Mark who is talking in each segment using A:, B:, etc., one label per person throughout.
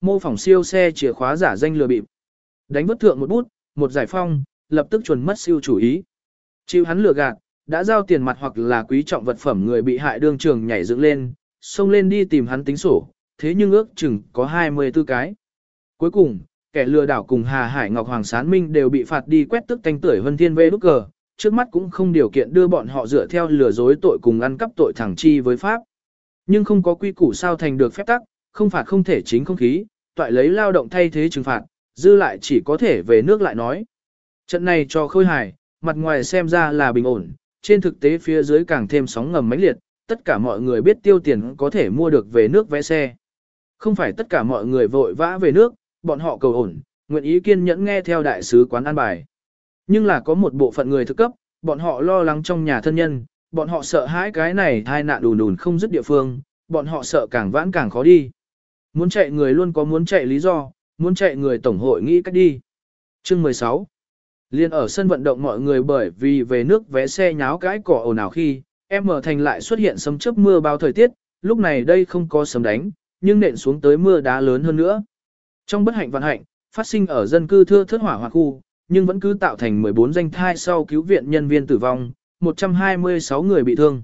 A: mô phỏng siêu xe chìa khóa giả danh lừa bịp. Đánh vứt thượng một bút, một giải phong, lập tức chuẩn mất siêu chủ ý. Chịu hắn lừa gạt, đã giao tiền mặt hoặc là quý trọng vật phẩm người bị hại đương trường nhảy dựng lên, xông lên đi tìm hắn tính sổ, thế nhưng ước chừng có 24 cái. Cuối cùng, kẻ lừa đảo cùng Hà Hải Ngọc Hoàng Sán Minh đều bị phạt đi quét tức thanh tuổi Vân Thiên Vệ Đúc Cờ, trước mắt cũng không điều kiện đưa bọn họ dựa theo lừa dối tội cùng ăn cắp tội thẳng chi với Pháp. Nhưng không có quy củ sao thành được phép tắc, không phạt không thể chính không khí, toại lấy lao động thay thế trừng phạt, dư lại chỉ có thể về nước lại nói. Trận này cho khôi hài, mặt ngoài xem ra là bình ổn, trên thực tế phía dưới càng thêm sóng ngầm mãnh liệt, tất cả mọi người biết tiêu tiền có thể mua được về nước vé xe. Không phải tất cả mọi người vội vã về nước, bọn họ cầu ổn, nguyện ý kiên nhẫn nghe theo đại sứ quán an bài. Nhưng là có một bộ phận người thực cấp, bọn họ lo lắng trong nhà thân nhân, bọn họ sợ hãi cái này thai nạn đùn đùn không dứt địa phương, bọn họ sợ càng vãn càng khó đi. Muốn chạy người luôn có muốn chạy lý do, muốn chạy người tổng hội nghĩ cách đi. Chương 16 Liên ở sân vận động mọi người bởi vì về nước vé xe nháo cái cỏ ồn ào khi, em mở thành lại xuất hiện sấm chớp mưa bao thời tiết, lúc này đây không có sấm đánh, nhưng nện xuống tới mưa đá lớn hơn nữa. Trong bất hạnh vận hạnh, phát sinh ở dân cư thưa thớt hỏa hoạn khu, nhưng vẫn cứ tạo thành 14 danh thai sau cứu viện nhân viên tử vong, 126 người bị thương.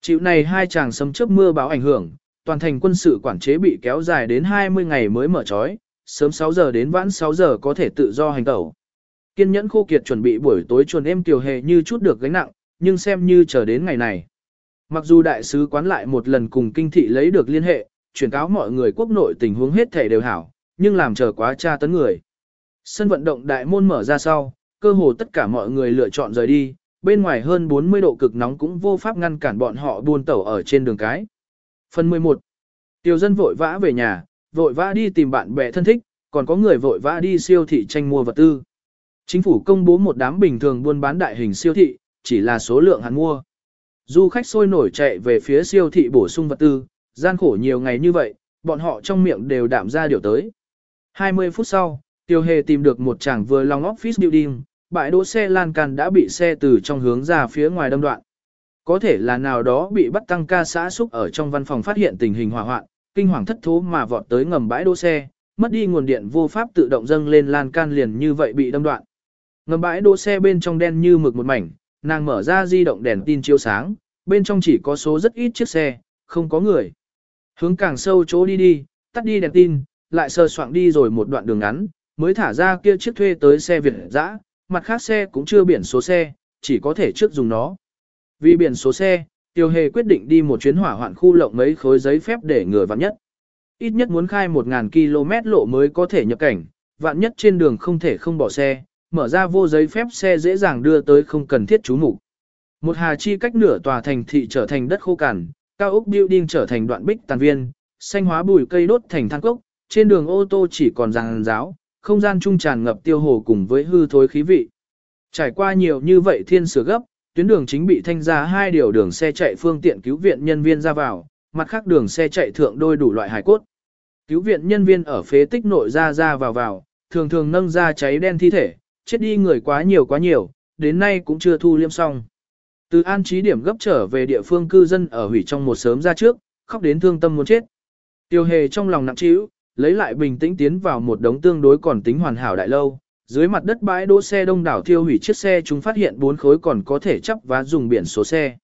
A: Chịu này hai chàng sấm chớp mưa báo ảnh hưởng, toàn thành quân sự quản chế bị kéo dài đến 20 ngày mới mở trói, sớm 6 giờ đến vãn 6 giờ có thể tự do hành tẩu. Kiên nhẫn khô kiệt chuẩn bị buổi tối chuồn em tiểu hề như chút được gánh nặng, nhưng xem như chờ đến ngày này. Mặc dù đại sứ quán lại một lần cùng kinh thị lấy được liên hệ, chuyển cáo mọi người quốc nội tình huống hết thể đều hảo, nhưng làm chờ quá tra tấn người. Sân vận động đại môn mở ra sau, cơ hồ tất cả mọi người lựa chọn rời đi, bên ngoài hơn 40 độ cực nóng cũng vô pháp ngăn cản bọn họ buôn tẩu ở trên đường cái. Phần 11. Tiểu dân vội vã về nhà, vội vã đi tìm bạn bè thân thích, còn có người vội vã đi siêu thị tranh mua vật tư. Chính phủ công bố một đám bình thường buôn bán đại hình siêu thị, chỉ là số lượng hắn mua. Du khách sôi nổi chạy về phía siêu thị bổ sung vật tư, gian khổ nhiều ngày như vậy, bọn họ trong miệng đều đạm ra điều tới. 20 phút sau, Tiêu Hề tìm được một chàng vừa long office building, bãi đỗ xe lan can đã bị xe từ trong hướng ra phía ngoài đâm đoạn. Có thể là nào đó bị bắt tăng ca xã xúc ở trong văn phòng phát hiện tình hình hỏa hoạn, kinh hoàng thất thố mà vọt tới ngầm bãi đỗ xe, mất đi nguồn điện vô pháp tự động dâng lên lan can liền như vậy bị đâm đoạn. Ngầm bãi đỗ xe bên trong đen như mực một mảnh, nàng mở ra di động đèn tin chiếu sáng, bên trong chỉ có số rất ít chiếc xe, không có người. Hướng càng sâu chỗ đi đi, tắt đi đèn tin, lại sờ soạng đi rồi một đoạn đường ngắn, mới thả ra kia chiếc thuê tới xe Việt dã, mặt khác xe cũng chưa biển số xe, chỉ có thể trước dùng nó. Vì biển số xe, Tiêu Hề quyết định đi một chuyến hỏa hoạn khu lộng mấy khối giấy phép để ngừa vạn nhất. Ít nhất muốn khai 1.000 km lộ mới có thể nhập cảnh, vạn nhất trên đường không thể không bỏ xe, mở ra vô giấy phép xe dễ dàng đưa tới không cần thiết chú mục. Một hà chi cách nửa tòa thành thị trở thành đất khô cằn, cao ốc building trở thành đoạn bích tàn viên, xanh hóa bùi cây đốt thành than cốc, trên đường ô tô chỉ còn ràng ráo, không gian trung tràn ngập tiêu hồ cùng với hư thối khí vị. Trải qua nhiều như vậy thiên sửa gấp, tuyến đường chính bị thanh ra hai điều đường xe chạy phương tiện cứu viện nhân viên ra vào, mặt khác đường xe chạy thượng đôi đủ loại hải cốt. Cứu viện nhân viên ở phế tích nội ra ra vào vào, thường thường nâng ra cháy đen thi thể, chết đi người quá nhiều quá nhiều, đến nay cũng chưa thu liêm xong. Từ an trí điểm gấp trở về địa phương cư dân ở hủy trong một sớm ra trước, khóc đến thương tâm muốn chết. Tiêu hề trong lòng nặng trĩu, lấy lại bình tĩnh tiến vào một đống tương đối còn tính hoàn hảo đại lâu. Dưới mặt đất bãi đỗ xe đông đảo thiêu hủy chiếc xe chúng phát hiện bốn khối còn có thể chấp và dùng biển số xe.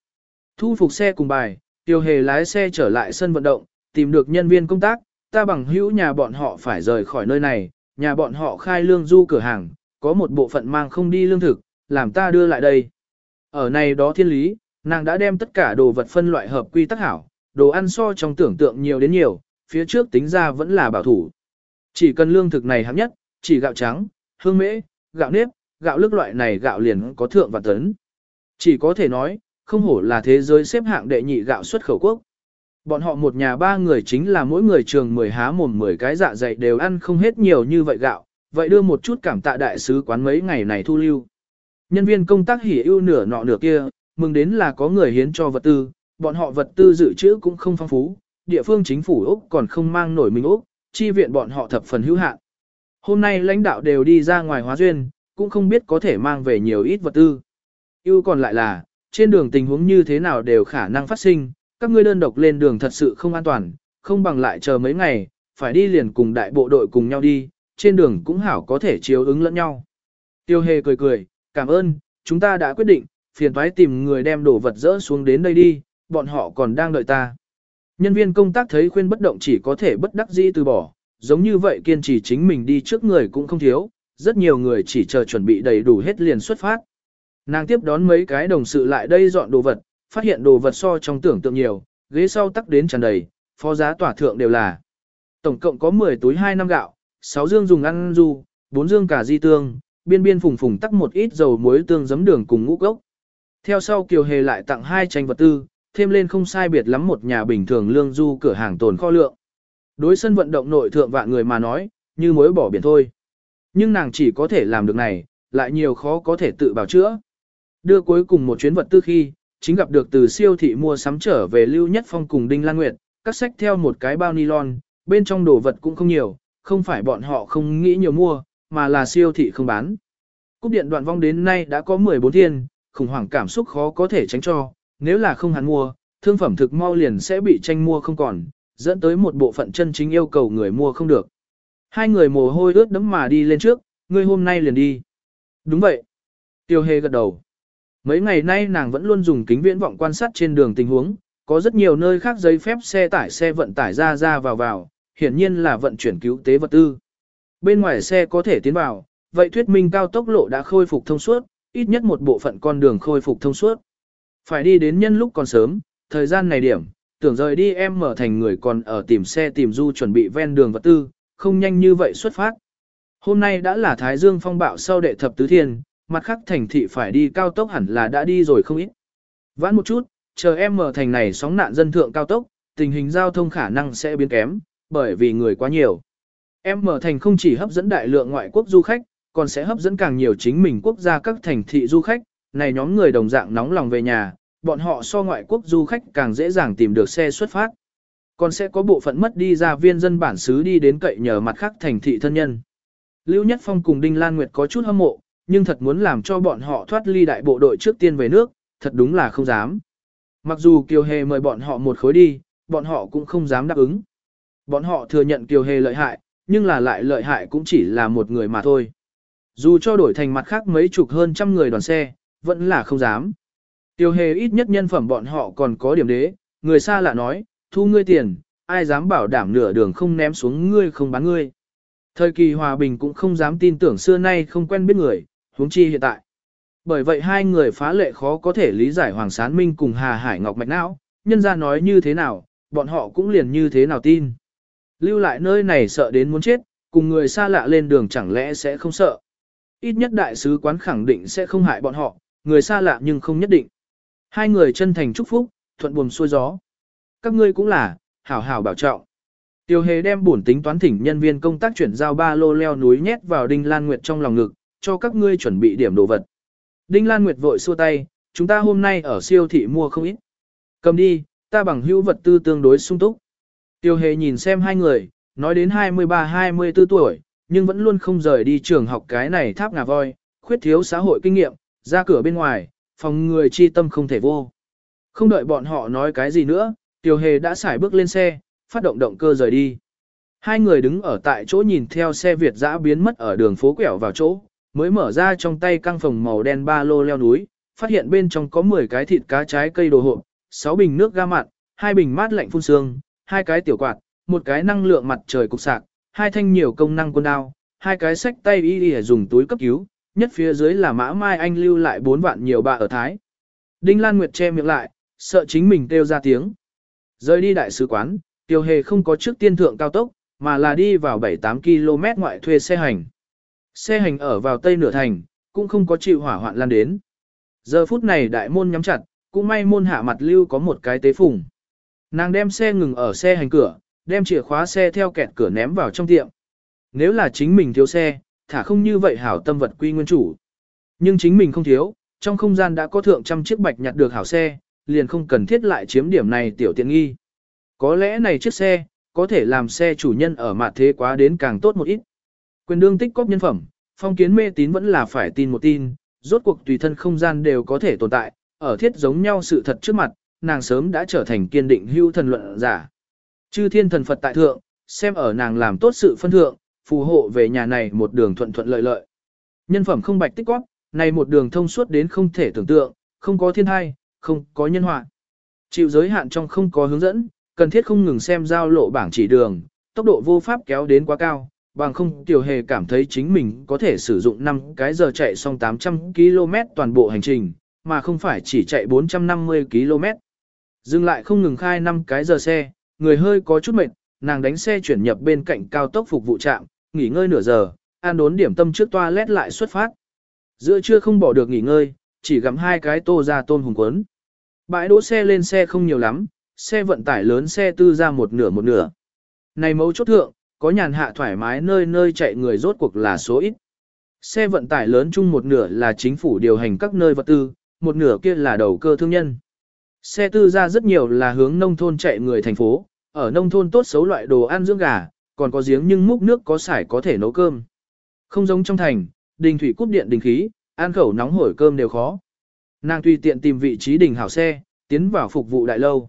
A: Thu phục xe cùng bài, tiêu hề lái xe trở lại sân vận động, tìm được nhân viên công tác, ta bằng hữu nhà bọn họ phải rời khỏi nơi này, nhà bọn họ khai lương du cửa hàng, có một bộ phận mang không đi lương thực, làm ta đưa lại đây. Ở này đó thiên lý, nàng đã đem tất cả đồ vật phân loại hợp quy tắc hảo, đồ ăn so trong tưởng tượng nhiều đến nhiều, phía trước tính ra vẫn là bảo thủ. Chỉ cần lương thực này hạng nhất, chỉ gạo trắng, hương mễ, gạo nếp, gạo lức loại này gạo liền có thượng và tấn. Chỉ có thể nói, không hổ là thế giới xếp hạng đệ nhị gạo xuất khẩu quốc. Bọn họ một nhà ba người chính là mỗi người trường 10 há mồm 10 cái dạ dày đều ăn không hết nhiều như vậy gạo, vậy đưa một chút cảm tạ đại sứ quán mấy ngày này thu lưu. Nhân viên công tác hỉ ưu nửa nọ nửa kia, mừng đến là có người hiến cho vật tư, bọn họ vật tư dự trữ cũng không phong phú, địa phương chính phủ Úc còn không mang nổi mình Úc, chi viện bọn họ thập phần hữu hạn. Hôm nay lãnh đạo đều đi ra ngoài hóa duyên, cũng không biết có thể mang về nhiều ít vật tư. Yêu còn lại là, trên đường tình huống như thế nào đều khả năng phát sinh, các ngươi đơn độc lên đường thật sự không an toàn, không bằng lại chờ mấy ngày, phải đi liền cùng đại bộ đội cùng nhau đi, trên đường cũng hảo có thể chiếu ứng lẫn nhau. Tiêu hề cười cười, cảm ơn, chúng ta đã quyết định, phiền thoái tìm người đem đồ vật dỡ xuống đến đây đi, bọn họ còn đang đợi ta. Nhân viên công tác thấy khuyên bất động chỉ có thể bất đắc dĩ từ bỏ, giống như vậy kiên trì chính mình đi trước người cũng không thiếu, rất nhiều người chỉ chờ chuẩn bị đầy đủ hết liền xuất phát. Nàng tiếp đón mấy cái đồng sự lại đây dọn đồ vật, phát hiện đồ vật so trong tưởng tượng nhiều, ghế sau tắc đến tràn đầy, phó giá tỏa thượng đều là. Tổng cộng có 10 túi 2 năm gạo, 6 dương dùng ăn du, 4 dương cả di tương, biên biên phùng phùng tắc một ít dầu muối tương giấm đường cùng ngũ cốc. Theo sau Kiều Hề lại tặng hai tranh vật tư, thêm lên không sai biệt lắm một nhà bình thường lương du cửa hàng tồn kho lượng. Đối sân vận động nội thượng vạn người mà nói, như mối bỏ biển thôi. Nhưng nàng chỉ có thể làm được này, lại nhiều khó có thể tự bảo chữa. Đưa cuối cùng một chuyến vật tư khi, chính gặp được từ siêu thị mua sắm trở về Lưu Nhất Phong cùng Đinh Lan Nguyệt, cắt sách theo một cái bao nylon, bên trong đồ vật cũng không nhiều, không phải bọn họ không nghĩ nhiều mua, mà là siêu thị không bán. Cúp điện đoạn vong đến nay đã có 14 thiên, khủng hoảng cảm xúc khó có thể tránh cho, nếu là không hắn mua, thương phẩm thực mau liền sẽ bị tranh mua không còn, dẫn tới một bộ phận chân chính yêu cầu người mua không được. Hai người mồ hôi ướt đẫm mà đi lên trước, ngươi hôm nay liền đi. Đúng vậy. Tiêu hề gật đầu. Mấy ngày nay nàng vẫn luôn dùng kính viễn vọng quan sát trên đường tình huống, có rất nhiều nơi khác giấy phép xe tải xe vận tải ra ra vào vào, hiển nhiên là vận chuyển cứu tế vật tư. Bên ngoài xe có thể tiến vào, vậy thuyết minh cao tốc lộ đã khôi phục thông suốt, ít nhất một bộ phận con đường khôi phục thông suốt. Phải đi đến nhân lúc còn sớm, thời gian này điểm, tưởng rời đi em mở thành người còn ở tìm xe tìm du chuẩn bị ven đường vật tư, không nhanh như vậy xuất phát. Hôm nay đã là Thái Dương phong bạo sau đệ thập tứ thiên, mặt khác thành thị phải đi cao tốc hẳn là đã đi rồi không ít. Vãn một chút, chờ em mở thành này sóng nạn dân thượng cao tốc, tình hình giao thông khả năng sẽ biến kém, bởi vì người quá nhiều. Em mở thành không chỉ hấp dẫn đại lượng ngoại quốc du khách, còn sẽ hấp dẫn càng nhiều chính mình quốc gia các thành thị du khách, này nhóm người đồng dạng nóng lòng về nhà, bọn họ so ngoại quốc du khách càng dễ dàng tìm được xe xuất phát. Còn sẽ có bộ phận mất đi ra viên dân bản xứ đi đến cậy nhờ mặt khác thành thị thân nhân. Lưu Nhất Phong cùng Đinh Lan Nguyệt có chút hâm mộ, nhưng thật muốn làm cho bọn họ thoát ly đại bộ đội trước tiên về nước, thật đúng là không dám. Mặc dù Kiều Hề mời bọn họ một khối đi, bọn họ cũng không dám đáp ứng. Bọn họ thừa nhận Kiều Hề lợi hại, nhưng là lại lợi hại cũng chỉ là một người mà thôi. Dù cho đổi thành mặt khác mấy chục hơn trăm người đoàn xe, vẫn là không dám. Tiêu hề ít nhất nhân phẩm bọn họ còn có điểm đế, người xa lạ nói, thu ngươi tiền, ai dám bảo đảm nửa đường không ném xuống ngươi không bán ngươi. Thời kỳ hòa bình cũng không dám tin tưởng xưa nay không quen biết người, huống chi hiện tại. Bởi vậy hai người phá lệ khó có thể lý giải Hoàng Sán Minh cùng Hà Hải Ngọc Mạch não, nhân ra nói như thế nào, bọn họ cũng liền như thế nào tin. Lưu lại nơi này sợ đến muốn chết, cùng người xa lạ lên đường chẳng lẽ sẽ không sợ. Ít nhất đại sứ quán khẳng định sẽ không hại bọn họ, người xa lạ nhưng không nhất định. Hai người chân thành chúc phúc, thuận buồm xuôi gió. Các ngươi cũng là, hảo hảo bảo trọng. Tiêu hề đem bổn tính toán thỉnh nhân viên công tác chuyển giao ba lô leo núi nhét vào Đinh Lan Nguyệt trong lòng ngực, cho các ngươi chuẩn bị điểm đồ vật. Đinh Lan Nguyệt vội xua tay, chúng ta hôm nay ở siêu thị mua không ít. Cầm đi, ta bằng hữu vật tư tương đối sung túc. Tiêu hề nhìn xem hai người, nói đến 23-24 tuổi, nhưng vẫn luôn không rời đi trường học cái này tháp ngà voi, khuyết thiếu xã hội kinh nghiệm, ra cửa bên ngoài, phòng người chi tâm không thể vô. Không đợi bọn họ nói cái gì nữa, Tiểu Hề đã xài bước lên xe, phát động động cơ rời đi. Hai người đứng ở tại chỗ nhìn theo xe Việt dã biến mất ở đường phố quẹo vào chỗ, mới mở ra trong tay căng phòng màu đen ba lô leo núi, phát hiện bên trong có 10 cái thịt cá trái cây đồ hộp, 6 bình nước ga mặn, hai bình mát lạnh phun sương, hai cái tiểu quạt, một cái năng lượng mặt trời cục sạc, hai thanh nhiều công năng quân đao, hai cái sách tay y y dùng túi cấp cứu, nhất phía dưới là mã mai anh lưu lại bốn vạn nhiều bà ở Thái. Đinh Lan Nguyệt che miệng lại, sợ chính mình kêu ra tiếng. Rời đi đại sứ quán, Tiêu Hề không có trước tiên thượng cao tốc, mà là đi vào 7-8 km ngoại thuê xe hành. Xe hành ở vào tây nửa thành, cũng không có chịu hỏa hoạn lan đến. Giờ phút này đại môn nhắm chặt, cũng may môn hạ mặt lưu có một cái tế phùng. Nàng đem xe ngừng ở xe hành cửa, đem chìa khóa xe theo kẹt cửa ném vào trong tiệm. Nếu là chính mình thiếu xe, thả không như vậy hảo tâm vật quy nguyên chủ. Nhưng chính mình không thiếu, trong không gian đã có thượng trăm chiếc bạch nhặt được hảo xe, liền không cần thiết lại chiếm điểm này tiểu tiện nghi. Có lẽ này chiếc xe, có thể làm xe chủ nhân ở mặt thế quá đến càng tốt một ít. Quyền đương tích cóp nhân phẩm, phong kiến mê tín vẫn là phải tin một tin, rốt cuộc tùy thân không gian đều có thể tồn tại, ở thiết giống nhau sự thật trước mặt, nàng sớm đã trở thành kiên định hưu thần luận giả. Chư thiên thần Phật tại thượng, xem ở nàng làm tốt sự phân thượng, phù hộ về nhà này một đường thuận thuận lợi lợi. Nhân phẩm không bạch tích quát, này một đường thông suốt đến không thể tưởng tượng, không có thiên thai, không có nhân họa. Chịu giới hạn trong không có hướng dẫn, cần thiết không ngừng xem giao lộ bảng chỉ đường, tốc độ vô pháp kéo đến quá cao, bằng không tiểu hề cảm thấy chính mình có thể sử dụng 5 cái giờ chạy xong 800 km toàn bộ hành trình, mà không phải chỉ chạy 450 km. Dừng lại không ngừng khai 5 cái giờ xe, người hơi có chút mệt, nàng đánh xe chuyển nhập bên cạnh cao tốc phục vụ trạm, nghỉ ngơi nửa giờ, ăn đốn điểm tâm trước toa lét lại xuất phát. Giữa trưa không bỏ được nghỉ ngơi, chỉ gặm hai cái tô ra tôm hùng quấn. Bãi đỗ xe lên xe không nhiều lắm, xe vận tải lớn xe tư ra một nửa một nửa. Này mấu chốt thượng, có nhàn hạ thoải mái nơi nơi chạy người rốt cuộc là số ít. Xe vận tải lớn chung một nửa là chính phủ điều hành các nơi vật tư, một nửa kia là đầu cơ thương nhân. Xe tư ra rất nhiều là hướng nông thôn chạy người thành phố, ở nông thôn tốt xấu loại đồ ăn dưỡng gà, còn có giếng nhưng múc nước có sải có thể nấu cơm. Không giống trong thành, đình thủy cúp điện đình khí, ăn khẩu nóng hổi cơm đều khó. Nàng tùy tiện tìm vị trí đình hảo xe, tiến vào phục vụ đại lâu.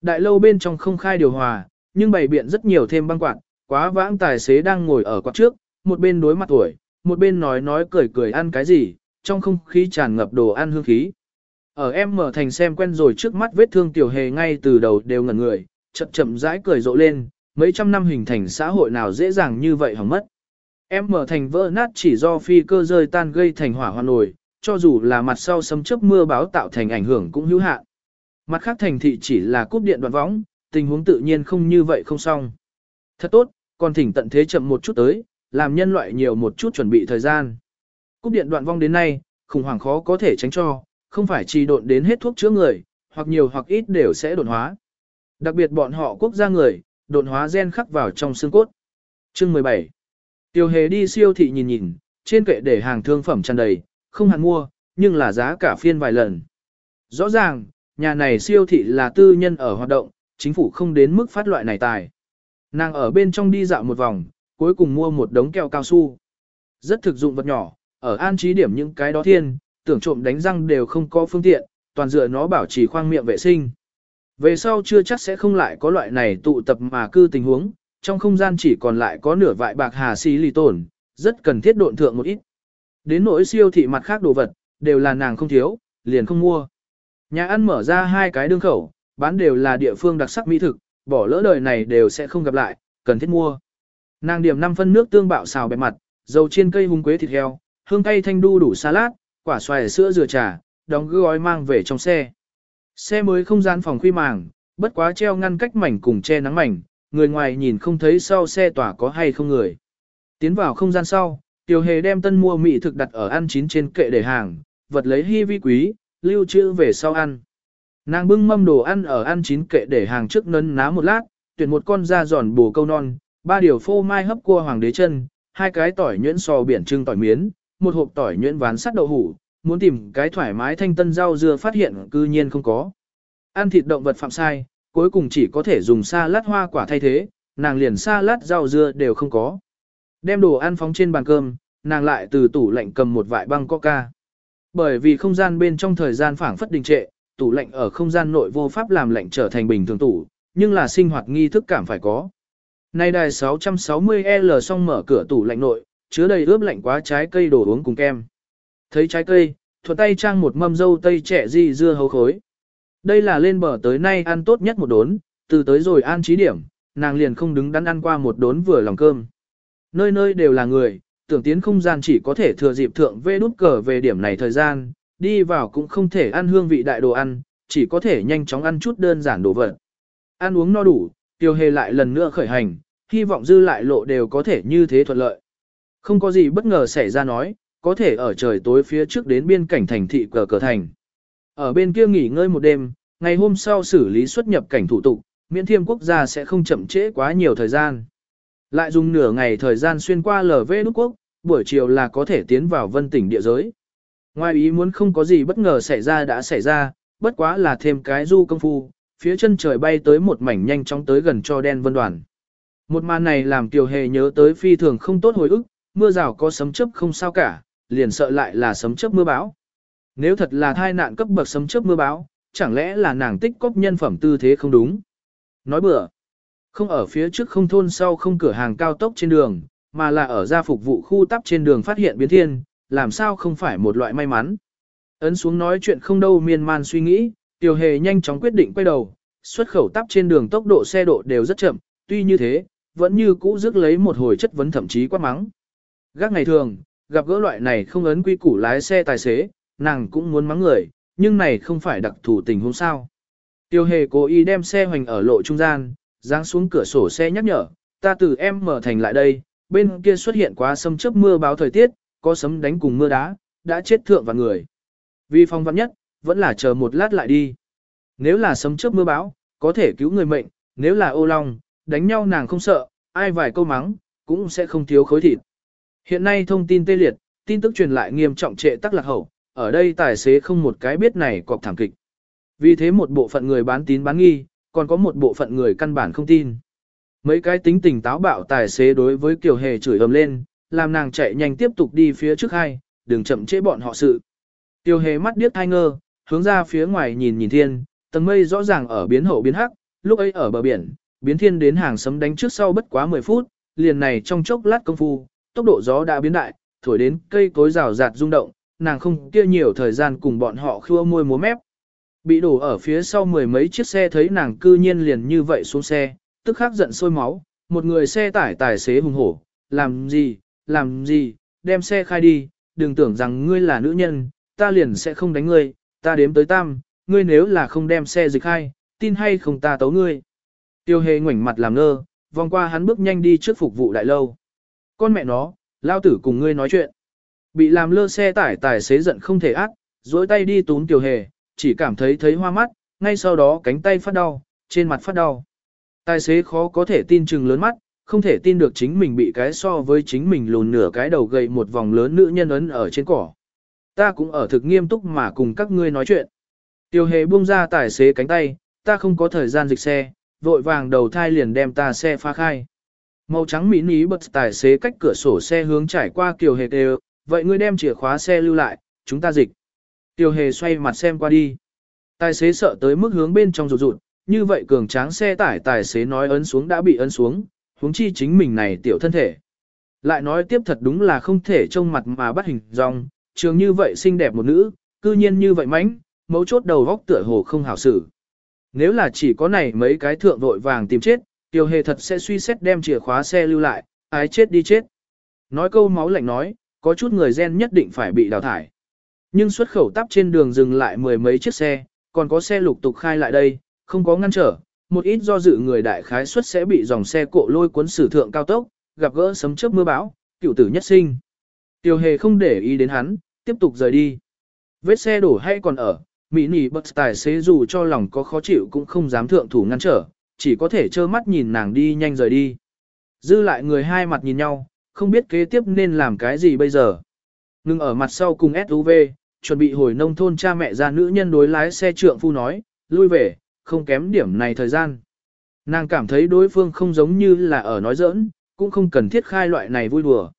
A: Đại lâu bên trong không khai điều hòa, nhưng bày biện rất nhiều thêm băng quạt, quá vãng tài xế đang ngồi ở quạt trước, một bên đối mặt tuổi, một bên nói nói cười cười ăn cái gì, trong không khí tràn ngập đồ ăn hương khí. Ở em mở thành xem quen rồi trước mắt vết thương tiểu hề ngay từ đầu đều ngẩn người, chậm chậm rãi cười rộ lên, mấy trăm năm hình thành xã hội nào dễ dàng như vậy hỏng mất. Em mở thành vỡ nát chỉ do phi cơ rơi tan gây thành hỏa hoạn nổi, cho dù là mặt sau sấm chớp mưa báo tạo thành ảnh hưởng cũng hữu hạn. Mặt khác thành thị chỉ là cúp điện đoạn võng, tình huống tự nhiên không như vậy không xong. Thật tốt, còn thỉnh tận thế chậm một chút tới, làm nhân loại nhiều một chút chuẩn bị thời gian. Cúp điện đoạn vong đến nay, khủng hoảng khó có thể tránh cho, không phải chỉ độn đến hết thuốc chữa người, hoặc nhiều hoặc ít đều sẽ đột hóa. Đặc biệt bọn họ quốc gia người, độn hóa gen khắc vào trong xương cốt. Chương 17 Tiêu hề đi siêu thị nhìn nhìn, trên kệ để hàng thương phẩm tràn đầy, không hẳn mua, nhưng là giá cả phiên vài lần. Rõ ràng, nhà này siêu thị là tư nhân ở hoạt động, chính phủ không đến mức phát loại này tài. Nàng ở bên trong đi dạo một vòng, cuối cùng mua một đống keo cao su. Rất thực dụng vật nhỏ, ở an trí điểm những cái đó thiên, tưởng trộm đánh răng đều không có phương tiện, toàn dựa nó bảo trì khoang miệng vệ sinh. Về sau chưa chắc sẽ không lại có loại này tụ tập mà cư tình huống, trong không gian chỉ còn lại có nửa vại bạc hà xí lì tổn, rất cần thiết độn thượng một ít. Đến nỗi siêu thị mặt khác đồ vật, đều là nàng không thiếu, liền không mua. Nhà ăn mở ra hai cái đương khẩu, bán đều là địa phương đặc sắc mỹ thực, bỏ lỡ đời này đều sẽ không gặp lại, cần thiết mua. Nàng điểm 5 phân nước tương bạo xào bề mặt, dầu chiên cây hung quế thịt heo, hương cay thanh đu đủ salad, quả xoài sữa dừa trà, đóng gói mang về trong xe. Xe mới không gian phòng khuy màng, bất quá treo ngăn cách mảnh cùng che nắng mảnh, người ngoài nhìn không thấy sau xe tỏa có hay không người. Tiến vào không gian sau, Tiểu Hề đem tân mua mỹ thực đặt ở ăn chín trên kệ để hàng, vật lấy hy vi quý, lưu trữ về sau ăn. Nàng bưng mâm đồ ăn ở ăn chín kệ để hàng trước nấn ná một lát, tuyển một con da giòn bổ câu non, ba điều phô mai hấp cua hoàng đế chân, hai cái tỏi nhuyễn sò biển trưng tỏi miến, một hộp tỏi nhuyễn ván sắt đậu hủ, muốn tìm cái thoải mái thanh tân rau dưa phát hiện cư nhiên không có. Ăn thịt động vật phạm sai, cuối cùng chỉ có thể dùng sa lát hoa quả thay thế, nàng liền sa lát rau dưa đều không có. Đem đồ ăn phóng trên bàn cơm, nàng lại từ tủ lạnh cầm một vại băng coca. Bởi vì không gian bên trong thời gian phảng phất đình trệ, tủ lạnh ở không gian nội vô pháp làm lạnh trở thành bình thường tủ, nhưng là sinh hoạt nghi thức cảm phải có. Nay đài 660L xong mở cửa tủ lạnh nội, chứa đầy ướp lạnh quá trái cây đồ uống cùng kem. Thấy trái cây, thuận tay trang một mâm dâu tây trẻ gì dưa hấu khối. Đây là lên bờ tới nay ăn tốt nhất một đốn, từ tới rồi ăn trí điểm, nàng liền không đứng đắn ăn qua một đốn vừa lòng cơm. Nơi nơi đều là người, tưởng tiến không gian chỉ có thể thừa dịp thượng vê nút cờ về điểm này thời gian, đi vào cũng không thể ăn hương vị đại đồ ăn, chỉ có thể nhanh chóng ăn chút đơn giản đồ vật. Ăn uống no đủ, tiêu hề lại lần nữa khởi hành, hy vọng dư lại lộ đều có thể như thế thuận lợi. Không có gì bất ngờ xảy ra nói, có thể ở trời tối phía trước đến biên cảnh thành thị cờ cờ thành. Ở bên kia nghỉ ngơi một đêm, ngày hôm sau xử lý xuất nhập cảnh thủ tục, miễn thiêm quốc gia sẽ không chậm trễ quá nhiều thời gian. Lại dùng nửa ngày thời gian xuyên qua LV nước quốc, buổi chiều là có thể tiến vào vân tỉnh địa giới. Ngoài ý muốn không có gì bất ngờ xảy ra đã xảy ra, bất quá là thêm cái du công phu, phía chân trời bay tới một mảnh nhanh chóng tới gần cho đen vân đoàn. Một màn này làm Tiểu Hề nhớ tới phi thường không tốt hồi ức, mưa rào có sấm chớp không sao cả, liền sợ lại là sấm chớp mưa bão. Nếu thật là thai nạn cấp bậc sấm chớp mưa bão, chẳng lẽ là nàng tích cóp nhân phẩm tư thế không đúng? Nói bừa. Không ở phía trước không thôn sau không cửa hàng cao tốc trên đường, mà là ở gia phục vụ khu tắp trên đường phát hiện biến thiên, làm sao không phải một loại may mắn. Ấn xuống nói chuyện không đâu miên man suy nghĩ, Tiểu Hề nhanh chóng quyết định quay đầu, xuất khẩu tắp trên đường tốc độ xe độ đều rất chậm, tuy như thế, vẫn như cũ rước lấy một hồi chất vấn thậm chí quát mắng. Gác ngày thường, gặp gỡ loại này không ấn quy củ lái xe tài xế, nàng cũng muốn mắng người, nhưng này không phải đặc thù tình huống sao. Tiêu hề cố ý đem xe hoành ở lộ trung gian, giáng xuống cửa sổ xe nhắc nhở, ta từ em mở thành lại đây, bên kia xuất hiện quá sấm chớp mưa báo thời tiết, có sấm đánh cùng mưa đá, đã chết thượng và người. Vì phong vắn nhất, vẫn là chờ một lát lại đi. Nếu là sấm chớp mưa báo, có thể cứu người mệnh, nếu là ô long, đánh nhau nàng không sợ, ai vài câu mắng, cũng sẽ không thiếu khối thịt. Hiện nay thông tin tê liệt, tin tức truyền lại nghiêm trọng trệ tắc lạc hậu, ở đây tài xế không một cái biết này cọc thảm kịch. Vì thế một bộ phận người bán tín bán nghi, còn có một bộ phận người căn bản không tin. Mấy cái tính tình táo bạo tài xế đối với Kiều Hề chửi ầm lên, làm nàng chạy nhanh tiếp tục đi phía trước hai, đừng chậm trễ bọn họ sự. Kiều Hề mắt điếc hai ngơ, hướng ra phía ngoài nhìn nhìn thiên, tầng mây rõ ràng ở biến hậu biến hắc, lúc ấy ở bờ biển, biến thiên đến hàng sấm đánh trước sau bất quá 10 phút, liền này trong chốc lát công phu, tốc độ gió đã biến đại, thổi đến cây cối rào rạt rung động, nàng không kia nhiều thời gian cùng bọn họ khua môi múa mép. Bị đổ ở phía sau mười mấy chiếc xe thấy nàng cư nhiên liền như vậy xuống xe, tức khắc giận sôi máu, một người xe tải tài xế hùng hổ, làm gì, làm gì, đem xe khai đi, đừng tưởng rằng ngươi là nữ nhân, ta liền sẽ không đánh ngươi, ta đếm tới tam, ngươi nếu là không đem xe dịch khai, tin hay không ta tấu ngươi. Tiêu hề ngoảnh mặt làm ngơ, vòng qua hắn bước nhanh đi trước phục vụ đại lâu. Con mẹ nó, lao tử cùng ngươi nói chuyện. Bị làm lơ xe tải tài xế giận không thể ác, dối tay đi túm tiểu hề, chỉ cảm thấy thấy hoa mắt, ngay sau đó cánh tay phát đau, trên mặt phát đau. Tài xế khó có thể tin chừng lớn mắt, không thể tin được chính mình bị cái so với chính mình lùn nửa cái đầu gầy một vòng lớn nữ nhân ấn ở trên cỏ. Ta cũng ở thực nghiêm túc mà cùng các ngươi nói chuyện. Tiêu hề buông ra tài xế cánh tay, ta không có thời gian dịch xe, vội vàng đầu thai liền đem ta xe phá khai. Màu trắng mỹ ní bật tài xế cách cửa sổ xe hướng trải qua kiều hề đều, vậy ngươi đem chìa khóa xe lưu lại, chúng ta dịch. Kiều hề xoay mặt xem qua đi. Tài xế sợ tới mức hướng bên trong rụt rụt, như vậy cường tráng xe tải tài xế nói ấn xuống đã bị ấn xuống, huống chi chính mình này tiểu thân thể. Lại nói tiếp thật đúng là không thể trông mặt mà bắt hình dong, trường như vậy xinh đẹp một nữ, cư nhiên như vậy mánh, mấu chốt đầu góc tựa hồ không hảo xử. Nếu là chỉ có này mấy cái thượng vội vàng tìm chết, tiêu hề thật sẽ suy xét đem chìa khóa xe lưu lại, ái chết đi chết. Nói câu máu lạnh nói, có chút người gen nhất định phải bị đào thải. Nhưng xuất khẩu tắp trên đường dừng lại mười mấy chiếc xe, còn có xe lục tục khai lại đây, không có ngăn trở, một ít do dự người đại khái suất sẽ bị dòng xe cộ lôi cuốn sử thượng cao tốc, gặp gỡ sấm chớp mưa bão, cựu tử nhất sinh. Tiêu hề không để ý đến hắn, tiếp tục rời đi. Vết xe đổ hay còn ở, mỹ nỉ bật tài xế dù cho lòng có khó chịu cũng không dám thượng thủ ngăn trở, chỉ có thể trơ mắt nhìn nàng đi nhanh rời đi. Dư lại người hai mặt nhìn nhau, không biết kế tiếp nên làm cái gì bây giờ. Ngưng ở mặt sau cùng SUV, chuẩn bị hồi nông thôn cha mẹ ra nữ nhân đối lái xe trượng phu nói, lui về, không kém điểm này thời gian. Nàng cảm thấy đối phương không giống như là ở nói giỡn, cũng không cần thiết khai loại này vui đùa.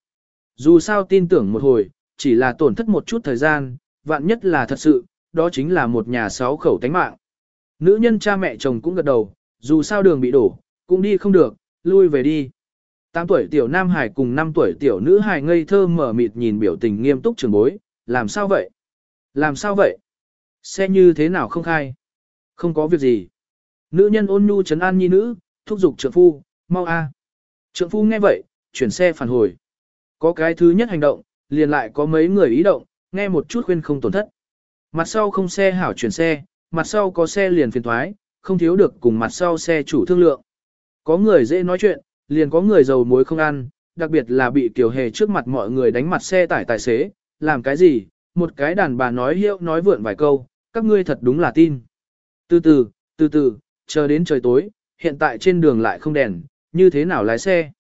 A: Dù sao tin tưởng một hồi, chỉ là tổn thất một chút thời gian, vạn nhất là thật sự, đó chính là một nhà sáu khẩu tánh mạng. Nữ nhân cha mẹ chồng cũng gật đầu, dù sao đường bị đổ, cũng đi không được, lui về đi. 8 tuổi tiểu nam hải cùng 5 tuổi tiểu nữ hải ngây thơ mở mịt nhìn biểu tình nghiêm túc trường bối, làm sao vậy? Làm sao vậy? Xe như thế nào không khai? Không có việc gì. Nữ nhân ôn nhu trấn an nhi nữ, thúc giục trượng phu, mau a. Trượng phu nghe vậy, chuyển xe phản hồi. Có cái thứ nhất hành động, liền lại có mấy người ý động, nghe một chút khuyên không tổn thất. Mặt sau không xe hảo chuyển xe, mặt sau có xe liền phiền thoái, không thiếu được cùng mặt sau xe chủ thương lượng. Có người dễ nói chuyện, liền có người giàu muối không ăn, đặc biệt là bị tiểu hề trước mặt mọi người đánh mặt xe tải tài xế, làm cái gì, một cái đàn bà nói hiệu nói vượn vài câu, các ngươi thật đúng là tin. Từ từ, từ từ, chờ đến trời tối, hiện tại trên đường lại không đèn, như thế nào lái xe.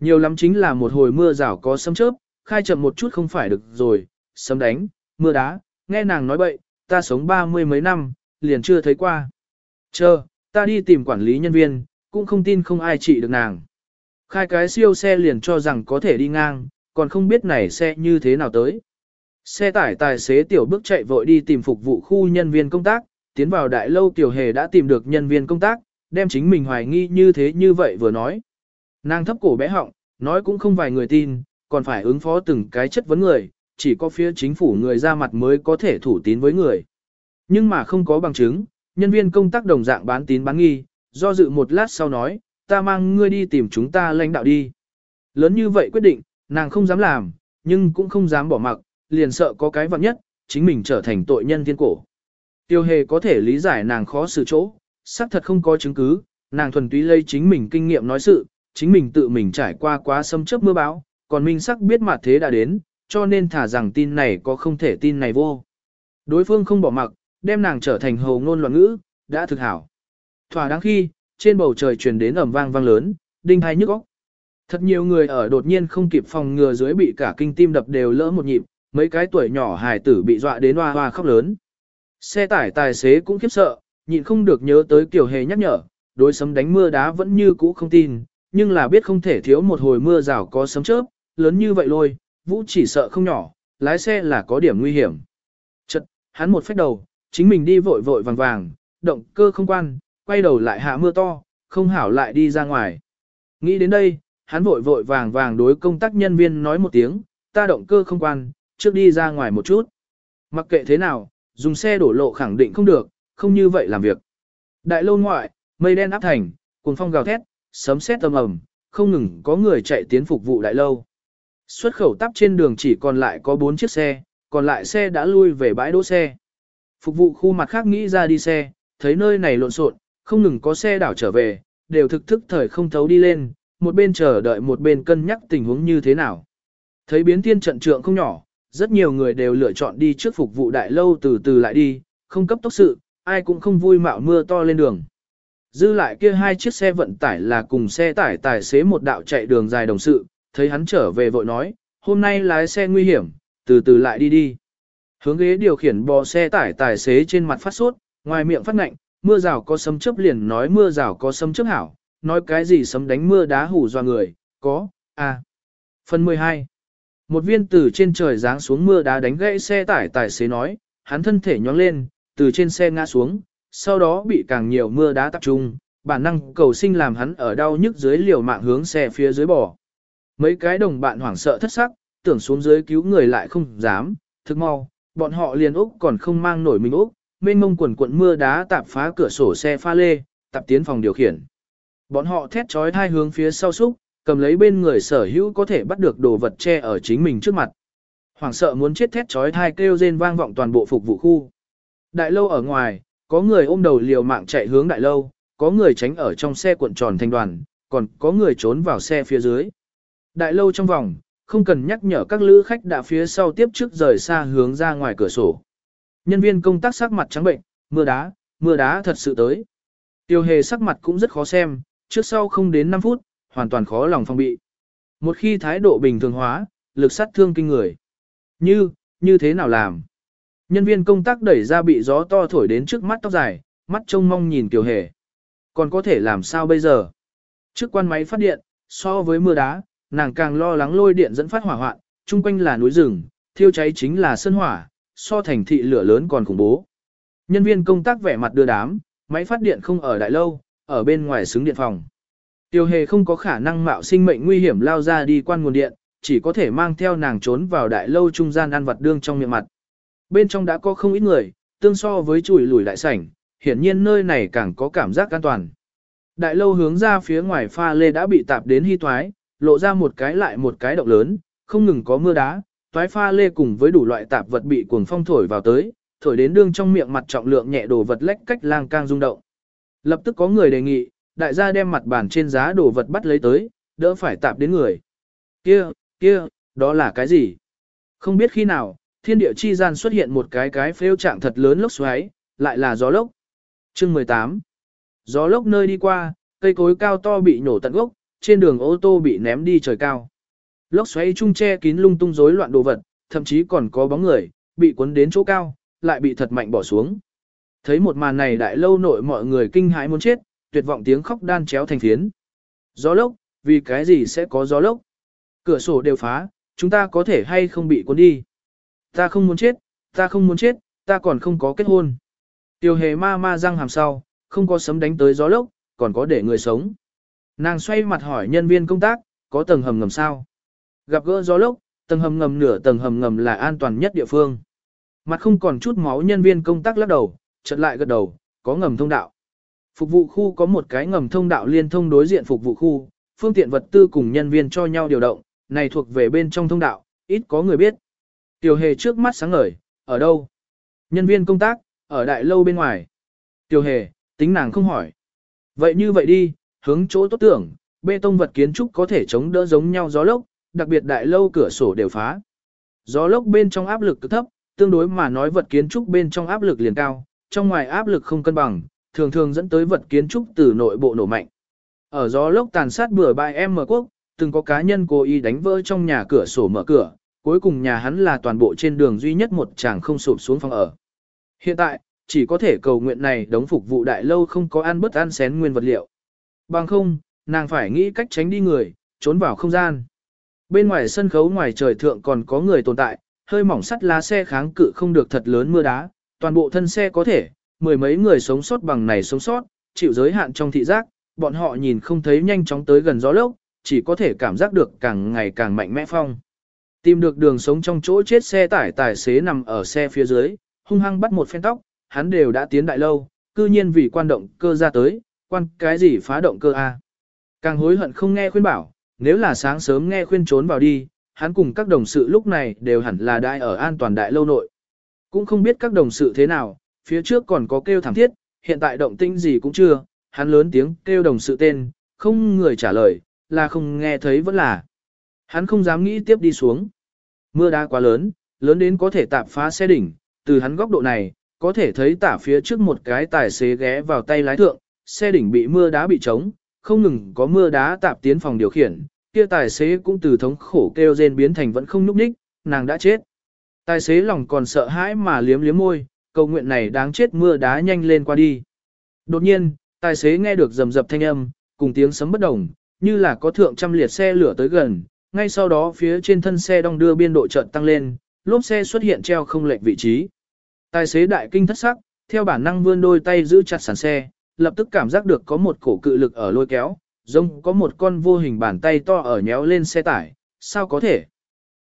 A: Nhiều lắm chính là một hồi mưa rào có sấm chớp, khai chậm một chút không phải được rồi, sấm đánh, mưa đá, nghe nàng nói bậy, ta sống ba mươi mấy năm, liền chưa thấy qua. Chờ, ta đi tìm quản lý nhân viên, cũng không tin không ai trị được nàng. Khai cái siêu xe liền cho rằng có thể đi ngang, còn không biết này xe như thế nào tới. Xe tải tài xế tiểu bước chạy vội đi tìm phục vụ khu nhân viên công tác, tiến vào đại lâu tiểu hề đã tìm được nhân viên công tác, đem chính mình hoài nghi như thế như vậy vừa nói. Nàng thấp cổ bé họng, nói cũng không vài người tin, còn phải ứng phó từng cái chất vấn người, chỉ có phía chính phủ người ra mặt mới có thể thủ tín với người. Nhưng mà không có bằng chứng, nhân viên công tác đồng dạng bán tín bán nghi, do dự một lát sau nói, ta mang ngươi đi tìm chúng ta lãnh đạo đi. Lớn như vậy quyết định, nàng không dám làm, nhưng cũng không dám bỏ mặc, liền sợ có cái vặn nhất, chính mình trở thành tội nhân thiên cổ. Tiêu hề có thể lý giải nàng khó xử chỗ, xác thật không có chứng cứ, nàng thuần túy lây chính mình kinh nghiệm nói sự, chính mình tự mình trải qua quá xâm chớp mưa bão, còn minh sắc biết mặt thế đã đến, cho nên thả rằng tin này có không thể tin này vô. Đối phương không bỏ mặc, đem nàng trở thành hầu ngôn loạn ngữ, đã thực hảo. Thỏa đáng khi, trên bầu trời truyền đến ầm vang vang lớn, đinh hai nhức óc. Thật nhiều người ở đột nhiên không kịp phòng ngừa dưới bị cả kinh tim đập đều lỡ một nhịp, mấy cái tuổi nhỏ hài tử bị dọa đến hoa hoa khóc lớn. Xe tải tài xế cũng khiếp sợ, nhịn không được nhớ tới kiểu hề nhắc nhở, đối sấm đánh mưa đá vẫn như cũ không tin, nhưng là biết không thể thiếu một hồi mưa rào có sấm chớp, lớn như vậy lôi, vũ chỉ sợ không nhỏ, lái xe là có điểm nguy hiểm. Chật, hắn một phép đầu, chính mình đi vội vội vàng vàng, động cơ không quan, quay đầu lại hạ mưa to, không hảo lại đi ra ngoài. Nghĩ đến đây, hắn vội vội vàng vàng đối công tác nhân viên nói một tiếng, ta động cơ không quan, trước đi ra ngoài một chút. Mặc kệ thế nào, dùng xe đổ lộ khẳng định không được, không như vậy làm việc. Đại lâu ngoại, mây đen áp thành, cuồng phong gào thét, sấm sét âm ầm, không ngừng có người chạy tiến phục vụ đại lâu. Xuất khẩu tắp trên đường chỉ còn lại có 4 chiếc xe, còn lại xe đã lui về bãi đỗ xe. Phục vụ khu mặt khác nghĩ ra đi xe, thấy nơi này lộn xộn, không ngừng có xe đảo trở về, đều thực thức thời không thấu đi lên, một bên chờ đợi một bên cân nhắc tình huống như thế nào. Thấy biến thiên trận trượng không nhỏ, rất nhiều người đều lựa chọn đi trước phục vụ đại lâu từ từ lại đi, không cấp tốc sự, ai cũng không vui mạo mưa to lên đường. Dư lại kia hai chiếc xe vận tải là cùng xe tải tài xế một đạo chạy đường dài đồng sự, thấy hắn trở về vội nói, hôm nay lái xe nguy hiểm, từ từ lại đi đi. Hướng ghế điều khiển bò xe tải tài xế trên mặt phát sốt, ngoài miệng phát ngạnh, mưa rào có sấm chớp liền nói mưa rào có sấm chớp hảo, nói cái gì sấm đánh mưa đá hủ doa người, có, à. Phần 12 Một viên từ trên trời giáng xuống mưa đá đánh gãy xe tải tài xế nói, hắn thân thể nhóng lên, từ trên xe ngã xuống, sau đó bị càng nhiều mưa đá tập trung, bản năng cầu sinh làm hắn ở đau nhức dưới liều mạng hướng xe phía dưới bò. Mấy cái đồng bạn hoảng sợ thất sắc, tưởng xuống dưới cứu người lại không dám, thức mau, bọn họ liền Úc còn không mang nổi mình Úc, mênh mông quần cuộn mưa đá tạp phá cửa sổ xe pha lê, tạp tiến phòng điều khiển. Bọn họ thét trói thai hướng phía sau xúc, cầm lấy bên người sở hữu có thể bắt được đồ vật che ở chính mình trước mặt. Hoảng sợ muốn chết thét trói thai kêu rên vang vọng toàn bộ phục vụ khu. Đại lâu ở ngoài, có người ôm đầu liều mạng chạy hướng đại lâu, có người tránh ở trong xe cuộn tròn thành đoàn, còn có người trốn vào xe phía dưới. Đại lâu trong vòng, không cần nhắc nhở các lữ khách đã phía sau tiếp trước rời xa hướng ra ngoài cửa sổ. Nhân viên công tác sắc mặt trắng bệnh, mưa đá, mưa đá thật sự tới. Tiêu hề sắc mặt cũng rất khó xem, trước sau không đến 5 phút, hoàn toàn khó lòng phòng bị. Một khi thái độ bình thường hóa, lực sát thương kinh người. Như, như thế nào làm? Nhân viên công tác đẩy ra bị gió to thổi đến trước mắt tóc dài, mắt trông mong nhìn Tiêu hề. Còn có thể làm sao bây giờ? Trước quan máy phát điện, so với mưa đá, nàng càng lo lắng lôi điện dẫn phát hỏa hoạn, chung quanh là núi rừng, thiêu cháy chính là sân hỏa, so thành thị lửa lớn còn khủng bố. Nhân viên công tác vẻ mặt đưa đám, máy phát điện không ở đại lâu, ở bên ngoài xứng điện phòng. Tiêu hề không có khả năng mạo sinh mệnh nguy hiểm lao ra đi quan nguồn điện, chỉ có thể mang theo nàng trốn vào đại lâu trung gian ăn vật đương trong miệng mặt. Bên trong đã có không ít người, tương so với chùi lùi đại sảnh, hiển nhiên nơi này càng có cảm giác an toàn. Đại lâu hướng ra phía ngoài pha lê đã bị tạp đến hy thoái, lộ ra một cái lại một cái động lớn, không ngừng có mưa đá, toái pha lê cùng với đủ loại tạp vật bị cuồng phong thổi vào tới, thổi đến đương trong miệng mặt trọng lượng nhẹ đồ vật lách cách lang cang rung động. Lập tức có người đề nghị, đại gia đem mặt bàn trên giá đồ vật bắt lấy tới, đỡ phải tạp đến người. Kia, kia, đó là cái gì? Không biết khi nào, thiên địa chi gian xuất hiện một cái cái phêu trạng thật lớn lốc xoáy, lại là gió lốc. Chương 18 Gió lốc nơi đi qua, cây cối cao to bị nổ tận gốc, trên đường ô tô bị ném đi trời cao. Lốc xoáy trung che kín lung tung rối loạn đồ vật, thậm chí còn có bóng người, bị cuốn đến chỗ cao, lại bị thật mạnh bỏ xuống. Thấy một màn này đại lâu nội mọi người kinh hãi muốn chết, tuyệt vọng tiếng khóc đan chéo thành phiến. Gió lốc, vì cái gì sẽ có gió lốc? Cửa sổ đều phá, chúng ta có thể hay không bị cuốn đi? Ta không muốn chết, ta không muốn chết, ta còn không có kết hôn. Tiêu hề ma ma răng hàm sau, không có sấm đánh tới gió lốc, còn có để người sống. Nàng xoay mặt hỏi nhân viên công tác, có tầng hầm ngầm sao? Gặp gỡ gió lốc, tầng hầm ngầm nửa tầng hầm ngầm là an toàn nhất địa phương. Mặt không còn chút máu nhân viên công tác lắc đầu, chợt lại gật đầu, có ngầm thông đạo. Phục vụ khu có một cái ngầm thông đạo liên thông đối diện phục vụ khu, phương tiện vật tư cùng nhân viên cho nhau điều động, này thuộc về bên trong thông đạo, ít có người biết. Tiểu hề trước mắt sáng ngời, ở đâu? Nhân viên công tác, ở đại lâu bên ngoài. Tiểu hề, tính nàng không hỏi. Vậy như vậy đi, hướng chỗ tốt tưởng, bê tông vật kiến trúc có thể chống đỡ giống nhau gió lốc, đặc biệt đại lâu cửa sổ đều phá. Gió lốc bên trong áp lực cực thấp, tương đối mà nói vật kiến trúc bên trong áp lực liền cao, trong ngoài áp lực không cân bằng, thường thường dẫn tới vật kiến trúc từ nội bộ nổ mạnh. Ở gió lốc tàn sát bừa bãi em mở quốc, từng có cá nhân cố ý đánh vỡ trong nhà cửa sổ mở cửa, cuối cùng nhà hắn là toàn bộ trên đường duy nhất một chàng không sụp xuống phòng ở. Hiện tại, chỉ có thể cầu nguyện này đóng phục vụ đại lâu không có ăn bất ăn xén nguyên vật liệu. Bằng không, nàng phải nghĩ cách tránh đi người, trốn vào không gian. Bên ngoài sân khấu ngoài trời thượng còn có người tồn tại, hơi mỏng sắt lá xe kháng cự không được thật lớn mưa đá, toàn bộ thân xe có thể, mười mấy người sống sót bằng này sống sót, chịu giới hạn trong thị giác, bọn họ nhìn không thấy nhanh chóng tới gần gió lốc, chỉ có thể cảm giác được càng ngày càng mạnh mẽ phong. Tìm được đường sống trong chỗ chết xe tải tài xế nằm ở xe phía dưới, hung hăng bắt một phen tóc, hắn đều đã tiến đại lâu, cư nhiên vì quan động cơ ra tới, quan cái gì phá động cơ a? Càng hối hận không nghe khuyên bảo, nếu là sáng sớm nghe khuyên trốn vào đi, hắn cùng các đồng sự lúc này đều hẳn là đại ở an toàn đại lâu nội. Cũng không biết các đồng sự thế nào, phía trước còn có kêu thảm thiết, hiện tại động tĩnh gì cũng chưa, hắn lớn tiếng kêu đồng sự tên, không người trả lời, là không nghe thấy vẫn là. Hắn không dám nghĩ tiếp đi xuống. Mưa đá quá lớn, lớn đến có thể tạp phá xe đỉnh, từ hắn góc độ này, có thể thấy tả phía trước một cái tài xế ghé vào tay lái thượng, xe đỉnh bị mưa đá bị trống, không ngừng có mưa đá tạp tiến phòng điều khiển, kia tài xế cũng từ thống khổ kêu rên biến thành vẫn không nhúc nhích, nàng đã chết. Tài xế lòng còn sợ hãi mà liếm liếm môi, cầu nguyện này đáng chết mưa đá nhanh lên qua đi. Đột nhiên, tài xế nghe được rầm rập thanh âm, cùng tiếng sấm bất đồng, như là có thượng trăm liệt xe lửa tới gần, ngay sau đó phía trên thân xe đong đưa biên độ chợt tăng lên, lốp xe xuất hiện treo không lệch vị trí. Tài xế đại kinh thất sắc, theo bản năng vươn đôi tay giữ chặt sàn xe, lập tức cảm giác được có một cổ cự lực ở lôi kéo, giống có một con vô hình bàn tay to ở nhéo lên xe tải, sao có thể?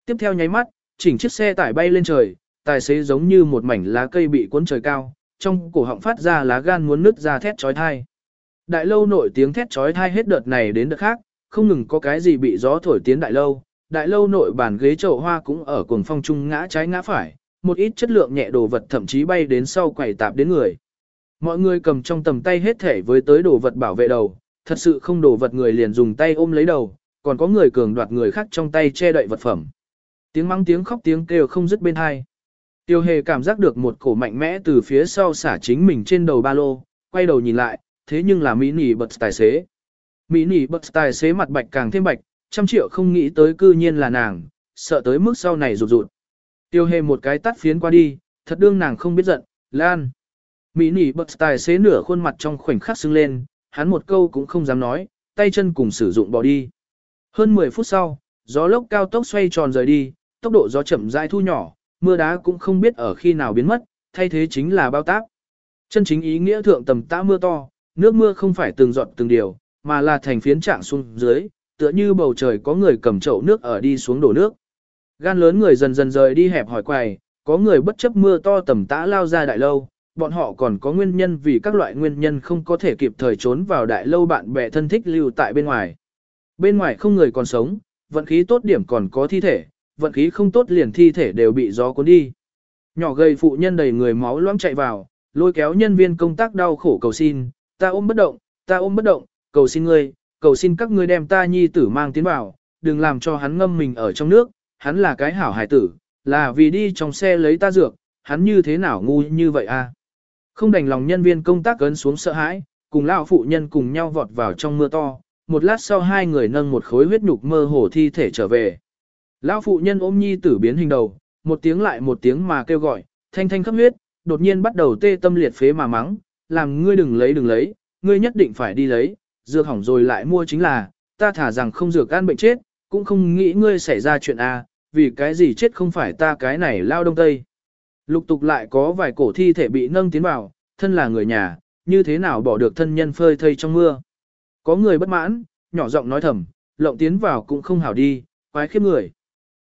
A: Tiếp theo nháy mắt, chỉnh chiếc xe tải bay lên trời, tài xế giống như một mảnh lá cây bị cuốn trời cao, trong cổ họng phát ra lá gan muốn nứt ra thét chói tai. Đại lâu nổi tiếng thét chói tai hết đợt này đến đợt khác, không ngừng có cái gì bị gió thổi tiến đại lâu, đại lâu nội bàn ghế chậu hoa cũng ở cuồng phong trung ngã trái ngã phải, một ít chất lượng nhẹ đồ vật thậm chí bay đến sau quầy tạp đến người. Mọi người cầm trong tầm tay hết thể với tới đồ vật bảo vệ đầu, thật sự không đồ vật người liền dùng tay ôm lấy đầu, còn có người cường đoạt người khác trong tay che đậy vật phẩm. Tiếng mắng tiếng khóc tiếng kêu không dứt bên hai. Tiêu hề cảm giác được một cổ mạnh mẽ từ phía sau xả chính mình trên đầu ba lô, quay đầu nhìn lại, thế nhưng là Mỹ nỉ bật tài xế. Mỹ nỉ bật tài xế mặt bạch càng thêm bạch, trăm triệu không nghĩ tới cư nhiên là nàng, sợ tới mức sau này rụt rụt. Tiêu hề một cái tắt phiến qua đi, thật đương nàng không biết giận, lan. Mỹ nỉ bật tài xế nửa khuôn mặt trong khoảnh khắc sưng lên, hắn một câu cũng không dám nói, tay chân cùng sử dụng bỏ đi. Hơn 10 phút sau, gió lốc cao tốc xoay tròn rời đi, tốc độ gió chậm rãi thu nhỏ, mưa đá cũng không biết ở khi nào biến mất, thay thế chính là bao tác. Chân chính ý nghĩa thượng tầm tã mưa to, nước mưa không phải từng giọt từng điều, mà là thành phiến trạng xuống dưới, tựa như bầu trời có người cầm chậu nước ở đi xuống đổ nước. Gan lớn người dần dần rời đi hẹp hỏi quầy, có người bất chấp mưa to tầm tã lao ra đại lâu, bọn họ còn có nguyên nhân vì các loại nguyên nhân không có thể kịp thời trốn vào đại lâu bạn bè thân thích lưu tại bên ngoài. Bên ngoài không người còn sống, vận khí tốt điểm còn có thi thể, vận khí không tốt liền thi thể đều bị gió cuốn đi. Nhỏ gầy phụ nhân đầy người máu loãng chạy vào, lôi kéo nhân viên công tác đau khổ cầu xin, ta ôm bất động, ta ôm bất động, cầu xin ngươi, cầu xin các ngươi đem ta nhi tử mang tiến vào, đừng làm cho hắn ngâm mình ở trong nước, hắn là cái hảo hải tử, là vì đi trong xe lấy ta dược, hắn như thế nào ngu như vậy a? Không đành lòng nhân viên công tác ấn xuống sợ hãi, cùng lão phụ nhân cùng nhau vọt vào trong mưa to, một lát sau hai người nâng một khối huyết nhục mơ hồ thi thể trở về. Lão phụ nhân ôm nhi tử biến hình đầu, một tiếng lại một tiếng mà kêu gọi, thanh thanh khắp huyết, đột nhiên bắt đầu tê tâm liệt phế mà mắng, làm ngươi đừng lấy đừng lấy, ngươi nhất định phải đi lấy, dược hỏng rồi lại mua chính là, ta thả rằng không dược gan bệnh chết, cũng không nghĩ ngươi xảy ra chuyện a, vì cái gì chết không phải ta cái này lao đông tây. Lục tục lại có vài cổ thi thể bị nâng tiến vào, thân là người nhà, như thế nào bỏ được thân nhân phơi thây trong mưa. Có người bất mãn, nhỏ giọng nói thầm, lộng tiến vào cũng không hảo đi, quái khiếp người.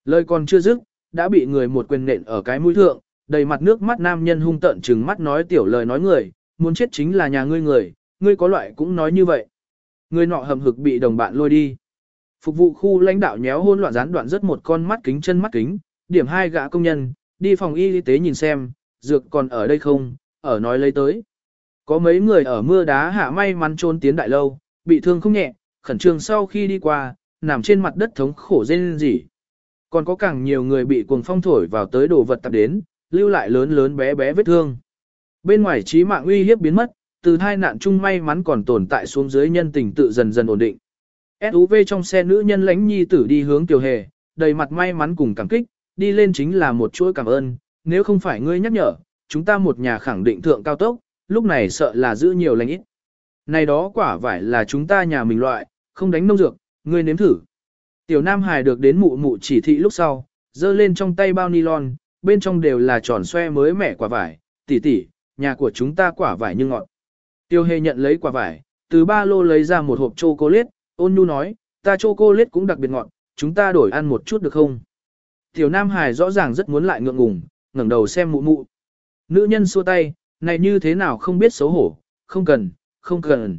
A: Lời còn chưa dứt, đã bị người một quyền nện ở cái mũi thượng, đầy mặt nước mắt nam nhân hung tận trừng mắt nói tiểu lời nói người, muốn chết chính là nhà ngươi người, ngươi có loại cũng nói như vậy. Người nọ hầm hực bị đồng bạn lôi đi. Phục vụ khu lãnh đạo nhéo hôn loạn gián đoạn rất một con mắt kính chân mắt kính, điểm hai gã công nhân, đi phòng y tế nhìn xem, dược còn ở đây không, ở nói lấy tới. Có mấy người ở mưa đá hạ may mắn trốn tiến đại lâu, bị thương không nhẹ, khẩn trương sau khi đi qua, nằm trên mặt đất thống khổ rên rỉ. Còn có càng nhiều người bị cuồng phong thổi vào tới đồ vật tập đến, lưu lại lớn lớn bé bé vết thương. Bên ngoài trí mạng uy hiếp biến mất, từ hai nạn chung may mắn còn tồn tại xuống dưới nhân tình tự dần dần ổn định. SUV trong xe nữ nhân lãnh nhi tử đi hướng tiểu hề, đầy mặt may mắn cùng cảm kích, đi lên chính là một chuỗi cảm ơn, nếu không phải ngươi nhắc nhở, chúng ta một nhà khẳng định thượng cao tốc, lúc này sợ là giữ nhiều lành ít. Này đó quả vải là chúng ta nhà mình loại, không đánh nông dược, ngươi nếm thử. Tiểu Nam Hải được đến mụ mụ chỉ thị lúc sau, giơ lên trong tay bao nylon, bên trong đều là tròn xoe mới mẻ quả vải, tỷ tỷ, nhà của chúng ta quả vải như ngọt. Tiêu Hề nhận lấy quả vải, từ ba lô lấy ra một hộp chocolate, ôn nhu nói, ta chocolate cũng đặc biệt ngọt, chúng ta đổi ăn một chút được không? Tiểu Nam Hải rõ ràng rất muốn lại ngượng ngùng, ngẩng đầu xem mụ mụ. Nữ nhân xua tay, này như thế nào không biết xấu hổ, không cần, không cần.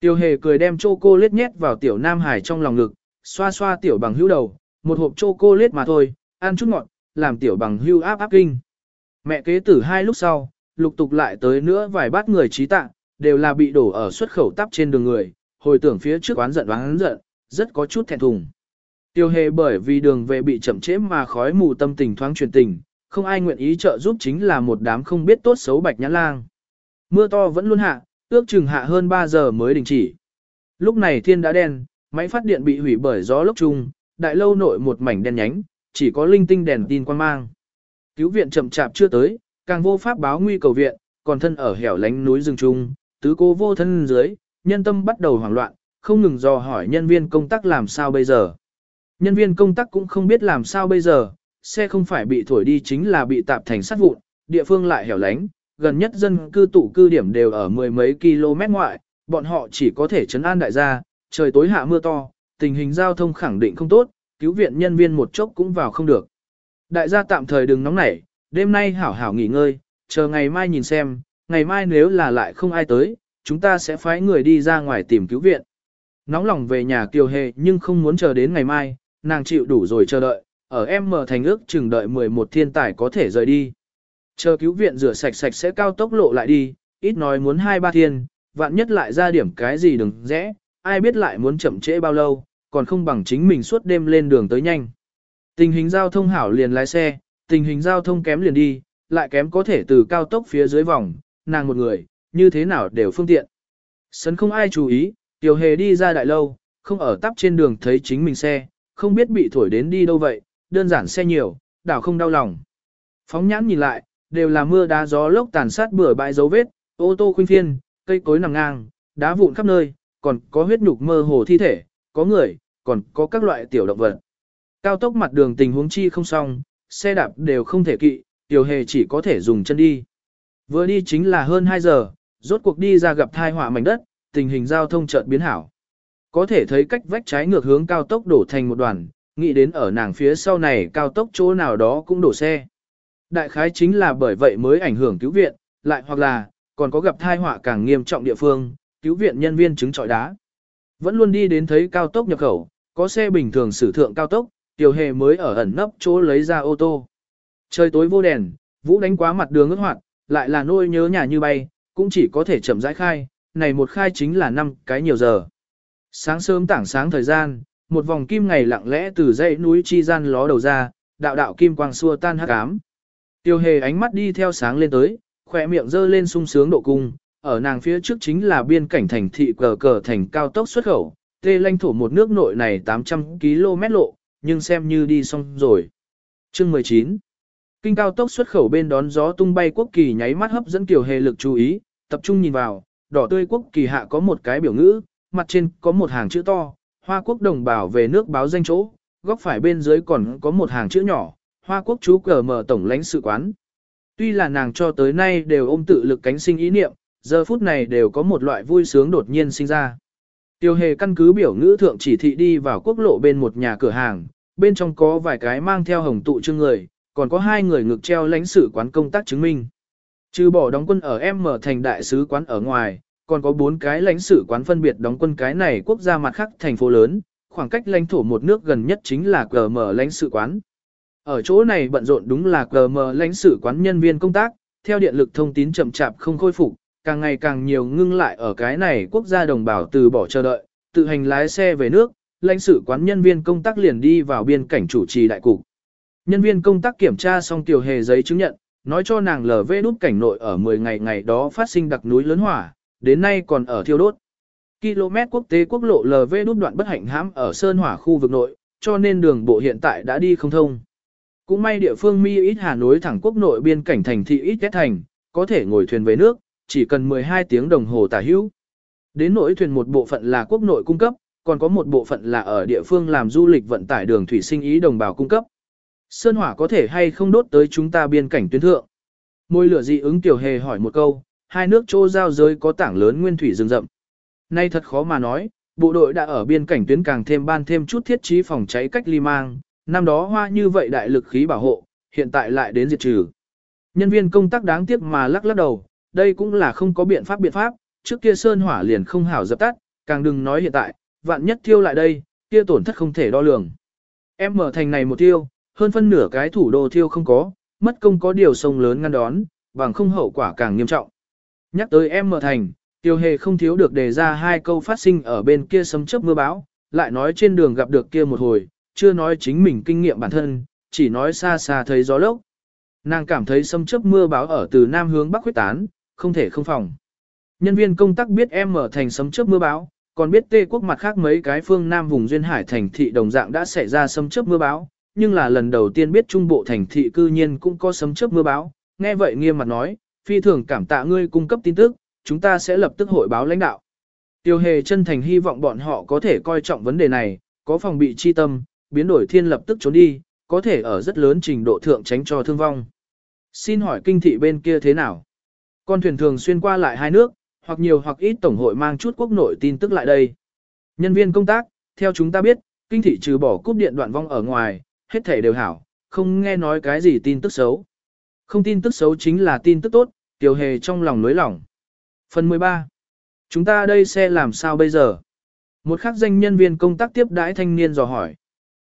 A: Tiểu hề cười đem chocolate nhét vào tiểu Nam Hải trong lòng ngực, xoa xoa tiểu bằng hữu đầu, một hộp chocolate mà thôi, ăn chút ngọt, làm tiểu bằng hữu áp áp kinh. Mẹ kế tử hai lúc sau, lục tục lại tới nữa vài bát người trí tạ, đều là bị đổ ở xuất khẩu tắp trên đường người, hồi tưởng phía trước oán giận oán giận, rất có chút thẹn thùng. Tiêu hề bởi vì đường về bị chậm trễ mà khói mù tâm tình thoáng truyền tình, không ai nguyện ý trợ giúp chính là một đám không biết tốt xấu bạch nhãn lang. Mưa to vẫn luôn hạ, ước chừng hạ hơn 3 giờ mới đình chỉ. Lúc này thiên đã đen, máy phát điện bị hủy bởi gió lốc chung, đại lâu nội một mảnh đen nhánh, chỉ có linh tinh đèn tin quan mang. Cứu viện chậm chạp chưa tới, càng vô pháp báo nguy cầu viện, còn thân ở hẻo lánh núi rừng chung, tứ cô vô thân dưới, nhân tâm bắt đầu hoảng loạn, không ngừng dò hỏi nhân viên công tác làm sao bây giờ. Nhân viên công tác cũng không biết làm sao bây giờ, xe không phải bị thổi đi chính là bị tạp thành sát vụn, địa phương lại hẻo lánh, gần nhất dân cư tụ cư điểm đều ở mười mấy km ngoại, bọn họ chỉ có thể chấn an đại gia, trời tối hạ mưa to, tình hình giao thông khẳng định không tốt, cứu viện nhân viên một chốc cũng vào không được. Đại gia tạm thời đừng nóng nảy, đêm nay hảo hảo nghỉ ngơi, chờ ngày mai nhìn xem, ngày mai nếu là lại không ai tới, chúng ta sẽ phái người đi ra ngoài tìm cứu viện. Nóng lòng về nhà kiều hề nhưng không muốn chờ đến ngày mai, nàng chịu đủ rồi chờ đợi, ở em mở thành ước chừng đợi 11 thiên tài có thể rời đi. Chờ cứu viện rửa sạch sạch sẽ cao tốc lộ lại đi, ít nói muốn hai ba thiên, vạn nhất lại ra điểm cái gì đừng rẽ, ai biết lại muốn chậm trễ bao lâu, còn không bằng chính mình suốt đêm lên đường tới nhanh. Tình hình giao thông hảo liền lái xe, tình hình giao thông kém liền đi, lại kém có thể từ cao tốc phía dưới vòng, nàng một người, như thế nào đều phương tiện. Sấn không ai chú ý, tiểu hề đi ra đại lâu, không ở tắp trên đường thấy chính mình xe, không biết bị thổi đến đi đâu vậy, đơn giản xe nhiều, đảo không đau lòng. Phóng nhãn nhìn lại, đều là mưa đá gió lốc tàn sát bừa bãi dấu vết, ô tô khuynh phiên, cây cối nằm ngang, đá vụn khắp nơi, còn có huyết nhục mơ hồ thi thể, có người, còn có các loại tiểu động vật. Cao tốc mặt đường tình huống chi không xong, xe đạp đều không thể kỵ, tiểu hề chỉ có thể dùng chân đi. Vừa đi chính là hơn 2 giờ, rốt cuộc đi ra gặp thai họa mảnh đất, tình hình giao thông chợt biến hảo. Có thể thấy cách vách trái ngược hướng cao tốc đổ thành một đoàn, nghĩ đến ở nàng phía sau này cao tốc chỗ nào đó cũng đổ xe. Đại khái chính là bởi vậy mới ảnh hưởng cứu viện, lại hoặc là, còn có gặp thai họa càng nghiêm trọng địa phương, cứu viện nhân viên chứng trọi đá. Vẫn luôn đi đến thấy cao tốc nhập khẩu, có xe bình thường sử thượng cao tốc, tiểu hề mới ở ẩn nấp chỗ lấy ra ô tô. Trời tối vô đèn, vũ đánh quá mặt đường ướt hoạt, lại là nôi nhớ nhà như bay, cũng chỉ có thể chậm rãi khai, này một khai chính là năm cái nhiều giờ. Sáng sớm tảng sáng thời gian, một vòng kim ngày lặng lẽ từ dãy núi chi gian ló đầu ra, đạo đạo kim quang xua tan hắc ám. Tiêu hề ánh mắt đi theo sáng lên tới, khỏe miệng dơ lên sung sướng độ cung, ở nàng phía trước chính là biên cảnh thành thị cờ cờ thành cao tốc xuất khẩu, tê lãnh thổ một nước nội này 800 km lộ, nhưng xem như đi xong rồi. Chương 19 Kinh cao tốc xuất khẩu bên đón gió tung bay quốc kỳ nháy mắt hấp dẫn Kiều Hề lực chú ý, tập trung nhìn vào, đỏ tươi quốc kỳ hạ có một cái biểu ngữ, mặt trên có một hàng chữ to, Hoa quốc đồng bào về nước báo danh chỗ, góc phải bên dưới còn có một hàng chữ nhỏ, Hoa quốc chú cờ mở tổng lãnh sự quán. Tuy là nàng cho tới nay đều ôm tự lực cánh sinh ý niệm, giờ phút này đều có một loại vui sướng đột nhiên sinh ra. Tiêu hề căn cứ biểu ngữ thượng chỉ thị đi vào quốc lộ bên một nhà cửa hàng, bên trong có vài cái mang theo hồng tụ chương người, còn có hai người ngực treo lãnh sự quán công tác chứng minh. Trừ bỏ đóng quân ở M thành đại sứ quán ở ngoài, còn có bốn cái lãnh sự quán phân biệt đóng quân cái này quốc gia mặt khác thành phố lớn, khoảng cách lãnh thổ một nước gần nhất chính là GM lãnh sự quán. Ở chỗ này bận rộn đúng là GM lãnh sự quán nhân viên công tác, theo điện lực thông tín chậm chạp không khôi phục, càng ngày càng nhiều ngưng lại ở cái này quốc gia đồng bào từ bỏ chờ đợi, tự hành lái xe về nước, lãnh sự quán nhân viên công tác liền đi vào biên cảnh chủ trì đại cục. Nhân viên công tác kiểm tra xong tiểu hề giấy chứng nhận, nói cho nàng lv đút cảnh nội ở 10 ngày ngày đó phát sinh đặc núi lớn hỏa, đến nay còn ở thiêu đốt. Km quốc tế quốc lộ LV đút đoạn bất hạnh hãm ở Sơn Hỏa khu vực nội, cho nên đường bộ hiện tại đã đi không thông. Cũng may địa phương Mi ít Hà nối thẳng quốc nội biên cảnh thành thị ít kết thành, có thể ngồi thuyền về nước, chỉ cần 12 tiếng đồng hồ tả hữu. Đến nỗi thuyền một bộ phận là quốc nội cung cấp, còn có một bộ phận là ở địa phương làm du lịch vận tải đường thủy sinh ý đồng bào cung cấp. Sơn hỏa có thể hay không đốt tới chúng ta biên cảnh tuyến thượng. Môi lửa dị ứng tiểu hề hỏi một câu, hai nước chỗ giao giới có tảng lớn nguyên thủy rừng rậm. Nay thật khó mà nói, bộ đội đã ở biên cảnh tuyến càng thêm ban thêm chút thiết trí phòng cháy cách ly mang, năm đó hoa như vậy đại lực khí bảo hộ, hiện tại lại đến diệt trừ. Nhân viên công tác đáng tiếc mà lắc lắc đầu, đây cũng là không có biện pháp biện pháp, trước kia sơn hỏa liền không hảo dập tắt, càng đừng nói hiện tại, vạn nhất thiêu lại đây, kia tổn thất không thể đo lường. Em mở thành này một tiêu, hơn phân nửa cái thủ đô thiêu không có, mất công có điều sông lớn ngăn đón, bằng không hậu quả càng nghiêm trọng. Nhắc tới em mở thành, tiêu hề không thiếu được đề ra hai câu phát sinh ở bên kia sấm chớp mưa bão, lại nói trên đường gặp được kia một hồi, chưa nói chính mình kinh nghiệm bản thân, chỉ nói xa xa thấy gió lốc. Nàng cảm thấy sấm chớp mưa bão ở từ nam hướng bắc huyết tán, không thể không phòng. Nhân viên công tác biết em mở thành sấm chớp mưa bão, còn biết tê quốc mặt khác mấy cái phương nam vùng duyên hải thành thị đồng dạng đã xảy ra sấm chớp mưa bão, nhưng là lần đầu tiên biết trung bộ thành thị cư nhiên cũng có sấm chớp mưa bão, nghe vậy nghiêm mặt nói, phi thường cảm tạ ngươi cung cấp tin tức, chúng ta sẽ lập tức hội báo lãnh đạo. Tiêu hề chân thành hy vọng bọn họ có thể coi trọng vấn đề này, có phòng bị chi tâm, biến đổi thiên lập tức trốn đi, có thể ở rất lớn trình độ thượng tránh cho thương vong. Xin hỏi kinh thị bên kia thế nào? Con thuyền thường xuyên qua lại hai nước, hoặc nhiều hoặc ít tổng hội mang chút quốc nội tin tức lại đây. Nhân viên công tác, theo chúng ta biết, kinh thị trừ bỏ cúp điện đoạn vong ở ngoài, hết thể đều hảo, không nghe nói cái gì tin tức xấu. Không tin tức xấu chính là tin tức tốt, tiểu hề trong lòng nối lỏng. Phần 13. Chúng ta đây sẽ làm sao bây giờ? Một khắc danh nhân viên công tác tiếp đãi thanh niên dò hỏi.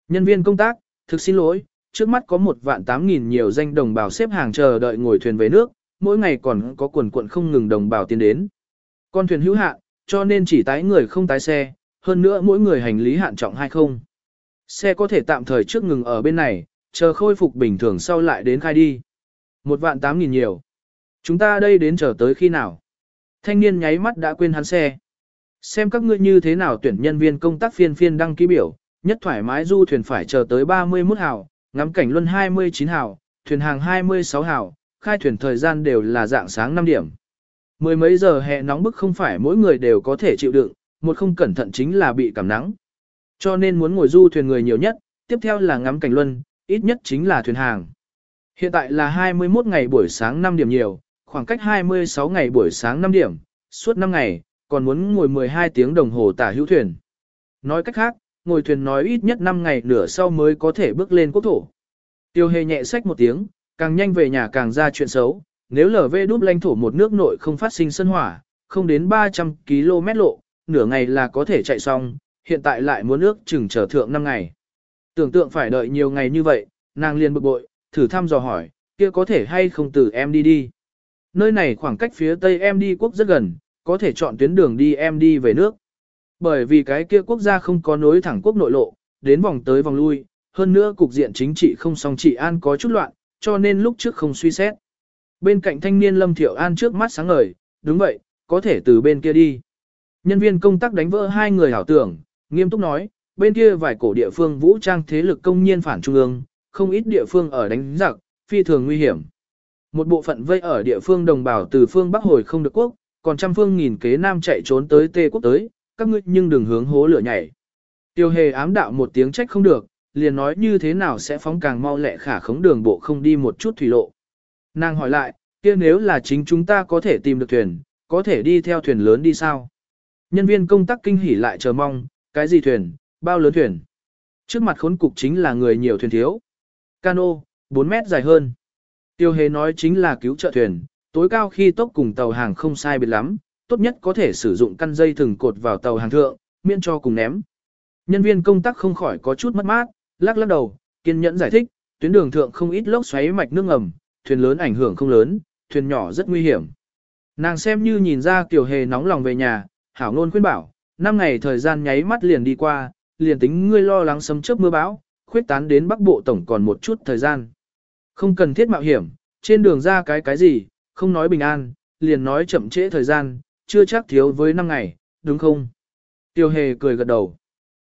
A: Nhân viên công tác, thực xin lỗi, trước mắt có một vạn tám nghìn nhiều danh đồng bào xếp hàng chờ đợi ngồi thuyền về nước, mỗi ngày còn có quần quận không ngừng đồng bào tiến đến. Con thuyền hữu hạn, cho nên chỉ tái người không tái xe, hơn nữa mỗi người hành lý hạn trọng hay không. Xe có thể tạm thời trước ngừng ở bên này, chờ khôi phục bình thường sau lại đến khai đi. Một vạn tám nghìn nhiều. Chúng ta đây đến chờ tới khi nào? Thanh niên nháy mắt đã quên hắn xe. Xem các ngươi như thế nào tuyển nhân viên công tác phiên phiên đăng ký biểu, nhất thoải mái du thuyền phải chờ tới 31 hào, ngắm cảnh luân 29 hào, thuyền hàng 26 hào, khai thuyền thời gian đều là dạng sáng 5 điểm. Mười mấy giờ hè nóng bức không phải mỗi người đều có thể chịu đựng, một không cẩn thận chính là bị cảm nắng. Cho nên muốn ngồi du thuyền người nhiều nhất, tiếp theo là ngắm cảnh luân, ít nhất chính là thuyền hàng. Hiện tại là 21 ngày buổi sáng 5 điểm nhiều, khoảng cách 26 ngày buổi sáng 5 điểm, suốt 5 ngày, còn muốn ngồi 12 tiếng đồng hồ tả hữu thuyền. Nói cách khác, ngồi thuyền nói ít nhất 5 ngày nửa sau mới có thể bước lên quốc thổ. Tiêu hề nhẹ sách một tiếng, càng nhanh về nhà càng ra chuyện xấu, nếu lở LV đúp lãnh thổ một nước nội không phát sinh sân hỏa, không đến 300 km lộ, nửa ngày là có thể chạy xong, hiện tại lại muốn nước chừng trở thượng 5 ngày. Tưởng tượng phải đợi nhiều ngày như vậy, nàng liền bực bội, thử thăm dò hỏi, kia có thể hay không từ em đi đi. Nơi này khoảng cách phía tây em đi quốc rất gần, có thể chọn tuyến đường đi em đi về nước. Bởi vì cái kia quốc gia không có nối thẳng quốc nội lộ, đến vòng tới vòng lui, hơn nữa cục diện chính trị không song trị an có chút loạn, cho nên lúc trước không suy xét. Bên cạnh thanh niên Lâm Thiệu An trước mắt sáng ngời, đúng vậy, có thể từ bên kia đi. Nhân viên công tác đánh vỡ hai người hảo tưởng, nghiêm túc nói, bên kia vài cổ địa phương vũ trang thế lực công nhiên phản trung ương, không ít địa phương ở đánh giặc, phi thường nguy hiểm. Một bộ phận vây ở địa phương đồng bào từ phương Bắc hồi không được quốc, còn trăm phương nghìn kế nam chạy trốn tới Tê quốc tới, các ngươi nhưng đừng hướng hố lửa nhảy. Tiêu hề ám đạo một tiếng trách không được, liền nói như thế nào sẽ phóng càng mau lẹ khả khống đường bộ không đi một chút thủy lộ. Nàng hỏi lại, kia nếu là chính chúng ta có thể tìm được thuyền, có thể đi theo thuyền lớn đi sao? Nhân viên công tác kinh hỉ lại chờ mong, cái gì thuyền, bao lớn thuyền? Trước mặt khốn cục chính là người nhiều thuyền thiếu. Cano, 4 mét dài hơn. Tiêu hề nói chính là cứu trợ thuyền, tối cao khi tốc cùng tàu hàng không sai biệt lắm, tốt nhất có thể sử dụng căn dây thừng cột vào tàu hàng thượng, miễn cho cùng ném. Nhân viên công tác không khỏi có chút mất mát, lắc lắc đầu, kiên nhẫn giải thích, tuyến đường thượng không ít lốc xoáy mạch nước ngầm, thuyền lớn ảnh hưởng không lớn, thuyền nhỏ rất nguy hiểm. Nàng xem như nhìn ra Kiều Hề nóng lòng về nhà, hảo ngôn khuyên bảo, năm ngày thời gian nháy mắt liền đi qua, liền tính ngươi lo lắng sấm chớp mưa bão, khuyết tán đến Bắc Bộ tổng còn một chút thời gian. Không cần thiết mạo hiểm, trên đường ra cái cái gì, không nói bình an, liền nói chậm trễ thời gian, chưa chắc thiếu với năm ngày, đúng không? Tiêu hề cười gật đầu.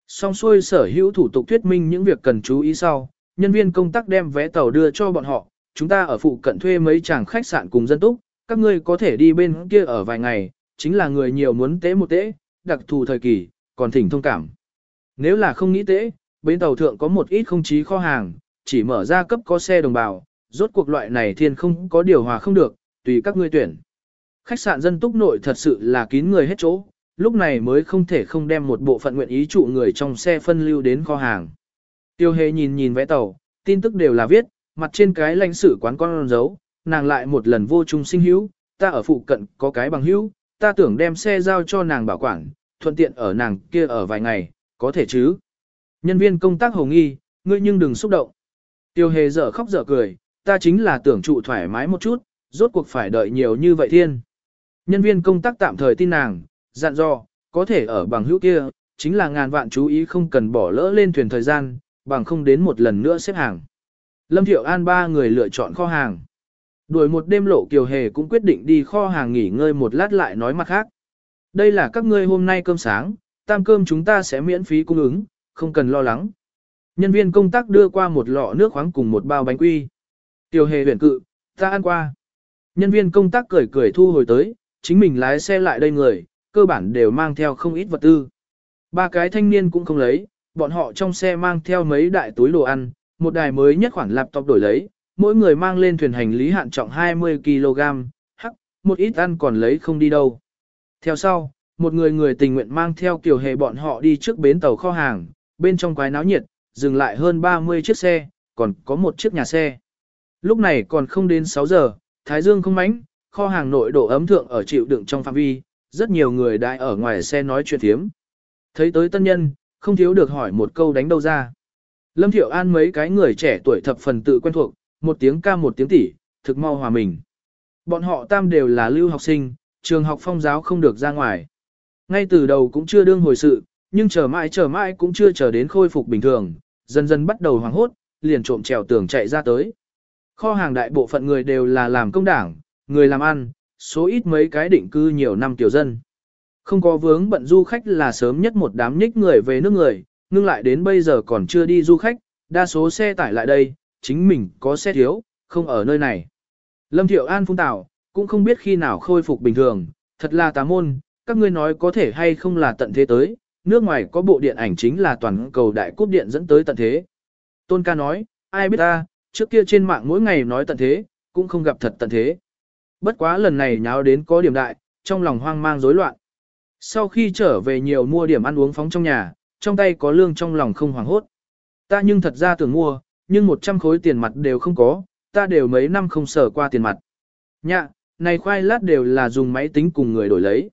A: Xong xuôi sở hữu thủ tục thuyết minh những việc cần chú ý sau, nhân viên công tác đem vé tàu đưa cho bọn họ, chúng ta ở phụ cận thuê mấy chàng khách sạn cùng dân túc, các ngươi có thể đi bên kia ở vài ngày, chính là người nhiều muốn tế một tế, đặc thù thời kỳ, còn thỉnh thông cảm. Nếu là không nghĩ tế, bên tàu thượng có một ít không chí kho hàng, chỉ mở ra cấp có xe đồng bào, rốt cuộc loại này thiên không có điều hòa không được, tùy các ngươi tuyển. Khách sạn dân túc nội thật sự là kín người hết chỗ, lúc này mới không thể không đem một bộ phận nguyện ý trụ người trong xe phân lưu đến kho hàng. Tiêu hề nhìn nhìn vẽ tàu, tin tức đều là viết, mặt trên cái lãnh sử quán con dấu, nàng lại một lần vô trung sinh hữu, ta ở phụ cận có cái bằng hữu, ta tưởng đem xe giao cho nàng bảo quản, thuận tiện ở nàng kia ở vài ngày, có thể chứ. Nhân viên công tác hồng nghi, ngươi nhưng đừng xúc động. Tiêu hề dở khóc dở cười, ta chính là tưởng trụ thoải mái một chút, rốt cuộc phải đợi nhiều như vậy thiên. Nhân viên công tác tạm thời tin nàng, dặn dò, có thể ở bằng hữu kia, chính là ngàn vạn chú ý không cần bỏ lỡ lên thuyền thời gian, bằng không đến một lần nữa xếp hàng. Lâm Thiệu An ba người lựa chọn kho hàng. Đuổi một đêm lộ Kiều Hề cũng quyết định đi kho hàng nghỉ ngơi một lát lại nói mặt khác. Đây là các ngươi hôm nay cơm sáng, tam cơm chúng ta sẽ miễn phí cung ứng, không cần lo lắng. Nhân viên công tác đưa qua một lọ nước khoáng cùng một bao bánh quy. Tiểu Hề huyền cự, ta ăn qua. Nhân viên công tác cười cười thu hồi tới, chính mình lái xe lại đây người, cơ bản đều mang theo không ít vật tư. Ba cái thanh niên cũng không lấy, bọn họ trong xe mang theo mấy đại túi đồ ăn, một đài mới nhất khoản laptop đổi lấy, mỗi người mang lên thuyền hành lý hạn trọng 20kg, hắc, một ít ăn còn lấy không đi đâu. Theo sau, một người người tình nguyện mang theo kiểu hề bọn họ đi trước bến tàu kho hàng, bên trong quái náo nhiệt, dừng lại hơn 30 chiếc xe, còn có một chiếc nhà xe. Lúc này còn không đến 6 giờ, Thái Dương không mánh, kho hàng nội độ ấm thượng ở chịu đựng trong phạm vi, rất nhiều người đại ở ngoài xe nói chuyện thiếm. Thấy tới tân nhân, không thiếu được hỏi một câu đánh đâu ra. Lâm Thiệu An mấy cái người trẻ tuổi thập phần tự quen thuộc, một tiếng ca một tiếng tỉ, thực mau hòa mình. Bọn họ tam đều là lưu học sinh, trường học phong giáo không được ra ngoài. Ngay từ đầu cũng chưa đương hồi sự, nhưng chờ mãi chờ mãi cũng chưa chờ đến khôi phục bình thường, dần dần bắt đầu hoảng hốt, liền trộm trèo tường chạy ra tới. Kho hàng đại bộ phận người đều là làm công đảng, người làm ăn, số ít mấy cái định cư nhiều năm tiểu dân. Không có vướng bận du khách là sớm nhất một đám nhích người về nước người, ngưng lại đến bây giờ còn chưa đi du khách, đa số xe tải lại đây, chính mình có xe thiếu, không ở nơi này. Lâm Thiệu An phung tảo, cũng không biết khi nào khôi phục bình thường, thật là tà môn, các ngươi nói có thể hay không là tận thế tới, nước ngoài có bộ điện ảnh chính là toàn cầu đại cúp điện dẫn tới tận thế. Tôn ca nói, ai biết ta, trước kia trên mạng mỗi ngày nói tận thế, cũng không gặp thật tận thế. Bất quá lần này nháo đến có điểm đại, trong lòng hoang mang rối loạn. Sau khi trở về nhiều mua điểm ăn uống phóng trong nhà, trong tay có lương trong lòng không hoảng hốt. Ta nhưng thật ra tưởng mua, nhưng 100 khối tiền mặt đều không có, ta đều mấy năm không sở qua tiền mặt. Nhạ, này khoai lát đều là dùng máy tính cùng người đổi lấy.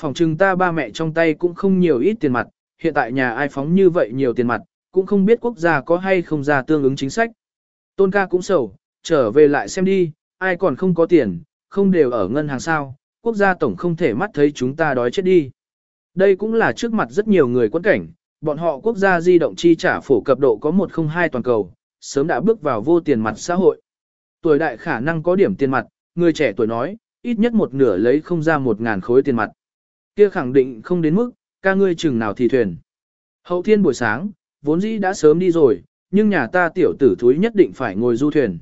A: Phòng trừng ta ba mẹ trong tay cũng không nhiều ít tiền mặt, hiện tại nhà ai phóng như vậy nhiều tiền mặt, cũng không biết quốc gia có hay không ra tương ứng chính sách. Tôn ca cũng sầu, trở về lại xem đi, ai còn không có tiền, không đều ở ngân hàng sao, quốc gia tổng không thể mắt thấy chúng ta đói chết đi. Đây cũng là trước mặt rất nhiều người quân cảnh, bọn họ quốc gia di động chi trả phổ cập độ có 102 toàn cầu, sớm đã bước vào vô tiền mặt xã hội. Tuổi đại khả năng có điểm tiền mặt, người trẻ tuổi nói, ít nhất một nửa lấy không ra một ngàn khối tiền mặt. Kia khẳng định không đến mức, ca ngươi chừng nào thì thuyền. Hậu thiên buổi sáng, vốn dĩ đã sớm đi rồi, nhưng nhà ta tiểu tử thúi nhất định phải ngồi du thuyền.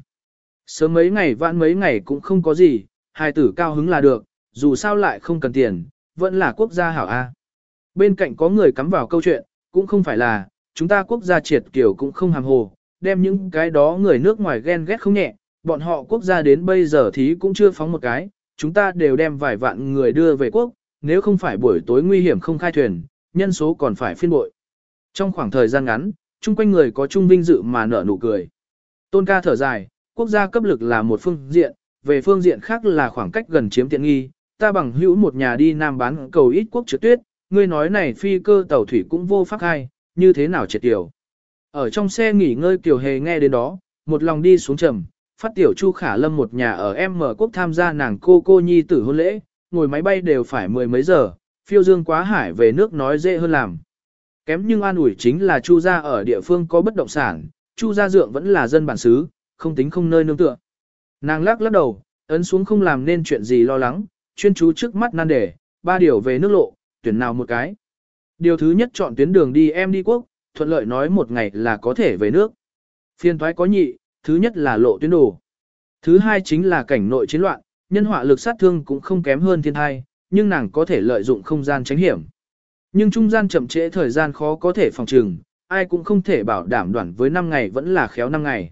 A: Sớm mấy ngày vãn mấy ngày cũng không có gì, hai tử cao hứng là được, dù sao lại không cần tiền, vẫn là quốc gia hảo A. Bên cạnh có người cắm vào câu chuyện, cũng không phải là, chúng ta quốc gia triệt kiểu cũng không hàm hồ, đem những cái đó người nước ngoài ghen ghét không nhẹ, bọn họ quốc gia đến bây giờ thì cũng chưa phóng một cái, chúng ta đều đem vài vạn người đưa về quốc, nếu không phải buổi tối nguy hiểm không khai thuyền, nhân số còn phải phiên bội. Trong khoảng thời gian ngắn, chung quanh người có chung vinh dự mà nở nụ cười. Tôn ca thở dài, quốc gia cấp lực là một phương diện, về phương diện khác là khoảng cách gần chiếm tiện nghi, ta bằng hữu một nhà đi nam bán cầu ít quốc trượt tuyết, ngươi nói này phi cơ tàu thủy cũng vô pháp hay, như thế nào triệt tiểu. Ở trong xe nghỉ ngơi Kiều Hề nghe đến đó, một lòng đi xuống trầm, phát tiểu Chu Khả Lâm một nhà ở M quốc tham gia nàng cô cô nhi tử hôn lễ, ngồi máy bay đều phải mười mấy giờ, phiêu dương quá hải về nước nói dễ hơn làm. Kém nhưng an ủi chính là Chu gia ở địa phương có bất động sản, Chu gia dượng vẫn là dân bản xứ, không tính không nơi nương tựa. Nàng lắc lắc đầu, ấn xuống không làm nên chuyện gì lo lắng, chuyên chú trước mắt nan đề, ba điều về nước lộ, tuyển nào một cái. Điều thứ nhất chọn tuyến đường đi em đi quốc, thuận lợi nói một ngày là có thể về nước. Phiên thoái có nhị, thứ nhất là lộ tuyến đồ. Thứ hai chính là cảnh nội chiến loạn, nhân họa lực sát thương cũng không kém hơn thiên thai, nhưng nàng có thể lợi dụng không gian tránh hiểm. Nhưng trung gian chậm trễ thời gian khó có thể phòng trừng, ai cũng không thể bảo đảm đoạn với 5 ngày vẫn là khéo 5 ngày.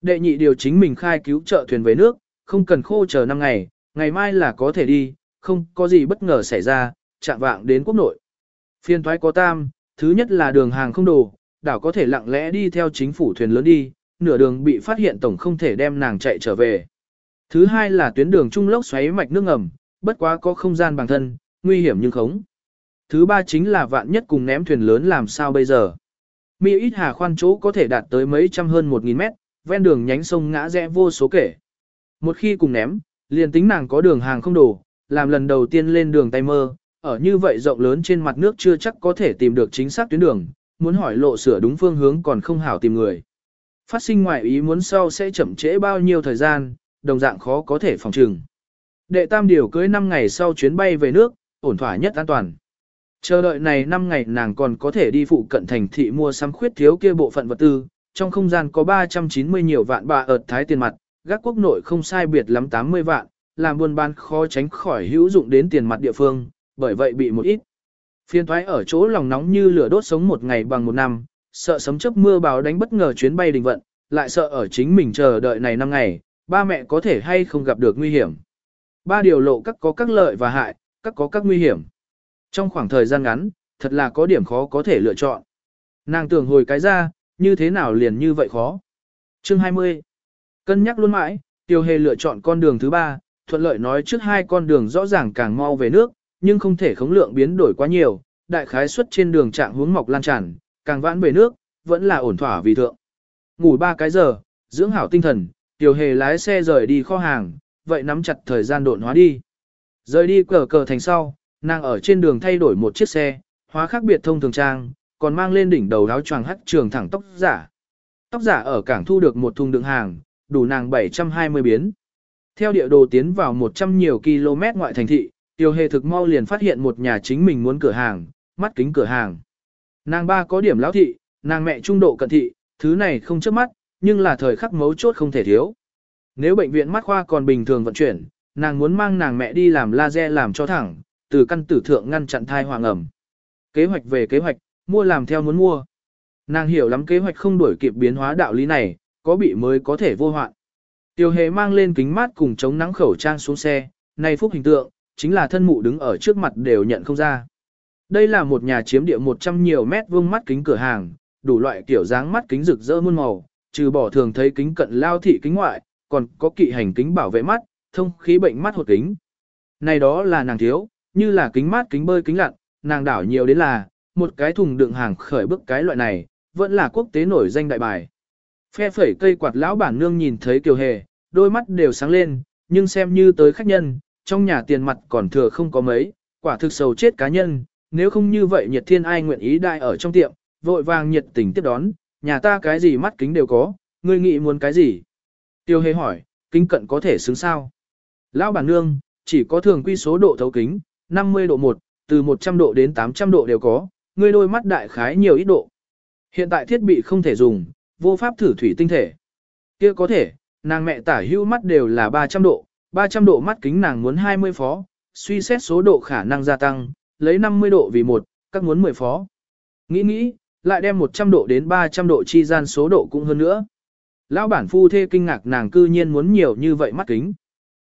A: Đệ nhị điều chính mình khai cứu trợ thuyền về nước, không cần khô chờ 5 ngày, ngày mai là có thể đi, không có gì bất ngờ xảy ra, chạm vạng đến quốc nội. Phiên thoái có tam, thứ nhất là đường hàng không đồ, đảo có thể lặng lẽ đi theo chính phủ thuyền lớn đi, nửa đường bị phát hiện tổng không thể đem nàng chạy trở về. Thứ hai là tuyến đường trung lốc xoáy mạch nước ngầm, bất quá có không gian bằng thân, nguy hiểm nhưng khống. Thứ ba chính là vạn nhất cùng ném thuyền lớn làm sao bây giờ. Mỹ ít hà khoan chỗ có thể đạt tới mấy trăm hơn một nghìn mét, ven đường nhánh sông ngã rẽ vô số kể. Một khi cùng ném, liền tính nàng có đường hàng không đủ, làm lần đầu tiên lên đường tay mơ, ở như vậy rộng lớn trên mặt nước chưa chắc có thể tìm được chính xác tuyến đường, muốn hỏi lộ sửa đúng phương hướng còn không hảo tìm người. Phát sinh ngoại ý muốn sau sẽ chậm trễ bao nhiêu thời gian, đồng dạng khó có thể phòng trừng. Đệ tam điều cưới 5 ngày sau chuyến bay về nước, ổn thỏa nhất an toàn. Chờ đợi này 5 ngày nàng còn có thể đi phụ cận thành thị mua sắm khuyết thiếu kia bộ phận vật tư, trong không gian có 390 nhiều vạn bà ợt thái tiền mặt, gác quốc nội không sai biệt lắm 80 vạn, làm buôn bán khó tránh khỏi hữu dụng đến tiền mặt địa phương, bởi vậy bị một ít. Phiên thoái ở chỗ lòng nóng như lửa đốt sống một ngày bằng một năm, sợ sấm chớp mưa báo đánh bất ngờ chuyến bay đình vận, lại sợ ở chính mình chờ đợi này năm ngày, ba mẹ có thể hay không gặp được nguy hiểm. Ba điều lộ các có các lợi và hại, các có các nguy hiểm. Trong khoảng thời gian ngắn, thật là có điểm khó có thể lựa chọn. Nàng tưởng hồi cái ra, như thế nào liền như vậy khó. Chương 20. Cân nhắc luôn mãi, Tiêu Hề lựa chọn con đường thứ ba, thuận lợi nói trước hai con đường rõ ràng càng mau về nước, nhưng không thể khống lượng biến đổi quá nhiều, đại khái suất trên đường trạng hướng mọc lan tràn, càng vãn về nước, vẫn là ổn thỏa vì thượng. Ngủ ba cái giờ, dưỡng hảo tinh thần, Tiểu Hề lái xe rời đi kho hàng, vậy nắm chặt thời gian độn hóa đi. Rời đi cờ cờ thành sau, nàng ở trên đường thay đổi một chiếc xe, hóa khác biệt thông thường trang, còn mang lên đỉnh đầu áo choàng hắt trường thẳng tóc giả. Tóc giả ở cảng thu được một thùng đựng hàng, đủ nàng 720 biến. Theo địa đồ tiến vào 100 nhiều km ngoại thành thị, Tiêu Hề thực mau liền phát hiện một nhà chính mình muốn cửa hàng, mắt kính cửa hàng. Nàng ba có điểm lão thị, nàng mẹ trung độ cận thị, thứ này không trước mắt, nhưng là thời khắc mấu chốt không thể thiếu. Nếu bệnh viện mắt khoa còn bình thường vận chuyển, nàng muốn mang nàng mẹ đi làm laser làm cho thẳng, từ căn tử thượng ngăn chặn thai hoàng ẩm. Kế hoạch về kế hoạch, mua làm theo muốn mua. Nàng hiểu lắm kế hoạch không đổi kịp biến hóa đạo lý này, có bị mới có thể vô hoạn. Tiêu hề mang lên kính mát cùng chống nắng khẩu trang xuống xe, này phúc hình tượng, chính là thân mụ đứng ở trước mặt đều nhận không ra. Đây là một nhà chiếm địa 100 nhiều mét vuông mắt kính cửa hàng, đủ loại kiểu dáng mắt kính rực rỡ muôn màu, trừ bỏ thường thấy kính cận lao thị kính ngoại, còn có kỵ hành kính bảo vệ mắt, thông khí bệnh mắt hột kính. Này đó là nàng thiếu, như là kính mát kính bơi kính lặn, nàng đảo nhiều đến là, một cái thùng đựng hàng khởi bức cái loại này, vẫn là quốc tế nổi danh đại bài. Phe phẩy cây quạt lão bản nương nhìn thấy kiều hề, đôi mắt đều sáng lên, nhưng xem như tới khách nhân, trong nhà tiền mặt còn thừa không có mấy, quả thực sầu chết cá nhân, nếu không như vậy nhiệt thiên ai nguyện ý đại ở trong tiệm, vội vàng nhiệt tình tiếp đón, nhà ta cái gì mắt kính đều có, ngươi nghĩ muốn cái gì? Tiêu hề hỏi, kính cận có thể xứng sao? Lão bản nương, chỉ có thường quy số độ thấu kính, 50 độ 1, từ 100 độ đến 800 độ đều có, ngươi đôi mắt đại khái nhiều ít độ. Hiện tại thiết bị không thể dùng, vô pháp thử thủy tinh thể. kia có thể, nàng mẹ tả hữu mắt đều là 300 độ, 300 độ mắt kính nàng muốn 20 phó, suy xét số độ khả năng gia tăng, lấy 50 độ vì một, các muốn 10 phó. Nghĩ nghĩ, lại đem 100 độ đến 300 độ chi gian số độ cũng hơn nữa. Lão bản phu thê kinh ngạc nàng cư nhiên muốn nhiều như vậy mắt kính.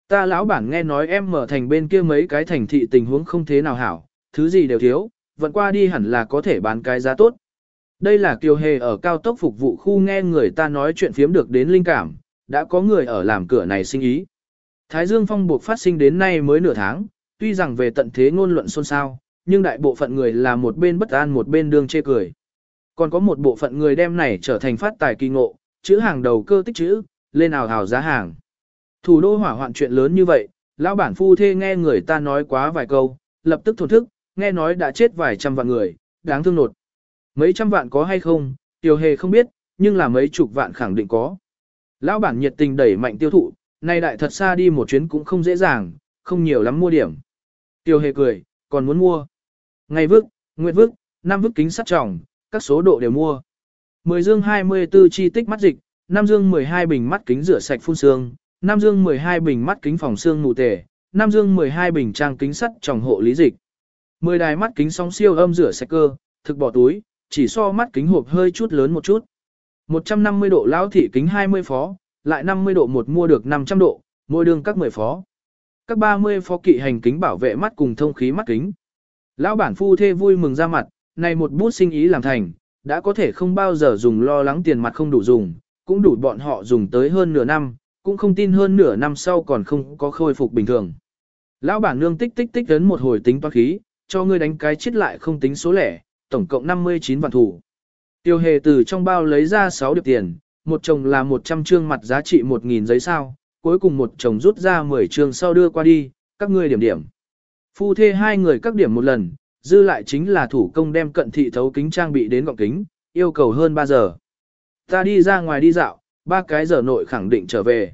A: Ta lão bản nghe nói em mở thành bên kia mấy cái thành thị tình huống không thế nào hảo, thứ gì đều thiếu, vận qua đi hẳn là có thể bán cái giá tốt. Đây là kiều hề ở cao tốc phục vụ khu nghe người ta nói chuyện phiếm được đến linh cảm, đã có người ở làm cửa này sinh ý. Thái Dương phong buộc phát sinh đến nay mới nửa tháng, tuy rằng về tận thế ngôn luận xôn xao, nhưng đại bộ phận người là một bên bất an một bên đương chê cười. Còn có một bộ phận người đem này trở thành phát tài kỳ ngộ, chữ hàng đầu cơ tích chữ, lên ảo hào giá hàng. Thủ đô hỏa hoạn chuyện lớn như vậy, lão bản phu thê nghe người ta nói quá vài câu, lập tức thổn thức, nghe nói đã chết vài trăm vạn người, đáng thương nột. Mấy trăm vạn có hay không, tiểu hề không biết, nhưng là mấy chục vạn khẳng định có. Lão bản nhiệt tình đẩy mạnh tiêu thụ, nay đại thật xa đi một chuyến cũng không dễ dàng, không nhiều lắm mua điểm. Tiêu hề cười, còn muốn mua. Ngày vức, nguyệt vức, năm vức kính sắt trọng, các số độ đều mua. 10 dương 24 chi tích mắt dịch, 5 dương 12 bình mắt kính rửa sạch phun xương, 5 dương 12 bình mắt kính phòng xương nụ tề, 5 dương 12 bình trang kính sắt tròng hộ lý dịch. 10 đài mắt kính sóng siêu âm rửa sạch cơ, thực bỏ túi, chỉ so mắt kính hộp hơi chút lớn một chút. 150 độ lão thị kính 20 phó, lại 50 độ một mua được 500 độ, mỗi đường các 10 phó. Các 30 phó kỵ hành kính bảo vệ mắt cùng thông khí mắt kính. Lão bản phu thê vui mừng ra mặt, này một bút sinh ý làm thành, đã có thể không bao giờ dùng lo lắng tiền mặt không đủ dùng, cũng đủ bọn họ dùng tới hơn nửa năm, cũng không tin hơn nửa năm sau còn không có khôi phục bình thường. Lão bản nương tích tích tích đến một hồi tính toán khí, cho ngươi đánh cái chết lại không tính số lẻ, tổng cộng 59 vạn thủ. Tiêu hề từ trong bao lấy ra 6 điệp tiền, một chồng là 100 trương mặt giá trị 1.000 giấy sao, cuối cùng một chồng rút ra 10 trương sau đưa qua đi, các ngươi điểm điểm. Phu thê hai người các điểm một lần, dư lại chính là thủ công đem cận thị thấu kính trang bị đến gọng kính, yêu cầu hơn 3 giờ. Ta đi ra ngoài đi dạo, ba cái giờ nội khẳng định trở về.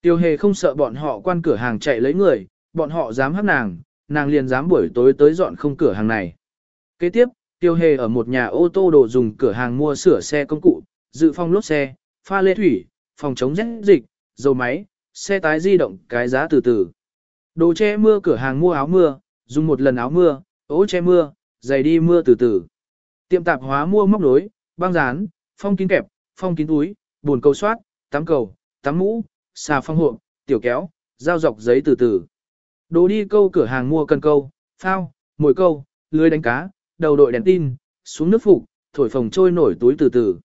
A: Tiêu hề không sợ bọn họ quan cửa hàng chạy lấy người, bọn họ dám hấp nàng, nàng liền dám buổi tối tới dọn không cửa hàng này. Kế tiếp, Tiêu hề ở một nhà ô tô đồ dùng cửa hàng mua sửa xe công cụ, dự phòng lốp xe, pha lê thủy, phòng chống rét dịch, dầu máy, xe tái di động cái giá từ từ. Đồ che mưa cửa hàng mua áo mưa, dùng một lần áo mưa, ố che mưa, giày đi mưa từ từ. Tiệm tạp hóa mua móc nối, băng dán, phong kín kẹp, phong kín túi, buồn cầu soát, tắm cầu, tắm mũ, xà phong hộ, tiểu kéo, dao dọc giấy từ từ. Đồ đi câu cửa hàng mua cần câu, phao, mồi câu, lưới đánh cá, đầu đội đèn tin, xuống nước phục, thổi phồng trôi nổi túi từ từ.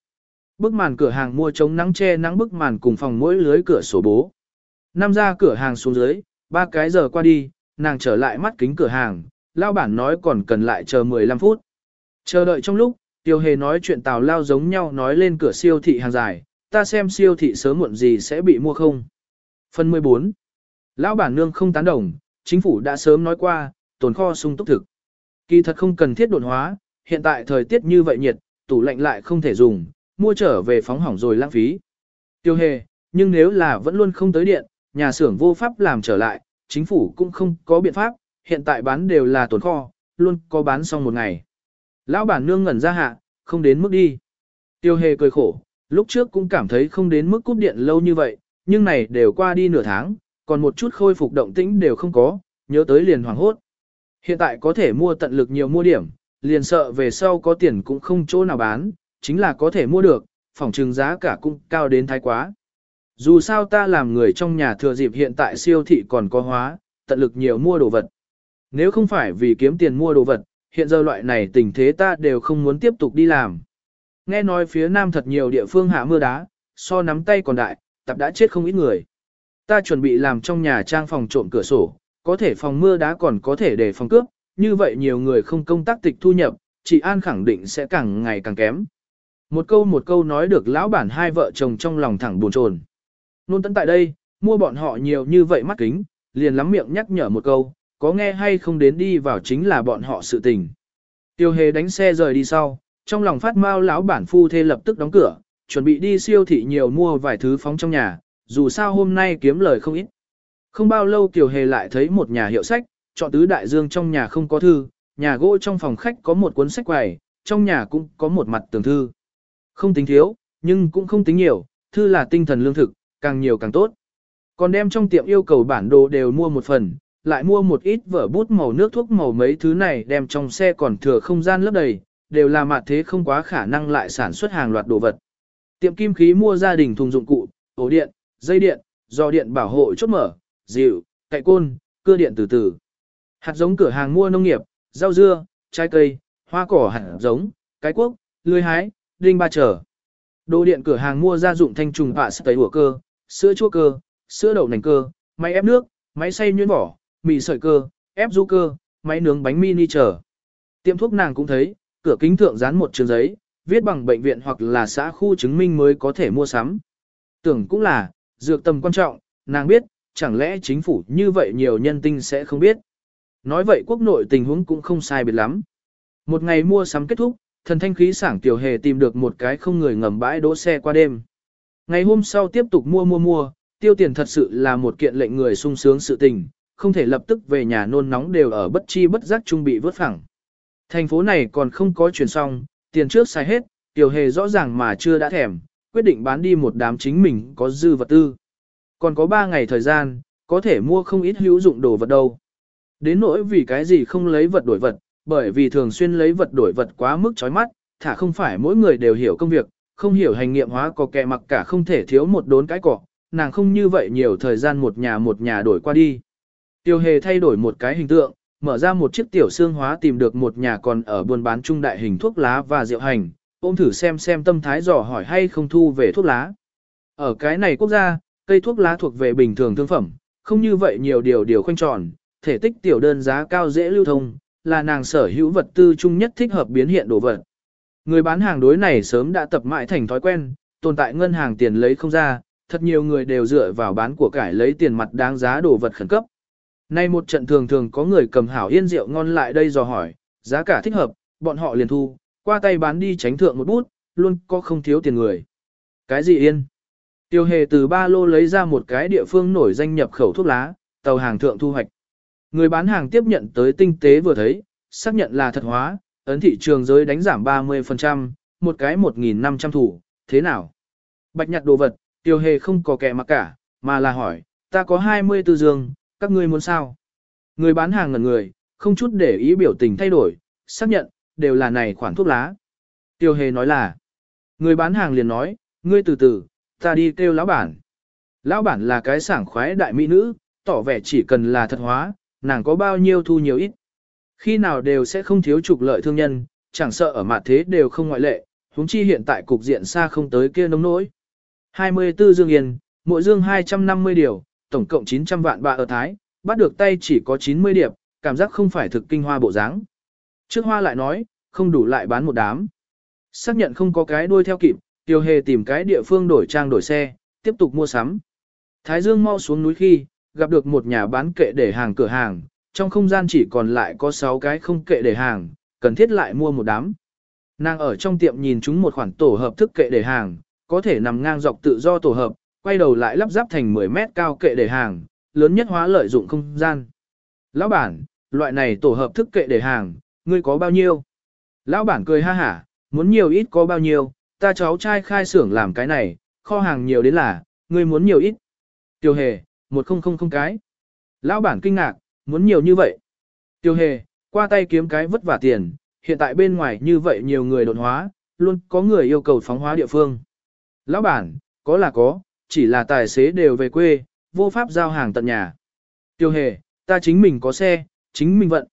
A: Bức màn cửa hàng mua chống nắng che nắng bức màn cùng phòng mỗi lưới cửa sổ bố. Năm ra cửa hàng xuống dưới, ba cái giờ qua đi, nàng trở lại mắt kính cửa hàng, lao bản nói còn cần lại chờ 15 phút. Chờ đợi trong lúc, tiêu hề nói chuyện tào lao giống nhau nói lên cửa siêu thị hàng dài, ta xem siêu thị sớm muộn gì sẽ bị mua không. Phần 14. Lão bản nương không tán đồng, chính phủ đã sớm nói qua, tồn kho sung túc thực. Kỳ thật không cần thiết đột hóa, hiện tại thời tiết như vậy nhiệt, tủ lạnh lại không thể dùng, mua trở về phóng hỏng rồi lãng phí. Tiêu hề, nhưng nếu là vẫn luôn không tới điện, nhà xưởng vô pháp làm trở lại, chính phủ cũng không có biện pháp, hiện tại bán đều là tồn kho, luôn có bán xong một ngày. Lão bản nương ngẩn ra hạ, không đến mức đi. Tiêu hề cười khổ, lúc trước cũng cảm thấy không đến mức cúp điện lâu như vậy, nhưng này đều qua đi nửa tháng, còn một chút khôi phục động tĩnh đều không có, nhớ tới liền hoảng hốt. Hiện tại có thể mua tận lực nhiều mua điểm, liền sợ về sau có tiền cũng không chỗ nào bán, chính là có thể mua được, phòng trừng giá cả cũng cao đến thái quá. Dù sao ta làm người trong nhà thừa dịp hiện tại siêu thị còn có hóa, tận lực nhiều mua đồ vật. Nếu không phải vì kiếm tiền mua đồ vật, hiện giờ loại này tình thế ta đều không muốn tiếp tục đi làm. Nghe nói phía nam thật nhiều địa phương hạ mưa đá, so nắm tay còn đại, tập đã chết không ít người. Ta chuẩn bị làm trong nhà trang phòng trộm cửa sổ, có thể phòng mưa đá còn có thể để phòng cướp, như vậy nhiều người không công tác tịch thu nhập, chị An khẳng định sẽ càng ngày càng kém. Một câu một câu nói được lão bản hai vợ chồng trong lòng thẳng buồn chồn. Nôn tận tại đây, mua bọn họ nhiều như vậy mắt kính, liền lắm miệng nhắc nhở một câu, có nghe hay không đến đi vào chính là bọn họ sự tình. Tiêu hề đánh xe rời đi sau, trong lòng phát mau lão bản phu thê lập tức đóng cửa, chuẩn bị đi siêu thị nhiều mua vài thứ phóng trong nhà, dù sao hôm nay kiếm lời không ít. Không bao lâu Kiều Hề lại thấy một nhà hiệu sách, chọn tứ đại dương trong nhà không có thư, nhà gỗ trong phòng khách có một cuốn sách quầy, trong nhà cũng có một mặt tường thư. Không tính thiếu, nhưng cũng không tính nhiều, thư là tinh thần lương thực, càng nhiều càng tốt. Còn đem trong tiệm yêu cầu bản đồ đều mua một phần, lại mua một ít vở bút màu nước thuốc màu mấy thứ này đem trong xe còn thừa không gian lấp đầy, đều là mặt thế không quá khả năng lại sản xuất hàng loạt đồ vật. Tiệm kim khí mua gia đình thùng dụng cụ, ổ điện, dây điện, do điện bảo hộ chốt mở, dịu, cậy côn, cưa điện từ từ. Hạt giống cửa hàng mua nông nghiệp, rau dưa, trái cây, hoa cỏ hạt giống, cái quốc, lươi hái, đinh ba trở. Đồ điện cửa hàng mua gia dụng thanh trùng bạ sợi hủa cơ, sữa chua cơ, sữa đậu nành cơ, máy ép nước, máy xay nhuyễn vỏ, mì sợi cơ, ép du cơ, máy nướng bánh mini chờ. Tiệm thuốc nàng cũng thấy, cửa kính thượng dán một trường giấy, viết bằng bệnh viện hoặc là xã khu chứng minh mới có thể mua sắm. Tưởng cũng là, dược tầm quan trọng, nàng biết, chẳng lẽ chính phủ như vậy nhiều nhân tinh sẽ không biết. Nói vậy quốc nội tình huống cũng không sai biệt lắm. Một ngày mua sắm kết thúc, thần thanh khí sảng tiểu hề tìm được một cái không người ngầm bãi đỗ xe qua đêm. Ngày hôm sau tiếp tục mua mua mua, tiêu tiền thật sự là một kiện lệnh người sung sướng sự tình, không thể lập tức về nhà nôn nóng đều ở bất chi bất giác trung bị vớt phẳng. Thành phố này còn không có chuyển xong, tiền trước xài hết, tiểu hề rõ ràng mà chưa đã thèm, quyết định bán đi một đám chính mình có dư vật tư. Còn có 3 ngày thời gian, có thể mua không ít hữu dụng đồ vật đâu. Đến nỗi vì cái gì không lấy vật đổi vật, bởi vì thường xuyên lấy vật đổi vật quá mức chói mắt, thả không phải mỗi người đều hiểu công việc, không hiểu hành nghiệm hóa có kẻ mặc cả không thể thiếu một đốn cái cỏ, nàng không như vậy nhiều thời gian một nhà một nhà đổi qua đi. Tiêu hề thay đổi một cái hình tượng, mở ra một chiếc tiểu xương hóa tìm được một nhà còn ở buôn bán trung đại hình thuốc lá và rượu hành, ôm thử xem xem tâm thái dò hỏi hay không thu về thuốc lá. Ở cái này quốc gia, cây thuốc lá thuộc về bình thường thương phẩm, không như vậy nhiều điều điều khoanh tròn, thể tích tiểu đơn giá cao dễ lưu thông, là nàng sở hữu vật tư chung nhất thích hợp biến hiện đồ vật. Người bán hàng đối này sớm đã tập mãi thành thói quen, tồn tại ngân hàng tiền lấy không ra, thật nhiều người đều dựa vào bán của cải lấy tiền mặt đáng giá đồ vật khẩn cấp. Nay một trận thường thường có người cầm hảo yên rượu ngon lại đây dò hỏi, giá cả thích hợp, bọn họ liền thu, qua tay bán đi tránh thượng một bút, luôn có không thiếu tiền người. Cái gì yên? Tiêu hề từ ba lô lấy ra một cái địa phương nổi danh nhập khẩu thuốc lá, tàu hàng thượng thu hoạch. Người bán hàng tiếp nhận tới tinh tế vừa thấy, xác nhận là thật hóa, ấn thị trường giới đánh giảm 30%, một cái 1.500 thủ, thế nào? Bạch nhặt đồ vật, tiêu hề không có kẻ mặc cả, mà là hỏi, ta có 24 giường, các ngươi muốn sao? Người bán hàng ngẩn người, không chút để ý biểu tình thay đổi, xác nhận, đều là này khoản thuốc lá. Tiêu hề nói là, người bán hàng liền nói, ngươi từ từ, ta đi kêu lão bản. Lão bản là cái sảng khoái đại mỹ nữ, tỏ vẻ chỉ cần là thật hóa, nàng có bao nhiêu thu nhiều ít. Khi nào đều sẽ không thiếu trục lợi thương nhân, chẳng sợ ở mặt thế đều không ngoại lệ, huống chi hiện tại cục diện xa không tới kia nông nỗi. 24 dương yên, mỗi dương 250 điều, tổng cộng 900 vạn bạ ở Thái, bắt được tay chỉ có 90 điệp, cảm giác không phải thực kinh hoa bộ dáng. Trước hoa lại nói, không đủ lại bán một đám. Xác nhận không có cái đuôi theo kịp, tiêu hề tìm cái địa phương đổi trang đổi xe, tiếp tục mua sắm. Thái Dương mau xuống núi khi, gặp được một nhà bán kệ để hàng cửa hàng, trong không gian chỉ còn lại có 6 cái không kệ để hàng, cần thiết lại mua một đám. Nàng ở trong tiệm nhìn chúng một khoản tổ hợp thức kệ để hàng, có thể nằm ngang dọc tự do tổ hợp, quay đầu lại lắp ráp thành 10 mét cao kệ để hàng, lớn nhất hóa lợi dụng không gian. Lão bản, loại này tổ hợp thức kệ để hàng, ngươi có bao nhiêu? Lão bản cười ha hả, muốn nhiều ít có bao nhiêu, ta cháu trai khai xưởng làm cái này, kho hàng nhiều đến là, ngươi muốn nhiều ít. Tiêu hề, một không không không cái. Lão bản kinh ngạc, muốn nhiều như vậy. Tiêu hề, qua tay kiếm cái vất vả tiền, hiện tại bên ngoài như vậy nhiều người đột hóa, luôn có người yêu cầu phóng hóa địa phương. Lão bản, có là có, chỉ là tài xế đều về quê, vô pháp giao hàng tận nhà. Tiêu hề, ta chính mình có xe, chính mình vận.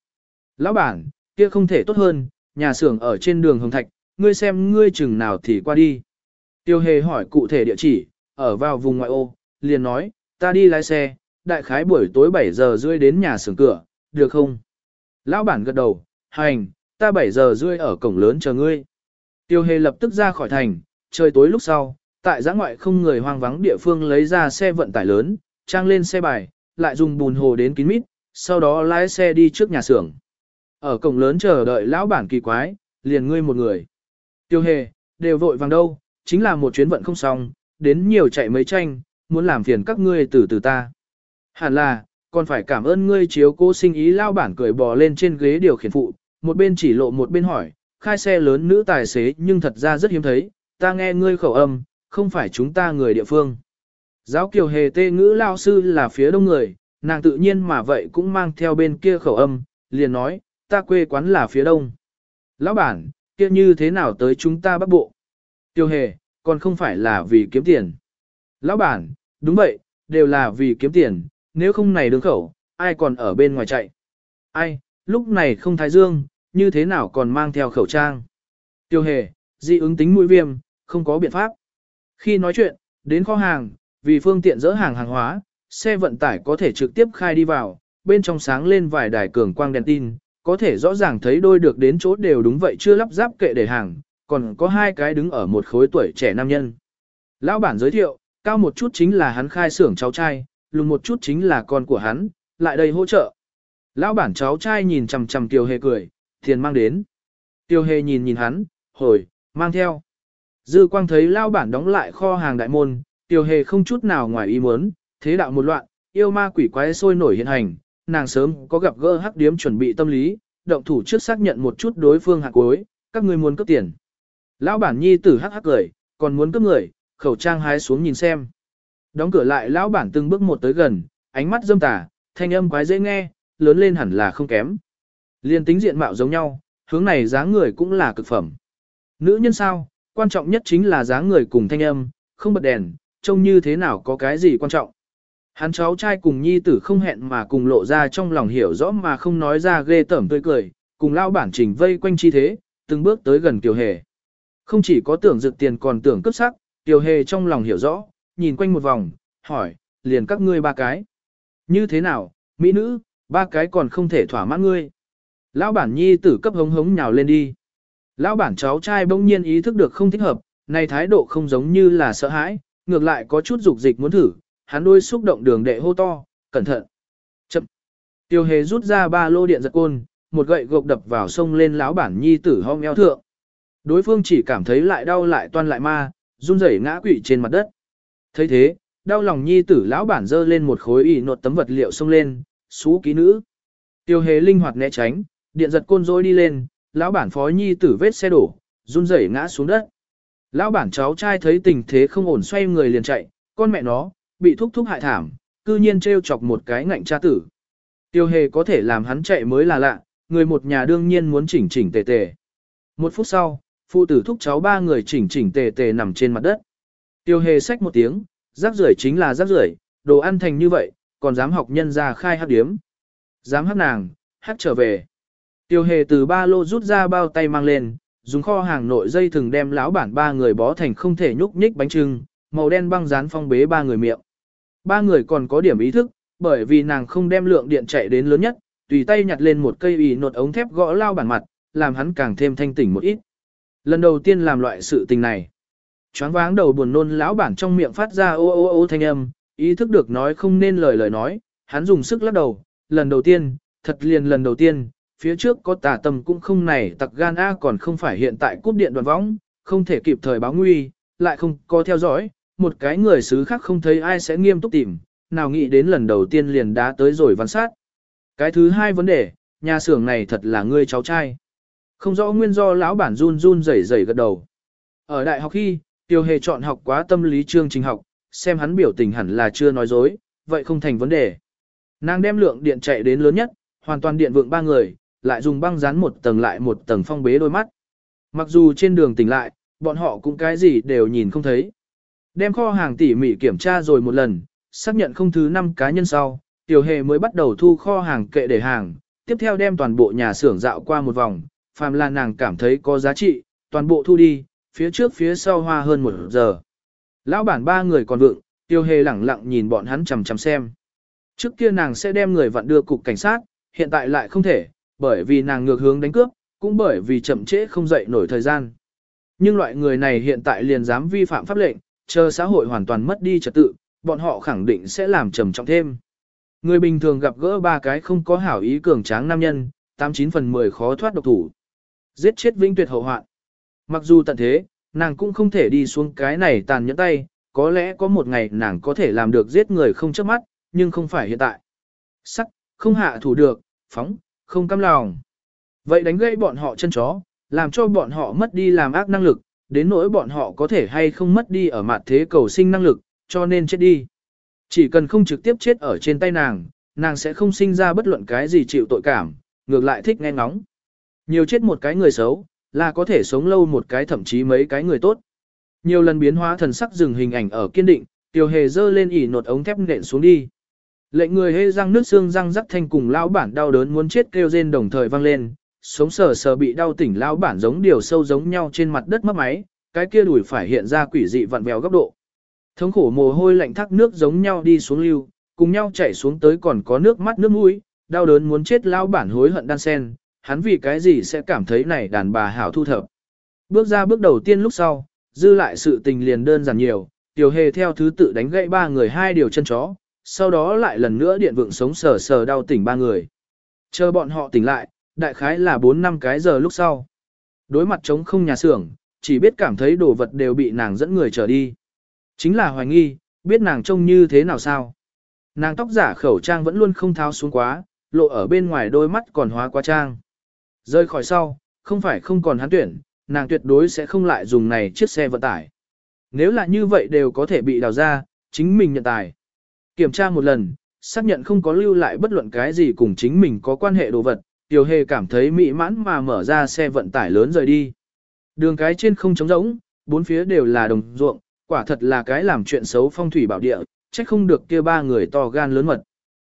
A: Lão bản, kia không thể tốt hơn, nhà xưởng ở trên đường Hồng Thạch, ngươi xem ngươi chừng nào thì qua đi. Tiêu hề hỏi cụ thể địa chỉ, ở vào vùng ngoại ô, liền nói, ta đi lái xe, đại khái buổi tối 7 giờ rưỡi đến nhà xưởng cửa, được không? Lão bản gật đầu, hành, ta 7 giờ rưỡi ở cổng lớn chờ ngươi. Tiêu hề lập tức ra khỏi thành, trời tối lúc sau, tại giã ngoại không người hoang vắng địa phương lấy ra xe vận tải lớn, trang lên xe bài, lại dùng bùn hồ đến kín mít, sau đó lái xe đi trước nhà xưởng. Ở cổng lớn chờ đợi lão bản kỳ quái, liền ngươi một người. Tiêu hề, đều vội vàng đâu, chính là một chuyến vận không xong, đến nhiều chạy mấy tranh, muốn làm phiền các ngươi từ từ ta. Hẳn là, còn phải cảm ơn ngươi chiếu cố sinh ý lao bản cười bò lên trên ghế điều khiển phụ, một bên chỉ lộ một bên hỏi, khai xe lớn nữ tài xế nhưng thật ra rất hiếm thấy, ta nghe ngươi khẩu âm, không phải chúng ta người địa phương. Giáo kiều hề tê ngữ lao sư là phía đông người, nàng tự nhiên mà vậy cũng mang theo bên kia khẩu âm, liền nói, ta quê quán là phía đông. Lão bản, kia như thế nào tới chúng ta bắc bộ? Kiều hề, còn không phải là vì kiếm tiền. Lão bản, đúng vậy, đều là vì kiếm tiền, nếu không này đứng khẩu, ai còn ở bên ngoài chạy. Ai, lúc này không thái dương, như thế nào còn mang theo khẩu trang. Tiêu hề, dị ứng tính mũi viêm, không có biện pháp. Khi nói chuyện, đến kho hàng, vì phương tiện dỡ hàng hàng hóa, xe vận tải có thể trực tiếp khai đi vào, bên trong sáng lên vài đài cường quang đèn tin, có thể rõ ràng thấy đôi được đến chỗ đều đúng vậy chưa lắp ráp kệ để hàng, còn có hai cái đứng ở một khối tuổi trẻ nam nhân. Lão bản giới thiệu, cao một chút chính là hắn khai xưởng cháu trai, lùn một chút chính là con của hắn, lại đây hỗ trợ. Lão bản cháu trai nhìn chằm chằm Tiêu Hề cười, tiền mang đến. Tiêu Hề nhìn nhìn hắn, hồi, mang theo. Dư quang thấy lão bản đóng lại kho hàng đại môn, tiểu Hề không chút nào ngoài ý muốn, thế đạo một loạn, yêu ma quỷ quái sôi nổi hiện hành, nàng sớm có gặp gỡ hắc điếm chuẩn bị tâm lý, động thủ trước xác nhận một chút đối phương hạ cuối, các ngươi muốn cấp tiền. Lão bản nhi tử hắc hắc cười, còn muốn cấp người, khẩu trang hái xuống nhìn xem. Đóng cửa lại lão bản từng bước một tới gần, ánh mắt dâm tà, thanh âm quái dễ nghe, lớn lên hẳn là không kém. Liên tính diện mạo giống nhau, hướng này dáng người cũng là cực phẩm. Nữ nhân sao, quan trọng nhất chính là dáng người cùng thanh âm, không bật đèn, trông như thế nào có cái gì quan trọng. Hắn cháu trai cùng nhi tử không hẹn mà cùng lộ ra trong lòng hiểu rõ mà không nói ra ghê tởm tươi cười, cùng lao bản trình vây quanh chi thế, từng bước tới gần Kiều Hề. Không chỉ có tưởng dược tiền còn tưởng cấp sắc, Kiều Hề trong lòng hiểu rõ, nhìn quanh một vòng, hỏi, liền các ngươi ba cái. Như thế nào, mỹ nữ, ba cái còn không thể thỏa mãn ngươi. Lão bản nhi tử cấp hống hống nhào lên đi. Lão bản cháu trai bỗng nhiên ý thức được không thích hợp, này thái độ không giống như là sợ hãi, ngược lại có chút dục dịch muốn thử, hắn đôi xúc động đường đệ hô to, cẩn thận. Chậm. Tiêu hề rút ra ba lô điện giật côn, một gậy gộc đập vào sông lên lão bản nhi tử hong eo thượng. Đối phương chỉ cảm thấy lại đau lại toan lại ma, run rẩy ngã quỵ trên mặt đất. thấy thế, đau lòng nhi tử lão bản dơ lên một khối ỉ nột tấm vật liệu xông lên, xú ký nữ. Tiêu hề linh hoạt né tránh, điện giật côn rối đi lên, lão bản phó nhi tử vết xe đổ, run rẩy ngã xuống đất. Lão bản cháu trai thấy tình thế không ổn xoay người liền chạy, con mẹ nó, bị thúc thúc hại thảm, cư nhiên trêu chọc một cái ngạnh cha tử. Tiêu hề có thể làm hắn chạy mới là lạ, người một nhà đương nhiên muốn chỉnh chỉnh tề tề. Một phút sau, phụ tử thúc cháu ba người chỉnh chỉnh tề tề nằm trên mặt đất. Tiêu hề xách một tiếng, rác rưởi chính là rác rưởi, đồ ăn thành như vậy, còn dám học nhân ra khai hát điếm. Dám hát nàng, hát trở về. Tiêu hề từ ba lô rút ra bao tay mang lên, dùng kho hàng nội dây thừng đem lão bản ba người bó thành không thể nhúc nhích bánh trưng, màu đen băng dán phong bế ba người miệng. Ba người còn có điểm ý thức, bởi vì nàng không đem lượng điện chạy đến lớn nhất, tùy tay nhặt lên một cây ủy nột ống thép gõ lao bản mặt, làm hắn càng thêm thanh tỉnh một ít. Lần đầu tiên làm loại sự tình này. Choáng váng đầu buồn nôn lão bản trong miệng phát ra ô ô ô thanh âm, ý thức được nói không nên lời lời nói, hắn dùng sức lắc đầu, lần đầu tiên, thật liền lần đầu tiên, phía trước có tà tâm cũng không này tặc gan A còn không phải hiện tại cúp điện đoàn võng, không thể kịp thời báo nguy, lại không có theo dõi, một cái người xứ khác không thấy ai sẽ nghiêm túc tìm, nào nghĩ đến lần đầu tiên liền đã tới rồi văn sát. Cái thứ hai vấn đề, nhà xưởng này thật là ngươi cháu trai. Không rõ nguyên do lão bản run run rẩy rẩy gật đầu. Ở đại học khi, Tiêu Hề chọn học quá tâm lý chương trình học, xem hắn biểu tình hẳn là chưa nói dối, vậy không thành vấn đề. Nàng đem lượng điện chạy đến lớn nhất, hoàn toàn điện vượng ba người, lại dùng băng dán một tầng lại một tầng phong bế đôi mắt. Mặc dù trên đường tỉnh lại, bọn họ cũng cái gì đều nhìn không thấy. Đem kho hàng tỉ mỉ kiểm tra rồi một lần, xác nhận không thứ 5 cá nhân sau, tiểu hề mới bắt đầu thu kho hàng kệ để hàng, tiếp theo đem toàn bộ nhà xưởng dạo qua một vòng, phàm là nàng cảm thấy có giá trị, toàn bộ thu đi, phía trước phía sau hoa hơn một giờ. Lão bản ba người còn vượng, tiêu hề lẳng lặng nhìn bọn hắn chằm chằm xem. Trước kia nàng sẽ đem người vặn đưa cục cảnh sát, hiện tại lại không thể, bởi vì nàng ngược hướng đánh cướp, cũng bởi vì chậm trễ không dậy nổi thời gian. Nhưng loại người này hiện tại liền dám vi phạm pháp lệnh, chờ xã hội hoàn toàn mất đi trật tự, bọn họ khẳng định sẽ làm trầm trọng thêm. Người bình thường gặp gỡ ba cái không có hảo ý cường tráng nam nhân, 89 phần 10 khó thoát độc thủ. Giết chết vinh tuyệt hậu hoạn. Mặc dù tận thế, nàng cũng không thể đi xuống cái này tàn nhẫn tay, có lẽ có một ngày nàng có thể làm được giết người không chớp mắt, nhưng không phải hiện tại. Sắc, không hạ thủ được, phóng, không cam lòng. Vậy đánh gãy bọn họ chân chó, làm cho bọn họ mất đi làm ác năng lực, đến nỗi bọn họ có thể hay không mất đi ở mặt thế cầu sinh năng lực, cho nên chết đi. Chỉ cần không trực tiếp chết ở trên tay nàng, nàng sẽ không sinh ra bất luận cái gì chịu tội cảm, ngược lại thích nghe ngóng. Nhiều chết một cái người xấu, là có thể sống lâu một cái thậm chí mấy cái người tốt. Nhiều lần biến hóa thần sắc dừng hình ảnh ở kiên định, tiêu hề dơ lên ỉ nột ống thép nện xuống đi. Lệnh người hê răng nước xương răng rắc thanh cùng lão bản đau đớn muốn chết kêu rên đồng thời vang lên, sống sờ sờ bị đau tỉnh lão bản giống điều sâu giống nhau trên mặt đất mất máy, cái kia đùi phải hiện ra quỷ dị vặn vẹo góc độ. Thống khổ mồ hôi lạnh thác nước giống nhau đi xuống lưu, cùng nhau chảy xuống tới còn có nước mắt nước mũi, đau đớn muốn chết lão bản hối hận đan sen, hắn vì cái gì sẽ cảm thấy này đàn bà hảo thu thập. Bước ra bước đầu tiên lúc sau, dư lại sự tình liền đơn giản nhiều, tiểu hề theo thứ tự đánh gãy ba người hai điều chân chó, sau đó lại lần nữa điện vượng sống sờ sờ đau tỉnh ba người. Chờ bọn họ tỉnh lại, đại khái là 4 năm cái giờ lúc sau. Đối mặt trống không nhà xưởng, chỉ biết cảm thấy đồ vật đều bị nàng dẫn người trở đi. Chính là hoài nghi, biết nàng trông như thế nào sao. Nàng tóc giả khẩu trang vẫn luôn không tháo xuống quá, lộ ở bên ngoài đôi mắt còn hóa quá trang. Rơi khỏi sau, không phải không còn hắn tuyển, nàng tuyệt đối sẽ không lại dùng này chiếc xe vận tải. Nếu là như vậy đều có thể bị đào ra, chính mình nhận tài. Kiểm tra một lần, xác nhận không có lưu lại bất luận cái gì cùng chính mình có quan hệ đồ vật, Tiểu Hề cảm thấy mỹ mãn mà mở ra xe vận tải lớn rời đi. Đường cái trên không trống rỗng, bốn phía đều là đồng ruộng, quả thật là cái làm chuyện xấu phong thủy bảo địa, trách không được kia ba người to gan lớn mật.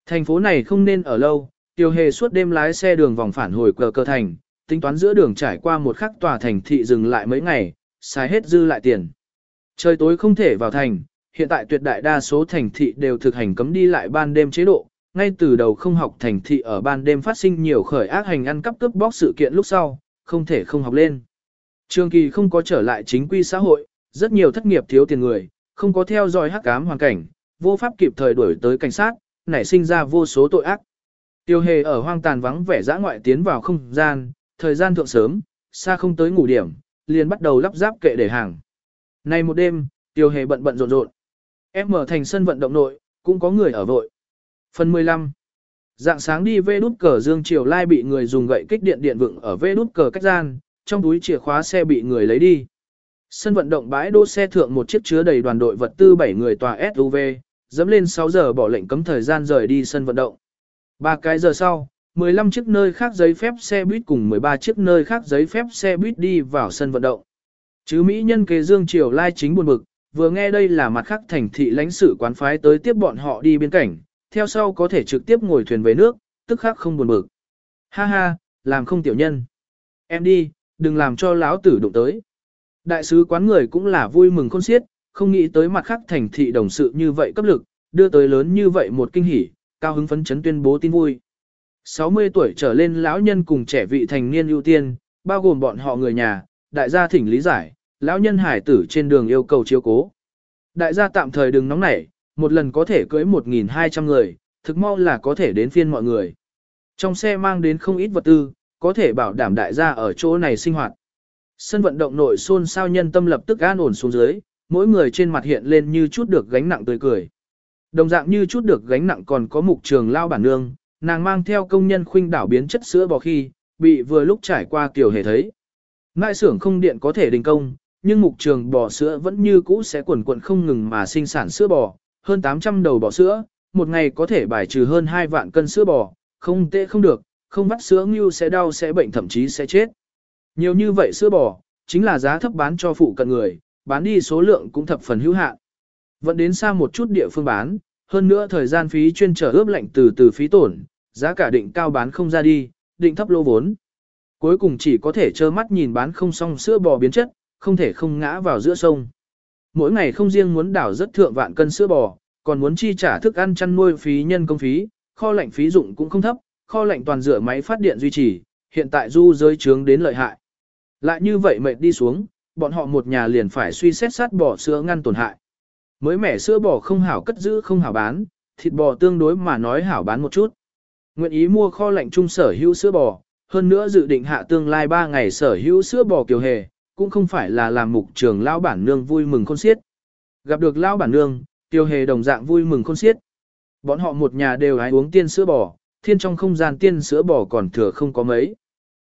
A: Thành phố này không nên ở lâu, Tiểu Hề suốt đêm lái xe đường vòng phản hồi cờ cơ thành, tính toán giữa đường trải qua một khắc tòa thành thị dừng lại mấy ngày, xài hết dư lại tiền. Trời tối không thể vào thành, hiện tại tuyệt đại đa số thành thị đều thực hành cấm đi lại ban đêm chế độ, ngay từ đầu không học thành thị ở ban đêm phát sinh nhiều khởi ác hành ăn cắp cướp bóc sự kiện lúc sau, không thể không học lên. Trường kỳ không có trở lại chính quy xã hội, rất nhiều thất nghiệp thiếu tiền người, không có theo dõi hắc ám hoàn cảnh, vô pháp kịp thời đuổi tới cảnh sát, nảy sinh ra vô số tội ác. Tiêu hề ở hoang tàn vắng vẻ dã ngoại tiến vào không gian, thời gian thượng sớm, xa không tới ngủ điểm, liền bắt đầu lắp ráp kệ để hàng. Nay một đêm, tiêu hề bận bận rộn rộn. Em mở thành sân vận động nội, cũng có người ở vội. Phần 15 Dạng sáng đi về đút cờ Dương Triều Lai bị người dùng gậy kích điện điện vựng ở về đút cờ cách gian, trong túi chìa khóa xe bị người lấy đi. Sân vận động bãi đỗ xe thượng một chiếc chứa đầy đoàn đội vật tư 7 người tòa SUV, dẫm lên 6 giờ bỏ lệnh cấm thời gian rời đi sân vận động. Ba cái giờ sau, 15 chiếc nơi khác giấy phép xe buýt cùng 13 chiếc nơi khác giấy phép xe buýt đi vào sân vận động. Chứ Mỹ nhân kế Dương Triều Lai chính buồn bực, vừa nghe đây là mặt khác thành thị lãnh sự quán phái tới tiếp bọn họ đi biên cảnh, theo sau có thể trực tiếp ngồi thuyền về nước, tức khác không buồn bực. Ha ha, làm không tiểu nhân. Em đi, đừng làm cho lão tử đụng tới. Đại sứ quán người cũng là vui mừng khôn xiết, không nghĩ tới mặt khác thành thị đồng sự như vậy cấp lực, đưa tới lớn như vậy một kinh hỉ, cao hứng phấn chấn tuyên bố tin vui. 60 tuổi trở lên lão nhân cùng trẻ vị thành niên ưu tiên, bao gồm bọn họ người nhà, đại gia thỉnh lý giải, lão nhân hải tử trên đường yêu cầu chiếu cố. Đại gia tạm thời đừng nóng nảy, một lần có thể cưới 1.200 người, thực mau là có thể đến phiên mọi người. Trong xe mang đến không ít vật tư, có thể bảo đảm đại gia ở chỗ này sinh hoạt. Sân vận động nội xôn sao nhân tâm lập tức an ổn xuống dưới, mỗi người trên mặt hiện lên như chút được gánh nặng tươi cười. Đồng dạng như chút được gánh nặng còn có mục trường lao bản nương, nàng mang theo công nhân khuynh đảo biến chất sữa bò khi, bị vừa lúc trải qua tiểu hề thấy. Ngại xưởng không điện có thể đình công, nhưng mục trường bò sữa vẫn như cũ sẽ quần quần không ngừng mà sinh sản sữa bò, hơn 800 đầu bò sữa, một ngày có thể bài trừ hơn 2 vạn cân sữa bò, không tệ không được, không vắt sữa ngưu sẽ đau sẽ bệnh thậm chí sẽ chết. Nhiều như vậy sữa bò, chính là giá thấp bán cho phụ cận người, bán đi số lượng cũng thập phần hữu hạn. Vẫn đến xa một chút địa phương bán, hơn nữa thời gian phí chuyên trở ướp lạnh từ từ phí tổn, giá cả định cao bán không ra đi, định thấp lô vốn. Cuối cùng chỉ có thể trơ mắt nhìn bán không xong sữa bò biến chất, không thể không ngã vào giữa sông. Mỗi ngày không riêng muốn đảo rất thượng vạn cân sữa bò, còn muốn chi trả thức ăn chăn nuôi phí nhân công phí, kho lạnh phí dụng cũng không thấp, kho lạnh toàn dựa máy phát điện duy trì, hiện tại du giới trướng đến lợi hại. Lại như vậy mệt đi xuống, bọn họ một nhà liền phải suy xét sát bò sữa ngăn tổn hại. Mới mẻ sữa bò không hảo cất giữ không hảo bán, thịt bò tương đối mà nói hảo bán một chút. Nguyện ý mua kho lạnh trung sở hữu sữa bò, hơn nữa dự định hạ tương lai 3 ngày sở hữu sữa bò kiều hề, cũng không phải là làm mục trường lão bản nương vui mừng khôn xiết. Gặp được lão bản nương, tiêu hề đồng dạng vui mừng khôn xiết. Bọn họ một nhà đều hái uống tiên sữa bò, thiên trong không gian tiên sữa bò còn thừa không có mấy.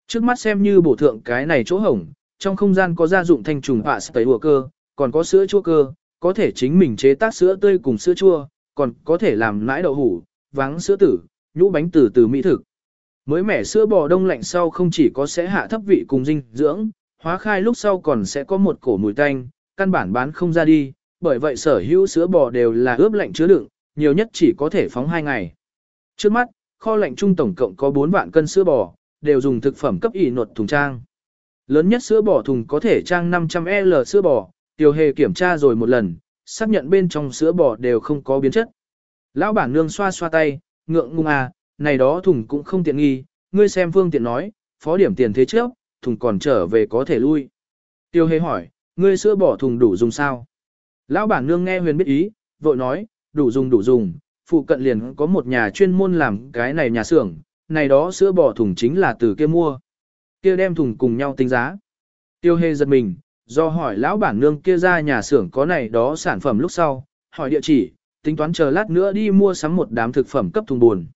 A: Trước mắt xem như bổ thượng cái này chỗ hổng, trong không gian có gia dụng thanh trùng ạ tẩy hùa cơ, còn có sữa chua cơ, có thể chính mình chế tác sữa tươi cùng sữa chua, còn có thể làm nãi đậu hủ, vắng sữa tử, nhũ bánh từ từ mỹ thực. Mới mẻ sữa bò đông lạnh sau không chỉ có sẽ hạ thấp vị cùng dinh dưỡng, hóa khai lúc sau còn sẽ có một cổ mùi tanh, căn bản bán không ra đi, bởi vậy sở hữu sữa bò đều là ướp lạnh chứa đựng, nhiều nhất chỉ có thể phóng 2 ngày. Trước mắt, kho lạnh trung tổng cộng có 4 vạn cân sữa bò, đều dùng thực phẩm cấp ỉ nột thùng trang. Lớn nhất sữa bò thùng có thể trang 500L sữa bò, Tiêu Hề kiểm tra rồi một lần, xác nhận bên trong sữa bò đều không có biến chất. Lão bản nương xoa xoa tay, ngượng ngùng à, này đó thùng cũng không tiện nghi, ngươi xem phương tiện nói, phó điểm tiền thế trước, thùng còn trở về có thể lui. Tiêu Hề hỏi, ngươi sữa bỏ thùng đủ dùng sao? Lão bản nương nghe huyền biết ý, vội nói, đủ dùng đủ dùng, phụ cận liền có một nhà chuyên môn làm cái này nhà xưởng, này đó sữa bỏ thùng chính là từ kia mua. Kia đem thùng cùng nhau tính giá. Tiêu hề giật mình, do hỏi lão bản nương kia ra nhà xưởng có này đó sản phẩm lúc sau, hỏi địa chỉ, tính toán chờ lát nữa đi mua sắm một đám thực phẩm cấp thùng buồn.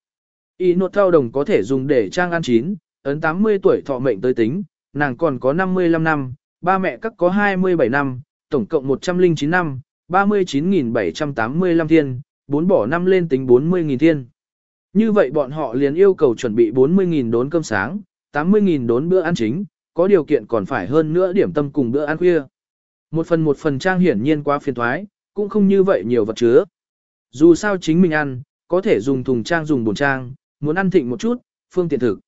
A: Y nốt thao đồng có thể dùng để trang ăn chín, ấn 80 tuổi thọ mệnh tới tính, nàng còn có 55 năm, ba mẹ các có 27 năm, tổng cộng 109 năm, 39.785 thiên, bốn bỏ năm lên tính 40.000 thiên. Như vậy bọn họ liền yêu cầu chuẩn bị 40.000 đốn cơm sáng, 80.000 đốn bữa ăn chính, có điều kiện còn phải hơn nữa điểm tâm cùng bữa ăn khuya. Một phần một phần trang hiển nhiên quá phiền thoái, cũng không như vậy nhiều vật chứa. Dù sao chính mình ăn, có thể dùng thùng trang dùng bồn trang, muốn ăn thịnh một chút, phương tiện thực.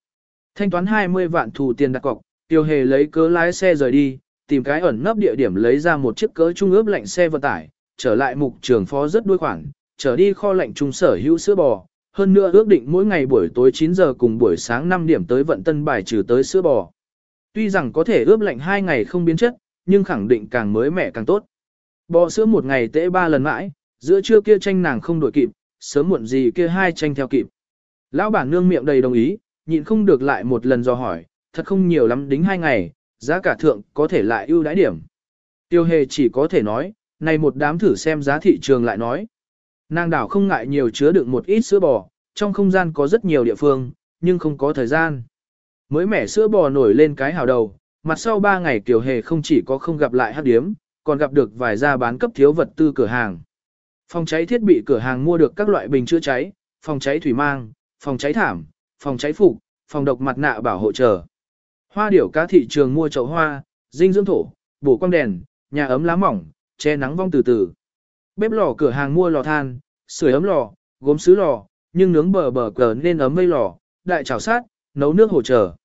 A: Thanh toán 20 vạn thù tiền đặt cọc, tiêu hề lấy cớ lái xe rời đi, tìm cái ẩn nấp địa điểm lấy ra một chiếc cỡ trung ướp lạnh xe vận tải, trở lại mục trường phó rất đuôi khoản, trở đi kho lạnh trung sở hữu sữa bò, hơn nữa ước định mỗi ngày buổi tối 9 giờ cùng buổi sáng 5 điểm tới vận tân bài trừ tới sữa bò. Tuy rằng có thể ướp lạnh 2 ngày không biến chất, nhưng khẳng định càng mới mẻ càng tốt. Bò sữa một ngày tễ 3 lần mãi, giữa trưa kia tranh nàng không đổi kịp, sớm muộn gì kia hai tranh theo kịp. Lão bản nương miệng đầy đồng ý, nhịn không được lại một lần do hỏi, thật không nhiều lắm đính hai ngày, giá cả thượng có thể lại ưu đãi điểm. Tiêu hề chỉ có thể nói, này một đám thử xem giá thị trường lại nói. Nàng đảo không ngại nhiều chứa đựng một ít sữa bò, trong không gian có rất nhiều địa phương, nhưng không có thời gian. Mới mẻ sữa bò nổi lên cái hào đầu, mặt sau 3 ngày Kiều Hề không chỉ có không gặp lại hát điếm, còn gặp được vài gia bán cấp thiếu vật tư cửa hàng. Phòng cháy thiết bị cửa hàng mua được các loại bình chữa cháy, phòng cháy thủy mang, phòng cháy thảm, phòng cháy phục, phòng độc mặt nạ bảo hộ trở. Hoa điểu cá thị trường mua chậu hoa, dinh dưỡng thổ, bổ quang đèn, nhà ấm lá mỏng, che nắng vong từ từ. Bếp lò cửa hàng mua lò than, sưởi ấm lò, gốm sứ lò, nhưng nướng bờ bờ cờ nên ấm mây lò, đại chảo sát, nấu nước hỗ trợ.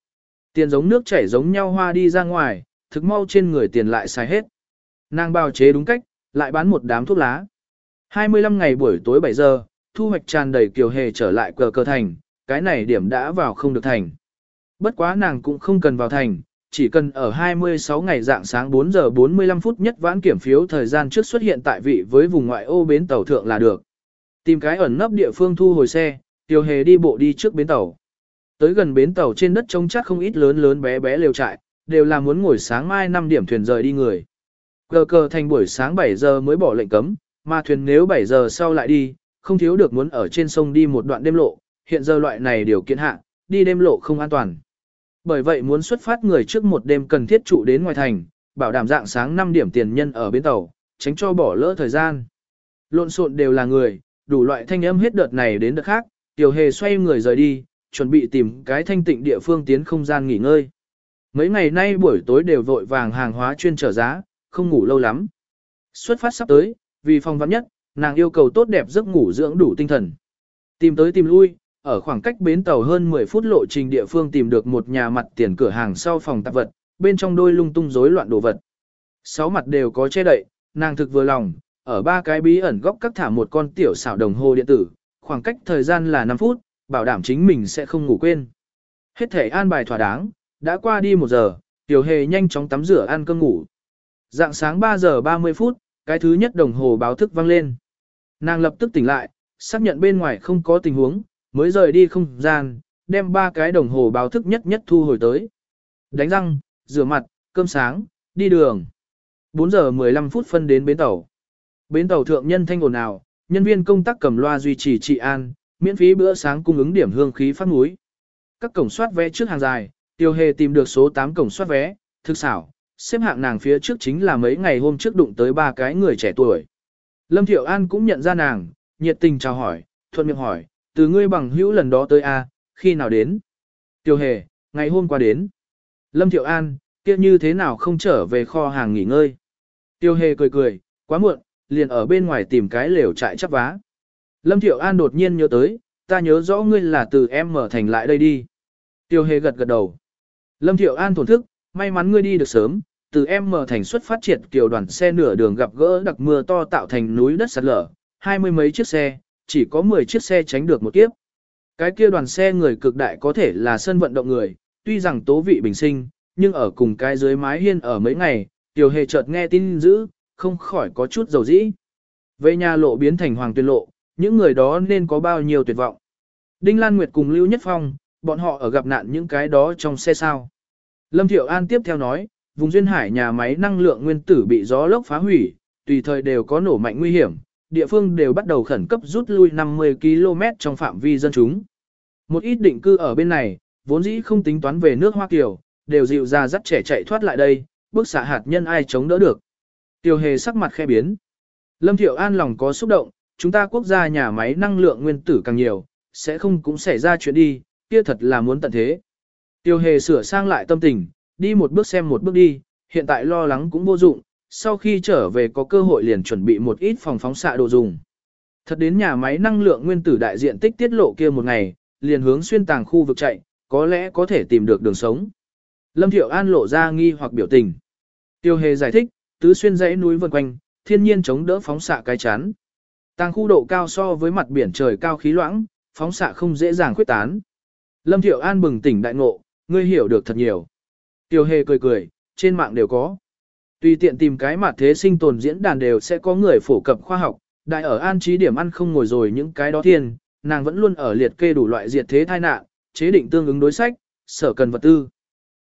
A: Tiền giống nước chảy giống nhau hoa đi ra ngoài, thực mau trên người tiền lại xài hết. Nàng bào chế đúng cách, lại bán một đám thuốc lá. 25 ngày buổi tối 7 giờ, thu hoạch tràn đầy kiều hề trở lại cờ cờ thành, cái này điểm đã vào không được thành. Bất quá nàng cũng không cần vào thành, chỉ cần ở 26 ngày dạng sáng 4 giờ 45 phút nhất vãn kiểm phiếu thời gian trước xuất hiện tại vị với vùng ngoại ô bến tàu thượng là được. Tìm cái ẩn nấp địa phương thu hồi xe, Tiêu Hề đi bộ đi trước bến tàu. Tới gần bến tàu trên đất trông chắc không ít lớn lớn bé bé lều trại, đều là muốn ngồi sáng mai 5 điểm thuyền rời đi người. Cờ cờ thành buổi sáng 7 giờ mới bỏ lệnh cấm, mà thuyền nếu 7 giờ sau lại đi, không thiếu được muốn ở trên sông đi một đoạn đêm lộ, hiện giờ loại này điều kiện hạ, đi đêm lộ không an toàn. Bởi vậy muốn xuất phát người trước một đêm cần thiết trụ đến ngoài thành, bảo đảm dạng sáng 5 điểm tiền nhân ở bến tàu, tránh cho bỏ lỡ thời gian. Lộn xộn đều là người, đủ loại thanh âm hết đợt này đến đợt khác, tiểu hề xoay người rời đi, chuẩn bị tìm cái thanh tịnh địa phương tiến không gian nghỉ ngơi. Mấy ngày nay buổi tối đều vội vàng hàng hóa chuyên trở giá, không ngủ lâu lắm. Xuất phát sắp tới, vì phòng vắng nhất, nàng yêu cầu tốt đẹp giấc ngủ dưỡng đủ tinh thần. Tìm tới tìm lui, ở khoảng cách bến tàu hơn 10 phút lộ trình địa phương tìm được một nhà mặt tiền cửa hàng sau phòng tạp vật, bên trong đôi lung tung rối loạn đồ vật. Sáu mặt đều có che đậy, nàng thực vừa lòng, ở ba cái bí ẩn góc cắt thả một con tiểu xảo đồng hồ điện tử, khoảng cách thời gian là 5 phút, bảo đảm chính mình sẽ không ngủ quên. Hết thể an bài thỏa đáng, đã qua đi một giờ, tiểu hề nhanh chóng tắm rửa ăn cơm ngủ. Dạng sáng 3 giờ 30 phút, cái thứ nhất đồng hồ báo thức vang lên. Nàng lập tức tỉnh lại, xác nhận bên ngoài không có tình huống, mới rời đi không gian, đem ba cái đồng hồ báo thức nhất nhất thu hồi tới. Đánh răng, rửa mặt, cơm sáng, đi đường. 4 giờ 15 phút phân đến bến tàu. Bến tàu thượng nhân thanh ồn ào, nhân viên công tác cầm loa duy trì trị an, miễn phí bữa sáng cung ứng điểm hương khí phát núi. Các cổng soát vé trước hàng dài, tiêu hề tìm được số 8 cổng soát vé, thực xảo, xếp hạng nàng phía trước chính là mấy ngày hôm trước đụng tới ba cái người trẻ tuổi. Lâm Thiệu An cũng nhận ra nàng, nhiệt tình chào hỏi, thuận miệng hỏi, từ ngươi bằng hữu lần đó tới A, khi nào đến? Tiêu hề, ngày hôm qua đến. Lâm Thiệu An, kia như thế nào không trở về kho hàng nghỉ ngơi? Tiêu hề cười cười, quá muộn, liền ở bên ngoài tìm cái lều trại chắp vá. Lâm Thiệu An đột nhiên nhớ tới, ta nhớ rõ ngươi là từ em mở thành lại đây đi. Tiêu hề gật gật đầu. Lâm Thiệu An thổn thức, may mắn ngươi đi được sớm, từ em mở thành xuất phát triển kiểu đoàn xe nửa đường gặp gỡ đặc mưa to tạo thành núi đất sạt lở, hai mươi mấy chiếc xe, chỉ có 10 chiếc xe tránh được một kiếp. Cái kia đoàn xe người cực đại có thể là sân vận động người, tuy rằng tố vị bình sinh, nhưng ở cùng cái dưới mái hiên ở mấy ngày, tiểu hề chợt nghe tin dữ, không khỏi có chút dầu dĩ. Về nhà lộ biến thành hoàng tuyên lộ, những người đó nên có bao nhiêu tuyệt vọng. Đinh Lan Nguyệt cùng Lưu Nhất Phong, bọn họ ở gặp nạn những cái đó trong xe sao. Lâm Thiệu An tiếp theo nói, vùng duyên hải nhà máy năng lượng nguyên tử bị gió lốc phá hủy, tùy thời đều có nổ mạnh nguy hiểm, địa phương đều bắt đầu khẩn cấp rút lui 50 km trong phạm vi dân chúng. Một ít định cư ở bên này, vốn dĩ không tính toán về nước Hoa Kiều, đều dịu ra dắt trẻ chạy thoát lại đây, bước xạ hạt nhân ai chống đỡ được. Tiêu hề sắc mặt khe biến. Lâm Thiệu An lòng có xúc động, chúng ta quốc gia nhà máy năng lượng nguyên tử càng nhiều, sẽ không cũng xảy ra chuyện đi, kia thật là muốn tận thế. Tiêu hề sửa sang lại tâm tình, đi một bước xem một bước đi, hiện tại lo lắng cũng vô dụng, sau khi trở về có cơ hội liền chuẩn bị một ít phòng phóng xạ đồ dùng. Thật đến nhà máy năng lượng nguyên tử đại diện tích tiết lộ kia một ngày, liền hướng xuyên tàng khu vực chạy, có lẽ có thể tìm được đường sống. Lâm Thiệu An lộ ra nghi hoặc biểu tình. Tiêu hề giải thích, tứ xuyên dãy núi vần quanh, thiên nhiên chống đỡ phóng xạ cái chán. Tàng khu độ cao so với mặt biển trời cao khí loãng, phóng xạ không dễ dàng khuyết tán. Lâm Thiệu An bừng tỉnh đại ngộ, ngươi hiểu được thật nhiều. Tiêu hề cười cười, trên mạng đều có. Tùy tiện tìm cái mặt thế sinh tồn diễn đàn đều sẽ có người phổ cập khoa học, đại ở an trí điểm ăn không ngồi rồi những cái đó thiên, nàng vẫn luôn ở liệt kê đủ loại diệt thế tai nạn, chế định tương ứng đối sách, sở cần vật tư.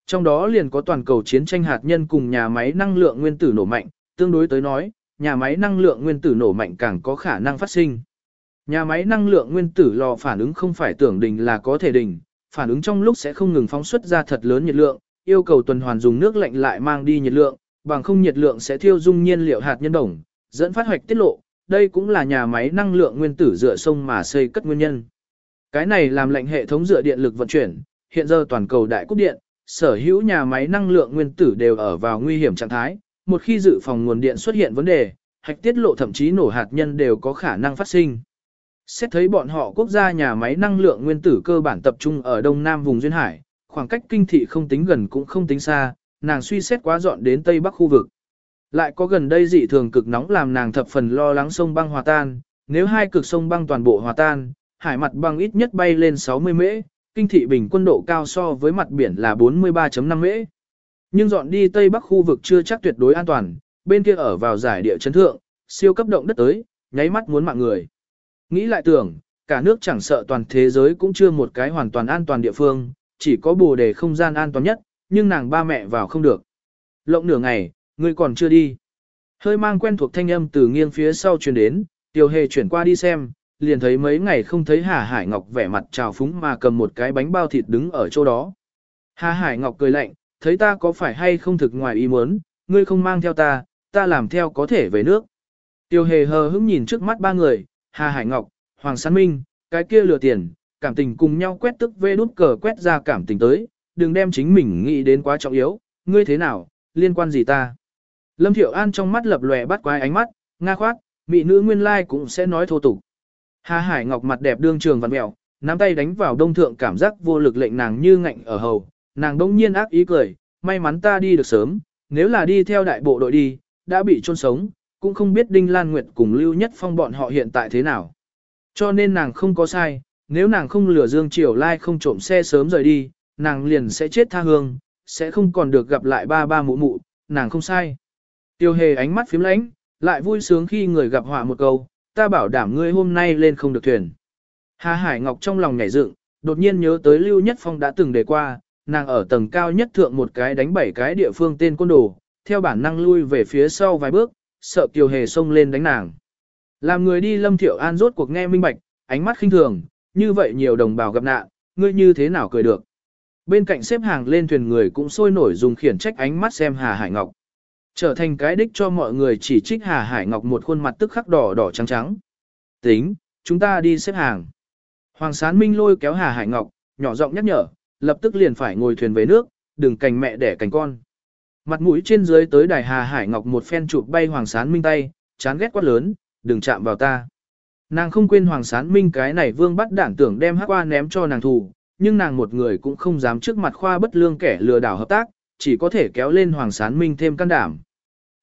A: Trong đó liền có toàn cầu chiến tranh hạt nhân cùng nhà máy năng lượng nguyên tử nổ mạnh, tương đối tới nói, nhà máy năng lượng nguyên tử nổ mạnh càng có khả năng phát sinh. Nhà máy năng lượng nguyên tử lò phản ứng không phải tưởng đình là có thể đình, phản ứng trong lúc sẽ không ngừng phóng xuất ra thật lớn nhiệt lượng, yêu cầu tuần hoàn dùng nước lạnh lại mang đi nhiệt lượng, bằng không nhiệt lượng sẽ thiêu dung nhiên liệu hạt nhân đồng, dẫn phát hoạch tiết lộ, đây cũng là nhà máy năng lượng nguyên tử dựa sông mà xây cất nguyên nhân. Cái này làm lệnh hệ thống dựa điện lực vận chuyển, hiện giờ toàn cầu đại cúp điện, sở hữu nhà máy năng lượng nguyên tử đều ở vào nguy hiểm trạng thái, một khi dự phòng nguồn điện xuất hiện vấn đề, hạch tiết lộ thậm chí nổ hạt nhân đều có khả năng phát sinh. Xét thấy bọn họ quốc gia nhà máy năng lượng nguyên tử cơ bản tập trung ở đông nam vùng duyên hải, khoảng cách kinh thị không tính gần cũng không tính xa, nàng suy xét quá dọn đến tây bắc khu vực. Lại có gần đây dị thường cực nóng làm nàng thập phần lo lắng sông băng hòa tan, nếu hai cực sông băng toàn bộ hòa tan, hải mặt băng ít nhất bay lên 60 mễ, kinh thị bình quân độ cao so với mặt biển là 43.5 mễ. Nhưng dọn đi tây bắc khu vực chưa chắc tuyệt đối an toàn, bên kia ở vào giải địa chấn thượng, siêu cấp động đất tới, nháy mắt muốn mạng người. Nghĩ lại tưởng, cả nước chẳng sợ toàn thế giới cũng chưa một cái hoàn toàn an toàn địa phương, chỉ có bồ đề không gian an toàn nhất, nhưng nàng ba mẹ vào không được. Lộng nửa ngày, ngươi còn chưa đi. Hơi mang quen thuộc thanh âm từ nghiêng phía sau truyền đến, Tiêu Hề chuyển qua đi xem, liền thấy mấy ngày không thấy Hà Hải Ngọc vẻ mặt trào phúng mà cầm một cái bánh bao thịt đứng ở chỗ đó. Hà Hải Ngọc cười lạnh, thấy ta có phải hay không thực ngoài ý muốn, ngươi không mang theo ta, ta làm theo có thể về nước. Tiêu Hề hờ hững nhìn trước mắt ba người, Hà Hải Ngọc, Hoàng San Minh, cái kia lừa tiền, cảm tình cùng nhau quét tức vê đút cờ quét ra cảm tình tới, đừng đem chính mình nghĩ đến quá trọng yếu, ngươi thế nào, liên quan gì ta. Lâm Thiệu An trong mắt lập lòe bắt quái ánh mắt, nga khoát, mị nữ nguyên lai cũng sẽ nói thô tục. Hà Hải Ngọc mặt đẹp đương trường văn mẹo, nắm tay đánh vào đông thượng cảm giác vô lực lệnh nàng như ngạnh ở hầu, nàng đông nhiên ác ý cười, may mắn ta đi được sớm, nếu là đi theo đại bộ đội đi, đã bị chôn sống, cũng không biết Đinh Lan Nguyệt cùng Lưu Nhất Phong bọn họ hiện tại thế nào. Cho nên nàng không có sai, nếu nàng không lừa Dương Triều Lai không trộm xe sớm rời đi, nàng liền sẽ chết tha hương, sẽ không còn được gặp lại ba ba mụ mụ, nàng không sai. Tiêu hề ánh mắt phím lánh, lại vui sướng khi người gặp họa một câu, ta bảo đảm ngươi hôm nay lên không được thuyền. Hà Hải Ngọc trong lòng nhảy dựng, đột nhiên nhớ tới Lưu Nhất Phong đã từng đề qua, nàng ở tầng cao nhất thượng một cái đánh bảy cái địa phương tên côn đồ, theo bản năng lui về phía sau vài bước, sợ Kiều Hề xông lên đánh nàng. Làm người đi Lâm Thiệu An rốt cuộc nghe minh bạch, ánh mắt khinh thường, như vậy nhiều đồng bào gặp nạn, ngươi như thế nào cười được. Bên cạnh xếp hàng lên thuyền người cũng sôi nổi dùng khiển trách ánh mắt xem Hà Hải Ngọc. Trở thành cái đích cho mọi người chỉ trích Hà Hải Ngọc một khuôn mặt tức khắc đỏ đỏ trắng trắng. Tính, chúng ta đi xếp hàng. Hoàng Sán Minh lôi kéo Hà Hải Ngọc, nhỏ giọng nhắc nhở, lập tức liền phải ngồi thuyền về nước, đừng cành mẹ đẻ cành con. Mặt mũi trên dưới tới đài Hà Hải Ngọc một phen chụp bay Hoàng Sán Minh tay, chán ghét quá lớn, đừng chạm vào ta. Nàng không quên Hoàng Sán Minh cái này vương bắt đảng tưởng đem hắc qua ném cho nàng thủ, nhưng nàng một người cũng không dám trước mặt khoa bất lương kẻ lừa đảo hợp tác, chỉ có thể kéo lên Hoàng Sán Minh thêm can đảm.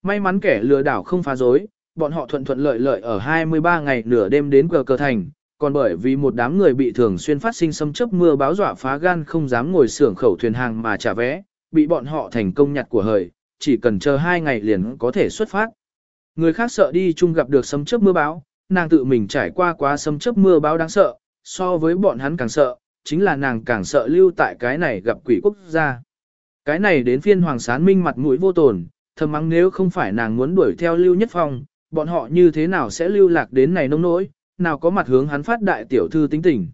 A: May mắn kẻ lừa đảo không phá dối, bọn họ thuận thuận lợi lợi ở 23 ngày nửa đêm đến cờ cờ thành, còn bởi vì một đám người bị thường xuyên phát sinh xâm chấp mưa báo dọa phá gan không dám ngồi xưởng khẩu thuyền hàng mà trả vé, bị bọn họ thành công nhặt của hời, chỉ cần chờ hai ngày liền có thể xuất phát. Người khác sợ đi chung gặp được xâm chấp mưa báo, nàng tự mình trải qua quá xâm chấp mưa báo đáng sợ, so với bọn hắn càng sợ, chính là nàng càng sợ lưu tại cái này gặp quỷ quốc gia. Cái này đến phiên Hoàng Sán Minh mặt mũi vô tồn, thầm mắng nếu không phải nàng muốn đuổi theo Lưu Nhất Phong, bọn họ như thế nào sẽ lưu lạc đến này nông nỗi, nào có mặt hướng hắn phát đại tiểu thư tính tình.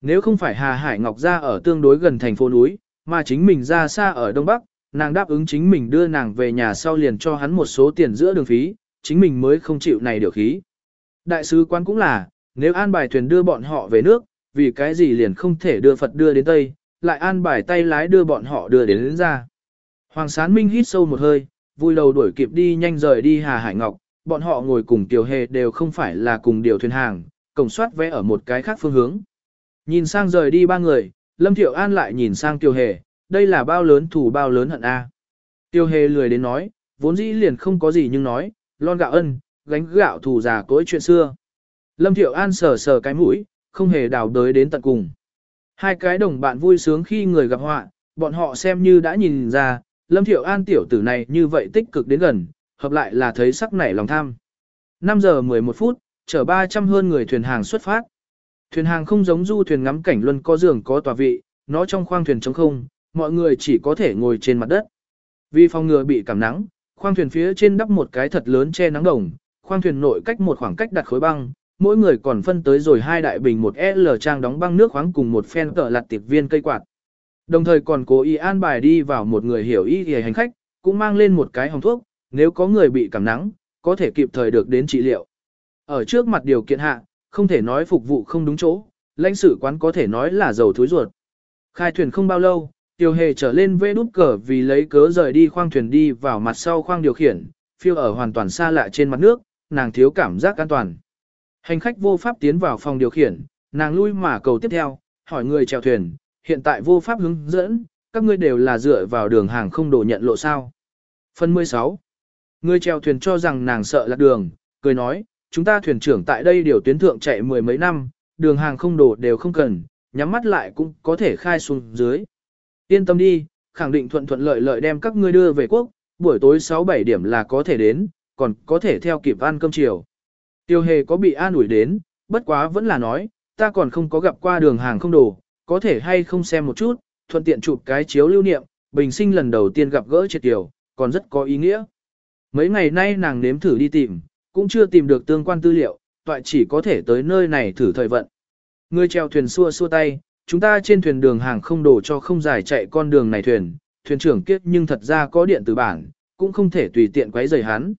A: Nếu không phải Hà Hải Ngọc ra ở tương đối gần thành phố núi, mà chính mình ra xa ở Đông Bắc, nàng đáp ứng chính mình đưa nàng về nhà sau liền cho hắn một số tiền giữa đường phí, chính mình mới không chịu này điều khí. Đại sứ quan cũng là, nếu an bài thuyền đưa bọn họ về nước, vì cái gì liền không thể đưa Phật đưa đến Tây, lại an bài tay lái đưa bọn họ đưa đến, đến ra. Hoàng Sán Minh hít sâu một hơi, vui đầu đuổi kịp đi nhanh rời đi Hà Hải Ngọc, bọn họ ngồi cùng Tiểu Hề đều không phải là cùng điều thuyền hàng, cổng soát vẽ ở một cái khác phương hướng. Nhìn sang rời đi ba người, Lâm Thiệu An lại nhìn sang Tiểu Hề, đây là bao lớn thủ bao lớn hận a. Tiêu Hề lười đến nói, vốn dĩ liền không có gì nhưng nói, lon gạo ân, gánh gạo thù già cối chuyện xưa. Lâm Thiệu An sờ sờ cái mũi, không hề đào đới đến tận cùng. Hai cái đồng bạn vui sướng khi người gặp họa, bọn họ xem như đã nhìn ra, Lâm Thiệu An tiểu tử này như vậy tích cực đến gần, hợp lại là thấy sắc nảy lòng tham. 5 giờ 11 phút, chở 300 hơn người thuyền hàng xuất phát. Thuyền hàng không giống du thuyền ngắm cảnh luân có giường có tòa vị, nó trong khoang thuyền trống không, mọi người chỉ có thể ngồi trên mặt đất. Vì phòng ngừa bị cảm nắng, khoang thuyền phía trên đắp một cái thật lớn che nắng đồng, khoang thuyền nội cách một khoảng cách đặt khối băng, mỗi người còn phân tới rồi hai đại bình một L trang đóng băng nước khoáng cùng một phen cỡ lặt tiệp viên cây quạt. Đồng thời còn cố ý an bài đi vào một người hiểu ý hề hành khách, cũng mang lên một cái hồng thuốc, nếu có người bị cảm nắng, có thể kịp thời được đến trị liệu. Ở trước mặt điều kiện hạ, không thể nói phục vụ không đúng chỗ, lãnh sự quán có thể nói là dầu thối ruột. Khai thuyền không bao lâu, Tiêu hề trở lên vê đút cờ vì lấy cớ rời đi khoang thuyền đi vào mặt sau khoang điều khiển, phiêu ở hoàn toàn xa lạ trên mặt nước, nàng thiếu cảm giác an toàn. Hành khách vô pháp tiến vào phòng điều khiển, nàng lui mà cầu tiếp theo, hỏi người chèo thuyền, hiện tại vô pháp hướng dẫn, các ngươi đều là dựa vào đường hàng không đổ nhận lộ sao. Phần 16 Người chèo thuyền cho rằng nàng sợ lạc đường, cười nói, chúng ta thuyền trưởng tại đây điều tuyến thượng chạy mười mấy năm, đường hàng không đổ đều không cần, nhắm mắt lại cũng có thể khai xuống dưới. Yên tâm đi, khẳng định thuận thuận lợi lợi đem các ngươi đưa về quốc, buổi tối 6-7 điểm là có thể đến, còn có thể theo kịp ăn cơm chiều. Tiêu hề có bị an ủi đến, bất quá vẫn là nói, ta còn không có gặp qua đường hàng không đồ, có thể hay không xem một chút, thuận tiện chụp cái chiếu lưu niệm, bình sinh lần đầu tiên gặp gỡ triệt tiểu, còn rất có ý nghĩa. Mấy ngày nay nàng nếm thử đi tìm, cũng chưa tìm được tương quan tư liệu, toại chỉ có thể tới nơi này thử thời vận. Người chèo thuyền xua xua tay, chúng ta trên thuyền đường hàng không đổ cho không giải chạy con đường này thuyền, thuyền trưởng kiếp nhưng thật ra có điện tử bản, cũng không thể tùy tiện quấy rầy hắn.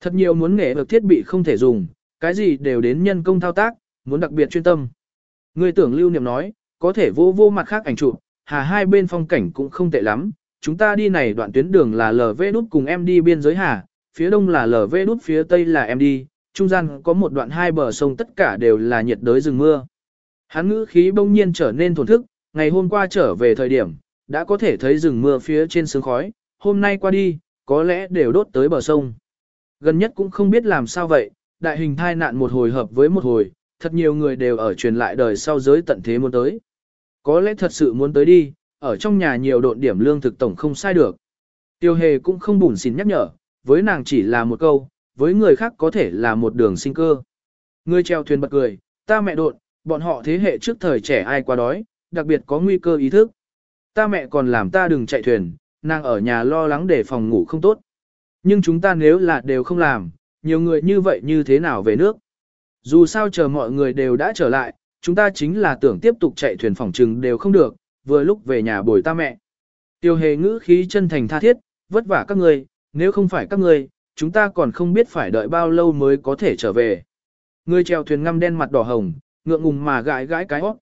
A: Thật nhiều muốn nghệ được thiết bị không thể dùng, cái gì đều đến nhân công thao tác, muốn đặc biệt chuyên tâm. Người tưởng lưu niệm nói, có thể vô vô mặt khác ảnh chụp, hà hai bên phong cảnh cũng không tệ lắm, chúng ta đi này đoạn tuyến đường là LV đút cùng em đi biên giới hà, phía đông là LV đút phía tây là em đi, trung gian có một đoạn hai bờ sông tất cả đều là nhiệt đới rừng mưa. Hắn ngữ khí bỗng nhiên trở nên thổn thức, ngày hôm qua trở về thời điểm, đã có thể thấy rừng mưa phía trên sương khói, hôm nay qua đi, có lẽ đều đốt tới bờ sông. Gần nhất cũng không biết làm sao vậy, đại hình thai nạn một hồi hợp với một hồi, thật nhiều người đều ở truyền lại đời sau giới tận thế muốn tới. Có lẽ thật sự muốn tới đi, ở trong nhà nhiều độn điểm lương thực tổng không sai được. Tiêu hề cũng không bùn xỉn nhắc nhở, với nàng chỉ là một câu, với người khác có thể là một đường sinh cơ. Người treo thuyền bật cười, ta mẹ độn, bọn họ thế hệ trước thời trẻ ai qua đói, đặc biệt có nguy cơ ý thức. Ta mẹ còn làm ta đừng chạy thuyền, nàng ở nhà lo lắng để phòng ngủ không tốt. Nhưng chúng ta nếu là đều không làm, nhiều người như vậy như thế nào về nước? Dù sao chờ mọi người đều đã trở lại, chúng ta chính là tưởng tiếp tục chạy thuyền phòng trừng đều không được, vừa lúc về nhà bồi ta mẹ. Tiêu hề ngữ khí chân thành tha thiết, vất vả các ngươi, nếu không phải các ngươi, chúng ta còn không biết phải đợi bao lâu mới có thể trở về. Người chèo thuyền ngăm đen mặt đỏ hồng, ngượng ngùng mà gãi gãi cái hót.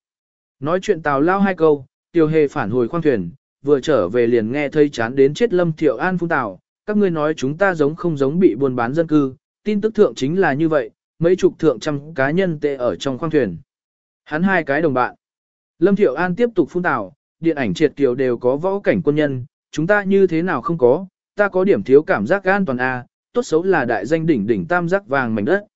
A: Nói chuyện tào lao hai câu, tiêu hề phản hồi khoang thuyền, vừa trở về liền nghe thấy chán đến chết lâm thiệu an phung tào, các ngươi nói chúng ta giống không giống bị buôn bán dân cư, tin tức thượng chính là như vậy, mấy chục thượng trăm cá nhân tệ ở trong khoang thuyền. Hắn hai cái đồng bạn. Lâm Thiệu An tiếp tục phun tào, điện ảnh triệt tiểu đều có võ cảnh quân nhân, chúng ta như thế nào không có, ta có điểm thiếu cảm giác an toàn A, tốt xấu là đại danh đỉnh đỉnh tam giác vàng mảnh đất.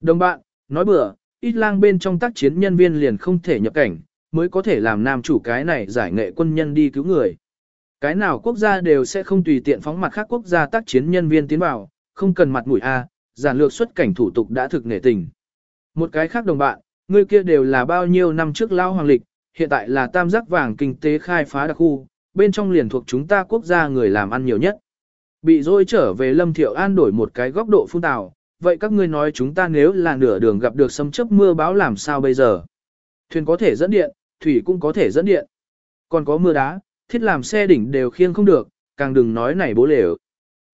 A: Đồng bạn, nói bừa, ít lang bên trong tác chiến nhân viên liền không thể nhập cảnh, mới có thể làm nam chủ cái này giải nghệ quân nhân đi cứu người. Cái nào quốc gia đều sẽ không tùy tiện phóng mặt khác quốc gia tác chiến nhân viên tiến vào, không cần mặt mũi A, giản lược xuất cảnh thủ tục đã thực nghệ tình. Một cái khác đồng bạn, người kia đều là bao nhiêu năm trước lao hoàng lịch, hiện tại là tam giác vàng kinh tế khai phá đặc khu, bên trong liền thuộc chúng ta quốc gia người làm ăn nhiều nhất. Bị dôi trở về Lâm Thiệu An đổi một cái góc độ phun tào, vậy các ngươi nói chúng ta nếu là nửa đường gặp được sấm chớp mưa báo làm sao bây giờ? Thuyền có thể dẫn điện, thủy cũng có thể dẫn điện. Còn có mưa đá, thiết làm xe đỉnh đều khiêng không được, càng đừng nói này bố lều.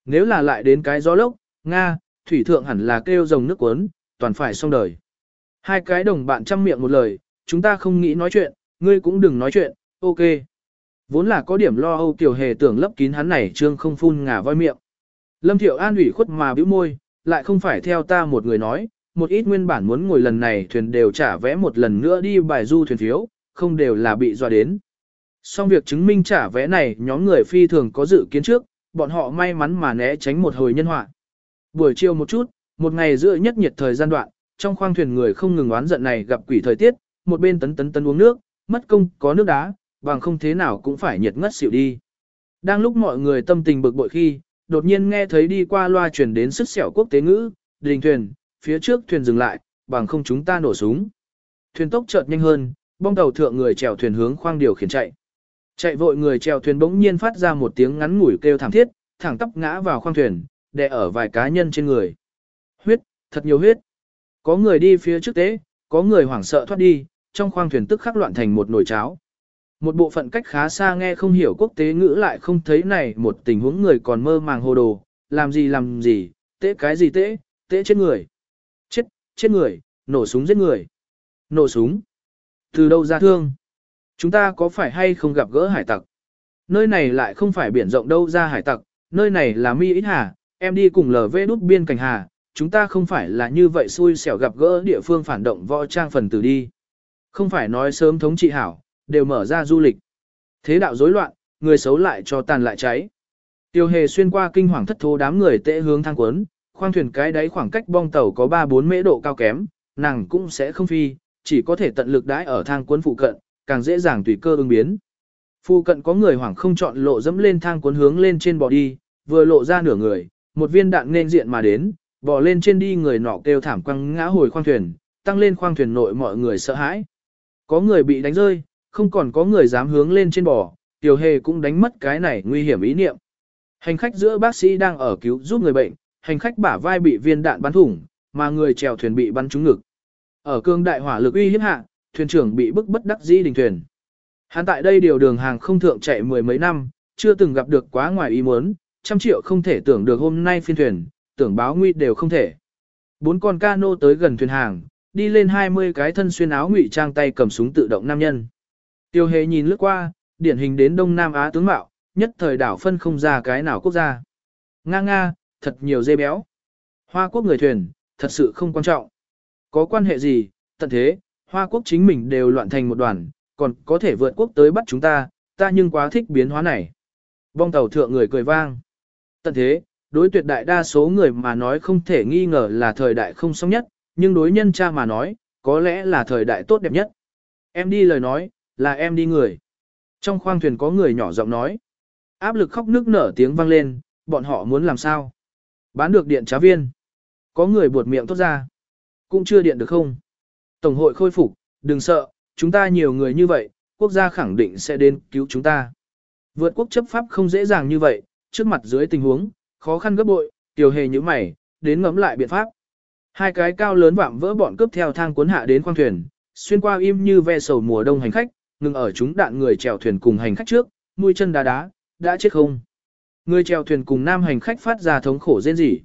A: Nếu là lại đến cái gió lốc, Nga, thủy thượng hẳn là kêu rồng nước cuốn, toàn phải xong đời. Hai cái đồng bạn chăm miệng một lời, chúng ta không nghĩ nói chuyện, ngươi cũng đừng nói chuyện, ok. Vốn là có điểm lo âu tiểu hề tưởng lấp kín hắn này trương không phun ngả voi miệng. Lâm Thiệu An ủy khuất mà bĩu môi, lại không phải theo ta một người nói, một ít nguyên bản muốn ngồi lần này thuyền đều trả vẽ một lần nữa đi bài du thuyền phiếu, không đều là bị dọa đến. Song việc chứng minh trả vé này nhóm người phi thường có dự kiến trước, bọn họ may mắn mà né tránh một hồi nhân họa. Buổi chiều một chút, một ngày giữa nhất nhiệt thời gian đoạn, trong khoang thuyền người không ngừng oán giận này gặp quỷ thời tiết, một bên tấn tấn tấn uống nước, mất công có nước đá, bằng không thế nào cũng phải nhiệt ngất xỉu đi. Đang lúc mọi người tâm tình bực bội khi, đột nhiên nghe thấy đi qua loa truyền đến sức sẹo quốc tế ngữ, đình thuyền, phía trước thuyền dừng lại, bằng không chúng ta nổ súng. Thuyền tốc chợt nhanh hơn, bong tàu thượng người chèo thuyền hướng khoang điều khiển chạy. Chạy vội người chèo thuyền bỗng nhiên phát ra một tiếng ngắn ngủi kêu thảm thiết, thẳng tắp ngã vào khoang thuyền, đè ở vài cá nhân trên người. Huyết, thật nhiều huyết. Có người đi phía trước tế, có người hoảng sợ thoát đi, trong khoang thuyền tức khắc loạn thành một nồi cháo. Một bộ phận cách khá xa nghe không hiểu quốc tế ngữ lại không thấy này một tình huống người còn mơ màng hồ đồ, làm gì làm gì, tế cái gì tế, tế chết người. Chết, chết người, nổ súng giết người. Nổ súng. Từ đâu ra thương? Chúng ta có phải hay không gặp gỡ hải tặc? Nơi này lại không phải biển rộng đâu ra hải tặc, nơi này là mi ít hà, em đi cùng lv đút biên cảnh hà, chúng ta không phải là như vậy xui xẻo gặp gỡ địa phương phản động võ trang phần tử đi. Không phải nói sớm thống trị hảo, đều mở ra du lịch. Thế đạo rối loạn, người xấu lại cho tàn lại cháy. Tiêu hề xuyên qua kinh hoàng thất thố đám người tệ hướng thang quấn, khoang thuyền cái đáy khoảng cách bong tàu có 3-4 mễ độ cao kém, nàng cũng sẽ không phi, chỉ có thể tận lực đãi ở thang quấn phụ cận, càng dễ dàng tùy cơ ứng biến. Phụ cận có người hoảng không chọn lộ dẫm lên thang quấn hướng lên trên bò đi, vừa lộ ra nửa người, một viên đạn nên diện mà đến, bò lên trên đi người nọ kêu thảm quăng ngã hồi khoang thuyền, tăng lên khoang thuyền nội mọi người sợ hãi. Có người bị đánh rơi, không còn có người dám hướng lên trên bò, tiểu hề cũng đánh mất cái này nguy hiểm ý niệm. Hành khách giữa bác sĩ đang ở cứu giúp người bệnh, hành khách bả vai bị viên đạn bắn thủng, mà người chèo thuyền bị bắn trúng ngực. Ở cương đại hỏa lực uy hiếp hạ, thuyền trưởng bị bức bất đắc dĩ đình thuyền. Hắn tại đây điều đường hàng không thượng chạy mười mấy năm, chưa từng gặp được quá ngoài ý muốn, trăm triệu không thể tưởng được hôm nay phiên thuyền, tưởng báo nguy đều không thể. Bốn con cano tới gần thuyền hàng, đi lên 20 cái thân xuyên áo ngụy trang tay cầm súng tự động nam nhân. Tiêu hề nhìn lướt qua, điển hình đến Đông Nam Á tướng mạo, nhất thời đảo phân không ra cái nào quốc gia. Nga nga, thật nhiều dê béo. Hoa quốc người thuyền, thật sự không quan trọng. Có quan hệ gì, tận thế, Hoa quốc chính mình đều loạn thành một đoàn, còn có thể vượt quốc tới bắt chúng ta, ta nhưng quá thích biến hóa này. Vong tàu thượng người cười vang. Tận thế, đối tuyệt đại đa số người mà nói không thể nghi ngờ là thời đại không sống nhất, nhưng đối nhân cha mà nói, có lẽ là thời đại tốt đẹp nhất. Em đi lời nói, là em đi người. Trong khoang thuyền có người nhỏ giọng nói. Áp lực khóc nước nở tiếng vang lên, bọn họ muốn làm sao? Bán được điện trá viên. Có người buột miệng tốt ra. Cũng chưa điện được không? Tổng hội khôi phục, đừng sợ, chúng ta nhiều người như vậy, quốc gia khẳng định sẽ đến cứu chúng ta. Vượt quốc chấp pháp không dễ dàng như vậy, trước mặt dưới tình huống, khó khăn gấp bội, tiểu hề như mày, đến ngẫm lại biện pháp. Hai cái cao lớn vạm vỡ bọn cướp theo thang cuốn hạ đến khoang thuyền, xuyên qua im như ve sầu mùa đông hành khách, ngừng ở chúng đạn người chèo thuyền cùng hành khách trước, mũi chân đá đá, đã chết không. Người chèo thuyền cùng nam hành khách phát ra thống khổ rên rỉ.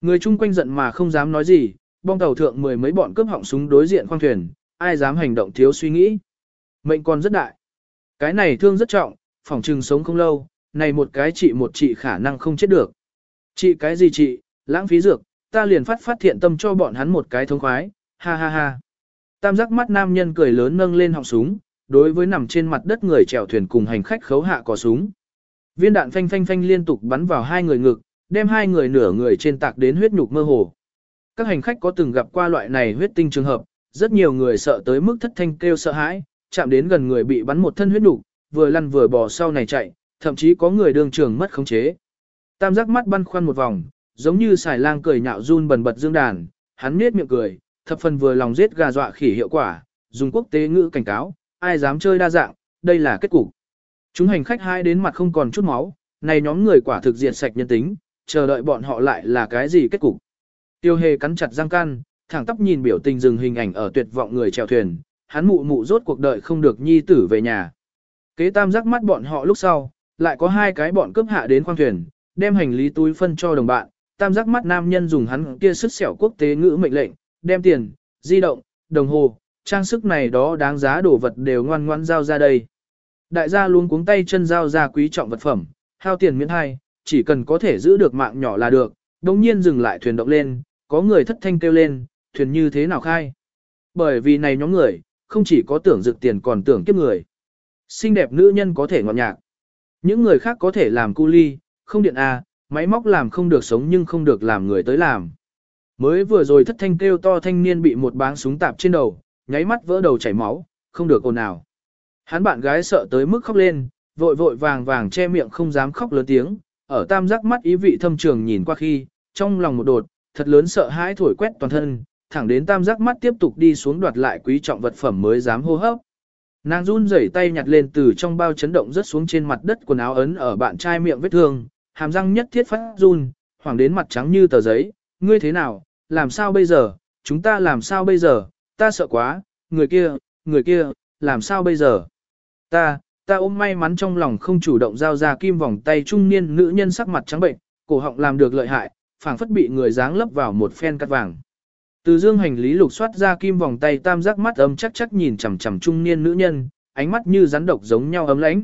A: Người chung quanh giận mà không dám nói gì, bong tàu thượng mười mấy bọn cướp họng súng đối diện khoang thuyền, ai dám hành động thiếu suy nghĩ. Mệnh còn rất đại. Cái này thương rất trọng, phòng trừng sống không lâu, này một cái chị một chị khả năng không chết được. Chị cái gì chị, lãng phí dược, ta liền phát phát thiện tâm cho bọn hắn một cái thông khoái, ha ha ha. Tam giác mắt nam nhân cười lớn nâng lên họng súng, đối với nằm trên mặt đất người chèo thuyền cùng hành khách khấu hạ cò súng. Viên đạn phanh phanh phanh liên tục bắn vào hai người ngực, đem hai người nửa người trên tạc đến huyết nhục mơ hồ. Các hành khách có từng gặp qua loại này huyết tinh trường hợp, rất nhiều người sợ tới mức thất thanh kêu sợ hãi, chạm đến gần người bị bắn một thân huyết nhục, vừa lăn vừa bò sau này chạy, thậm chí có người đường trường mất khống chế. Tam giác mắt băn khoăn một vòng, giống như xài lang cười nhạo run bần bật dương đàn, hắn nết miệng cười, thập phần vừa lòng giết gà dọa khỉ hiệu quả, dùng quốc tế ngữ cảnh cáo, ai dám chơi đa dạng, đây là kết cục. Chúng hành khách hai đến mặt không còn chút máu, này nhóm người quả thực diệt sạch nhân tính, chờ đợi bọn họ lại là cái gì kết cục. Tiêu hề cắn chặt răng can, thẳng tắp nhìn biểu tình dừng hình ảnh ở tuyệt vọng người chèo thuyền, hắn mụ mụ rốt cuộc đợi không được nhi tử về nhà. Kế tam giác mắt bọn họ lúc sau, lại có hai cái bọn cướp hạ đến khoang thuyền, đem hành lý túi phân cho đồng bạn, tam giác mắt nam nhân dùng hắn kia sức xẻo quốc tế ngữ mệnh lệnh, đem tiền, di động, đồng hồ, trang sức này đó đáng giá đồ vật đều ngoan ngoan giao ra đây. Đại gia luôn cuống tay chân giao ra quý trọng vật phẩm, hao tiền miễn hai, chỉ cần có thể giữ được mạng nhỏ là được, đồng nhiên dừng lại thuyền động lên, có người thất thanh kêu lên, thuyền như thế nào khai. Bởi vì này nhóm người, không chỉ có tưởng dự tiền còn tưởng kiếp người. Xinh đẹp nữ nhân có thể ngọt nhạc. Những người khác có thể làm cu ly, không điện A, máy móc làm không được sống nhưng không được làm người tới làm. Mới vừa rồi thất thanh kêu to thanh niên bị một báng súng tạp trên đầu, nháy mắt vỡ đầu chảy máu, không được ồn nào. Hắn bạn gái sợ tới mức khóc lên, vội vội vàng vàng che miệng không dám khóc lớn tiếng, ở tam giác mắt ý vị thâm trường nhìn qua khi, trong lòng một đột, thật lớn sợ hãi thổi quét toàn thân, thẳng đến tam giác mắt tiếp tục đi xuống đoạt lại quý trọng vật phẩm mới dám hô hấp. Nàng run rẩy tay nhặt lên từ trong bao chấn động rất xuống trên mặt đất quần áo ấn ở bạn trai miệng vết thương, hàm răng nhất thiết phát run, hoàng đến mặt trắng như tờ giấy, ngươi thế nào, làm sao bây giờ, chúng ta làm sao bây giờ, ta sợ quá, người kia, người kia, làm sao bây giờ. Ta, ta ôm may mắn trong lòng không chủ động giao ra kim vòng tay trung niên nữ nhân sắc mặt trắng bệnh, cổ họng làm được lợi hại, phảng phất bị người dáng lấp vào một phen cắt vàng. Từ dương hành lý lục soát ra kim vòng tay tam giác mắt ấm chắc chắc nhìn chằm chằm trung niên nữ nhân, ánh mắt như rắn độc giống nhau ấm lãnh.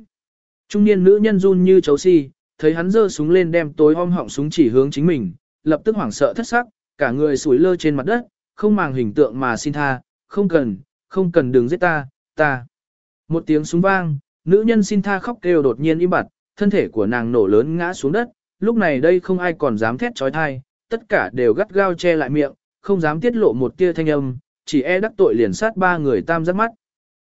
A: Trung niên nữ nhân run như chấu si, thấy hắn giơ súng lên đem tối om họng súng chỉ hướng chính mình, lập tức hoảng sợ thất sắc, cả người sủi lơ trên mặt đất, không màng hình tượng mà xin tha, không cần, không cần đừng giết ta, ta. Một tiếng súng vang, nữ nhân xin tha khóc kêu đột nhiên im bặt, thân thể của nàng nổ lớn ngã xuống đất, lúc này đây không ai còn dám thét trói thai, tất cả đều gắt gao che lại miệng, không dám tiết lộ một tia thanh âm, chỉ e đắc tội liền sát ba người tam giác mắt.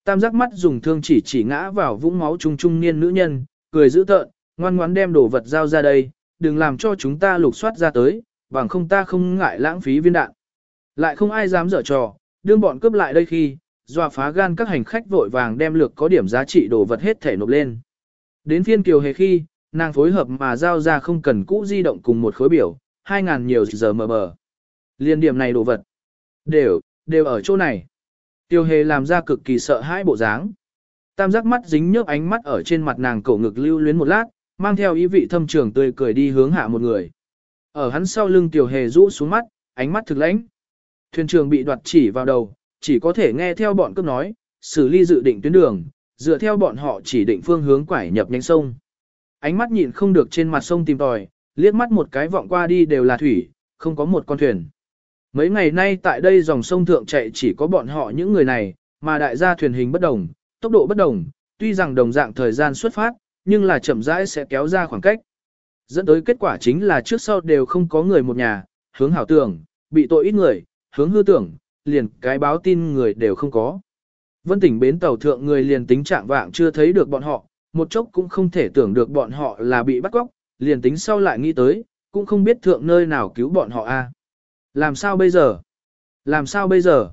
A: Tam giác mắt dùng thương chỉ chỉ ngã vào vũng máu trung trung niên nữ nhân, cười dữ tợn, ngoan ngoãn đem đồ vật giao ra đây, đừng làm cho chúng ta lục soát ra tới, bằng không ta không ngại lãng phí viên đạn. Lại không ai dám dở trò, đương bọn cướp lại đây khi, dọa phá gan các hành khách vội vàng đem lược có điểm giá trị đồ vật hết thể nộp lên. Đến phiên kiều hề khi, nàng phối hợp mà giao ra không cần cũ di động cùng một khối biểu, 2.000 nhiều giờ mờ mờ. Liên điểm này đồ vật, đều, đều ở chỗ này. Tiêu hề làm ra cực kỳ sợ hãi bộ dáng. Tam giác mắt dính nhớp ánh mắt ở trên mặt nàng cổ ngực lưu luyến một lát, mang theo ý vị thâm trường tươi cười đi hướng hạ một người. Ở hắn sau lưng tiểu hề rũ xuống mắt, ánh mắt thực lãnh. Thuyền trường bị đoạt chỉ vào đầu, chỉ có thể nghe theo bọn cướp nói, xử lý dự định tuyến đường, dựa theo bọn họ chỉ định phương hướng quải nhập nhanh sông. Ánh mắt nhịn không được trên mặt sông tìm tòi, liếc mắt một cái vọng qua đi đều là thủy, không có một con thuyền. Mấy ngày nay tại đây dòng sông thượng chạy chỉ có bọn họ những người này, mà đại gia thuyền hình bất đồng, tốc độ bất đồng, tuy rằng đồng dạng thời gian xuất phát, nhưng là chậm rãi sẽ kéo ra khoảng cách. Dẫn tới kết quả chính là trước sau đều không có người một nhà, hướng hảo tưởng, bị tội ít người, hướng hư tưởng, liền cái báo tin người đều không có. Vân tỉnh bến tàu thượng người liền tính trạng vạng chưa thấy được bọn họ, một chốc cũng không thể tưởng được bọn họ là bị bắt cóc, liền tính sau lại nghĩ tới, cũng không biết thượng nơi nào cứu bọn họ a. Làm sao bây giờ? Làm sao bây giờ?